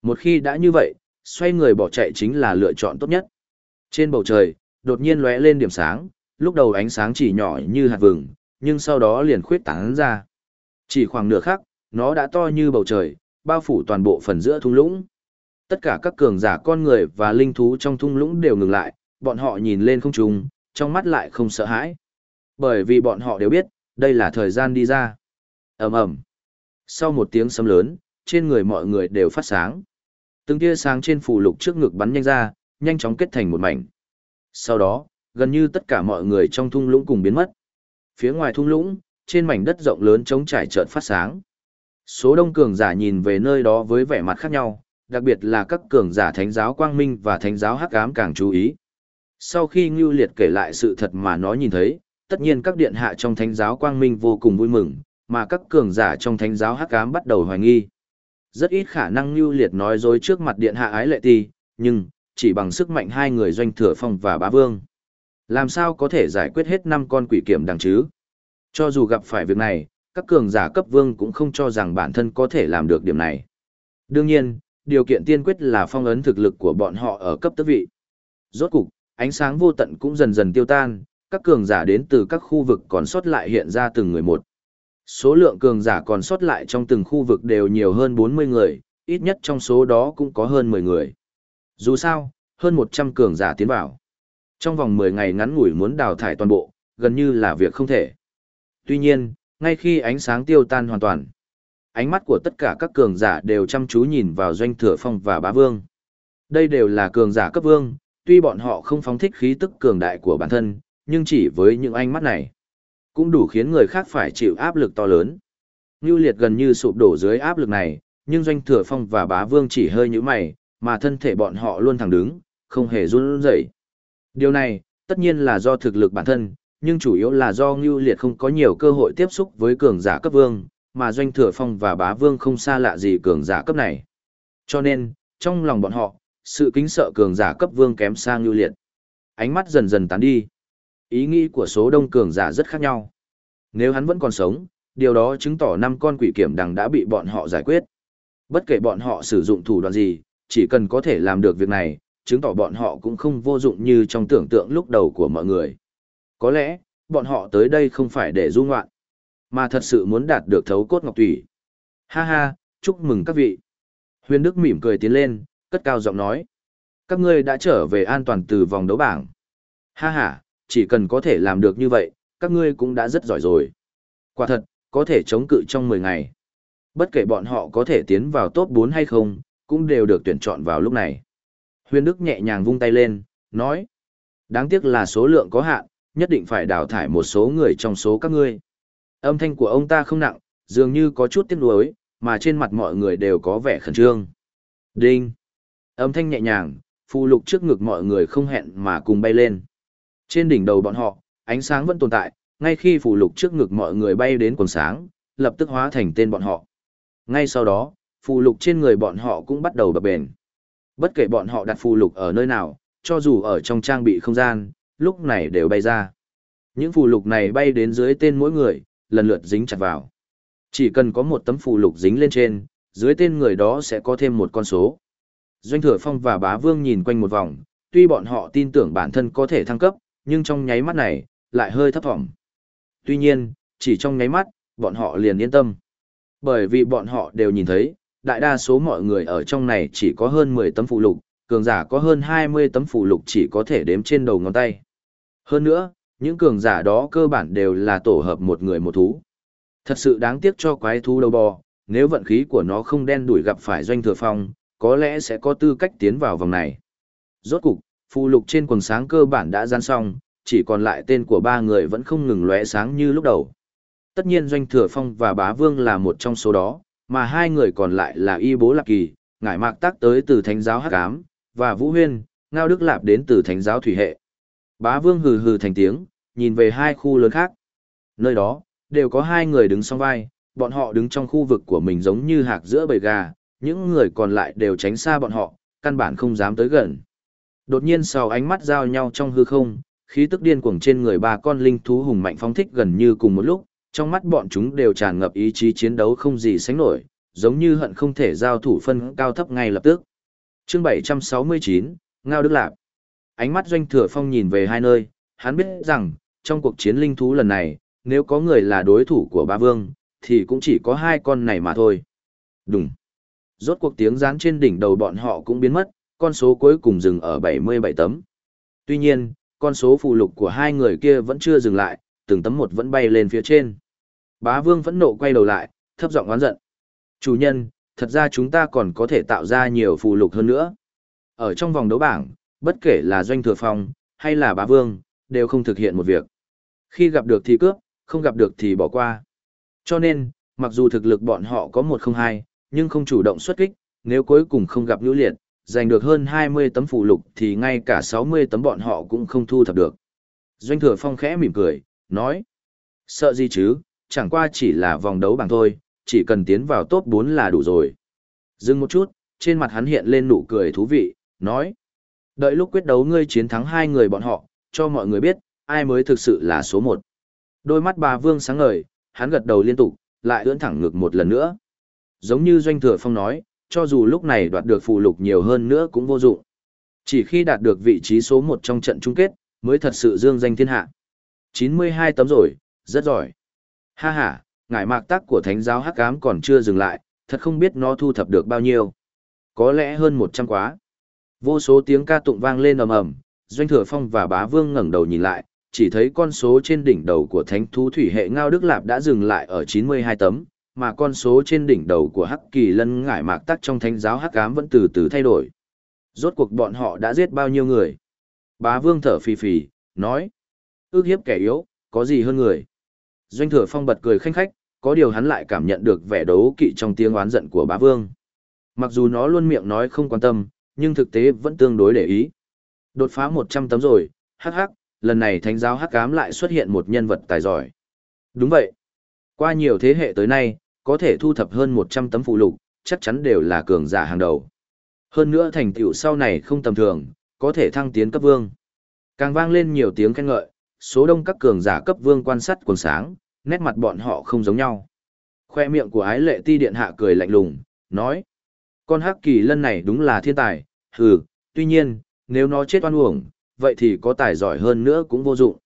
Một khi đã như vậy, xoay người bỏ chạy chính là lựa chọn tốt nhất. Trên bầu trời, đột nhiên lóe lên điểm sáng, lúc đầu ánh sáng chỉ nhỏ như hạt vừng, nhưng sau đó liền khuyết tán ra. Chỉ khoảng nửa khắc, nó đã to như bầu trời, bao phủ toàn bộ phần giữa thung lũng. Tất cả các cường giả con người và linh thú trong thung lũng đều ngừng lại, bọn họ nhìn lên không trung, trong mắt lại không sợ hãi. Bởi vì bọn họ đều biết, đây là thời gian đi ra. ầm ầm. Sau một tiếng sấm lớn, trên người mọi người đều phát sáng. Từng tia sáng trên phù lục trước ngực bắn nhanh ra, nhanh chóng kết thành một mảnh. Sau đó, gần như tất cả mọi người trong thung lũng cùng biến mất. Phía ngoài thung lũng, trên mảnh đất rộng lớn trống trải chợt phát sáng. Số đông cường giả nhìn về nơi đó với vẻ mặt khác nhau, đặc biệt là các cường giả thánh giáo quang minh và thánh giáo hắc ám càng chú ý. Sau khi Ngưu Liệt kể lại sự thật mà nó nhìn thấy, tất nhiên các điện hạ trong thánh giáo quang minh vô cùng vui mừng, mà các cường giả trong thánh giáo hắc ám bắt đầu hoài nghi. Rất ít khả năng Ngưu Liệt nói dối trước mặt điện hạ ái lệ ti, nhưng, chỉ bằng sức mạnh hai người doanh thừa phong và bá vương. Làm sao có thể giải quyết hết năm con quỷ kiểm đằng chứ? Cho dù gặp phải việc này, các cường giả cấp vương cũng không cho rằng bản thân có thể làm được điểm này. Đương nhiên, điều kiện tiên quyết là phong ấn thực lực của bọn họ ở cấp tước vị. Rốt cục, ánh sáng vô tận cũng dần dần tiêu tan, các cường giả đến từ các khu vực còn sót lại hiện ra từng người một. Số lượng cường giả còn sót lại trong từng khu vực đều nhiều hơn 40 người, ít nhất trong số đó cũng có hơn 10 người. Dù sao, hơn 100 cường giả tiến vào. Trong vòng 10 ngày ngắn ngủi muốn đào thải toàn bộ, gần như là việc không thể. Tuy nhiên, ngay khi ánh sáng tiêu tan hoàn toàn, ánh mắt của tất cả các cường giả đều chăm chú nhìn vào doanh thừa phong và bá vương. Đây đều là cường giả cấp vương, tuy bọn họ không phóng thích khí tức cường đại của bản thân, nhưng chỉ với những ánh mắt này, cũng đủ khiến người khác phải chịu áp lực to lớn. Ngưu liệt gần như sụp đổ dưới áp lực này, nhưng doanh thừa phong và bá vương chỉ hơi như mày, mà thân thể bọn họ luôn thẳng đứng, không hề run rẩy. Điều này, tất nhiên là do thực lực bản thân, nhưng chủ yếu là do Ngưu Liệt không có nhiều cơ hội tiếp xúc với cường giả cấp vương, mà Doanh Thừa Phong và Bá Vương không xa lạ gì cường giả cấp này. Cho nên, trong lòng bọn họ, sự kính sợ cường giả cấp vương kém sang Ngưu Liệt. Ánh mắt dần dần tán đi. Ý nghĩ của số đông cường giả rất khác nhau. Nếu hắn vẫn còn sống, điều đó chứng tỏ năm con quỷ kiểm đằng đã bị bọn họ giải quyết. Bất kể bọn họ sử dụng thủ đoạn gì, chỉ cần có thể làm được việc này, chứng tỏ bọn họ cũng không vô dụng như trong tưởng tượng lúc đầu của mọi người. Có lẽ, bọn họ tới đây không phải để du ngoạn, mà thật sự muốn đạt được thấu cốt ngọc tủy. Ha ha, chúc mừng các vị. Huyền Đức mỉm cười tiến lên, cất cao giọng nói. Các ngươi đã trở về an toàn từ vòng đấu bảng. Ha ha, chỉ cần có thể làm được như vậy, các ngươi cũng đã rất giỏi rồi. Quả thật, có thể chống cự trong 10 ngày. Bất kể bọn họ có thể tiến vào top 4 hay không, cũng đều được tuyển chọn vào lúc này. Huyền Đức nhẹ nhàng vung tay lên, nói. Đáng tiếc là số lượng có hạn, nhất định phải đào thải một số người trong số các ngươi. Âm thanh của ông ta không nặng, dường như có chút tiếc nuối, mà trên mặt mọi người đều có vẻ khẩn trương. Đinh! Âm thanh nhẹ nhàng, phù lục trước ngực mọi người không hẹn mà cùng bay lên. Trên đỉnh đầu bọn họ, ánh sáng vẫn tồn tại, ngay khi phù lục trước ngực mọi người bay đến quần sáng, lập tức hóa thành tên bọn họ. Ngay sau đó, phù lục trên người bọn họ cũng bắt đầu bập bền. Bất kể bọn họ đặt phù lục ở nơi nào, cho dù ở trong trang bị không gian, lúc này đều bay ra. Những phù lục này bay đến dưới tên mỗi người, lần lượt dính chặt vào. Chỉ cần có một tấm phù lục dính lên trên, dưới tên người đó sẽ có thêm một con số. Doanh Thừa Phong và Bá Vương nhìn quanh một vòng, tuy bọn họ tin tưởng bản thân có thể thăng cấp, nhưng trong nháy mắt này, lại hơi thấp thỏm. Tuy nhiên, chỉ trong nháy mắt, bọn họ liền yên tâm. Bởi vì bọn họ đều nhìn thấy, đại đa số mọi người ở trong này chỉ có hơn 10 tấm phụ lục, cường giả có hơn 20 tấm phụ lục chỉ có thể đếm trên đầu ngón tay. Hơn nữa, những cường giả đó cơ bản đều là tổ hợp một người một thú. Thật sự đáng tiếc cho quái thú đầu bò, nếu vận khí của nó không đen đuổi gặp phải doanh thừa phong, có lẽ sẽ có tư cách tiến vào vòng này. Rốt cục, phụ lục trên quần sáng cơ bản đã gian xong, chỉ còn lại tên của ba người vẫn không ngừng lóe sáng như lúc đầu. Tất nhiên doanh thừa phong và bá vương là một trong số đó, mà hai người còn lại là y bố lạc kỳ, ngải mạc tác tới từ thánh giáo hắc ám, và vũ huyên, ngao đức lạp đến từ thánh giáo thủy hệ. Bá vương hừ hừ thành tiếng, nhìn về hai khu lớn khác. Nơi đó, đều có hai người đứng song vai, bọn họ đứng trong khu vực của mình giống như hạc giữa bầy gà, những người còn lại đều tránh xa bọn họ, căn bản không dám tới gần. Đột nhiên sau ánh mắt giao nhau trong hư không, khí tức điên cuồng trên người ba con linh thú hùng mạnh phóng thích gần như cùng một lúc, trong mắt bọn chúng đều tràn ngập ý chí chiến đấu không gì sánh nổi, giống như hận không thể giao thủ phân cao thấp ngay lập tức. Chương 769, Ngao Đức Lạp. Ánh mắt Doanh Thừa Phong nhìn về hai nơi, hắn biết rằng, trong cuộc chiến linh thú lần này, nếu có người là đối thủ của ba vương, thì cũng chỉ có hai con này mà thôi. Đúng. Rốt cuộc tiếng rán trên đỉnh đầu bọn họ cũng biến mất, con số cuối cùng dừng ở 77 tấm. Tuy nhiên, con số phụ lục của hai người kia vẫn chưa dừng lại, từng tấm một vẫn bay lên phía trên. Bá vương vẫn nộ quay đầu lại, thấp giọng oán giận. Chủ nhân, thật ra chúng ta còn có thể tạo ra nhiều phù lục hơn nữa. Ở trong vòng đấu bảng, bất kể là doanh thừa phong, hay là bá vương, đều không thực hiện một việc. Khi gặp được thì cướp, không gặp được thì bỏ qua. Cho nên, mặc dù thực lực bọn họ có một không hai, nhưng không chủ động xuất kích, nếu cuối cùng không gặp nhũ liệt, giành được hơn 20 tấm phụ lục thì ngay cả 60 tấm bọn họ cũng không thu thập được. Doanh thừa phong khẽ mỉm cười, nói. Sợ gì chứ, chẳng qua chỉ là vòng đấu bằng thôi, chỉ cần tiến vào top 4 là đủ rồi. Dừng một chút, trên mặt hắn hiện lên nụ cười thú vị, nói. Đợi lúc quyết đấu ngươi chiến thắng hai người bọn họ, cho mọi người biết, ai mới thực sự là số một. Đôi mắt bà Vương sáng ngời, hắn gật đầu liên tục, lại ưỡn thẳng ngực một lần nữa. Giống như Doanh Thừa Phong nói, cho dù lúc này đoạt được phù lục nhiều hơn nữa cũng vô dụng. Chỉ khi đạt được vị trí số một trong trận chung kết, mới thật sự dương danh thiên hạ. 92 tấm rồi, rất giỏi. Ha ha, ngải mạc tác của thánh giáo hắc ám còn chưa dừng lại, thật không biết nó thu thập được bao nhiêu. Có lẽ hơn 100 quá. Vô số tiếng ca tụng vang lên ầm ầm, Doanh Thừa Phong và Bá Vương ngẩng đầu nhìn lại, chỉ thấy con số trên đỉnh đầu của thánh thú thủy hệ ngao đức lạp đã dừng lại ở 92 tấm, mà con số trên đỉnh đầu của Hắc Kỳ Lân ngải mạc tắc trong thánh giáo Hắc Ám vẫn từ từ thay đổi. Rốt cuộc bọn họ đã giết bao nhiêu người? Bá Vương thở phì phì, nói: "Ước hiếp kẻ yếu, có gì hơn người?" Doanh Thừa Phong bật cười khanh khách, có điều hắn lại cảm nhận được vẻ đấu kỵ trong tiếng oán giận của Bá Vương. Mặc dù nó luôn miệng nói không quan tâm, nhưng thực tế vẫn tương đối để ý. Đột phá 100 tấm rồi, hắc hắc, lần này thánh giáo hắc ám lại xuất hiện một nhân vật tài giỏi. Đúng vậy. Qua nhiều thế hệ tới nay, có thể thu thập hơn 100 tấm phụ lục, chắc chắn đều là cường giả hàng đầu. Hơn nữa thành tựu sau này không tầm thường, có thể thăng tiến cấp vương. Càng vang lên nhiều tiếng khen ngợi, số đông các cường giả cấp vương quan sát quần sáng, nét mặt bọn họ không giống nhau. Khoe miệng của ái lệ ti điện hạ cười lạnh lùng, nói. Con hắc kỳ lân này đúng là thiên tài, hừ, tuy nhiên, nếu nó chết oan uổng, vậy thì có tài giỏi hơn nữa cũng vô dụng.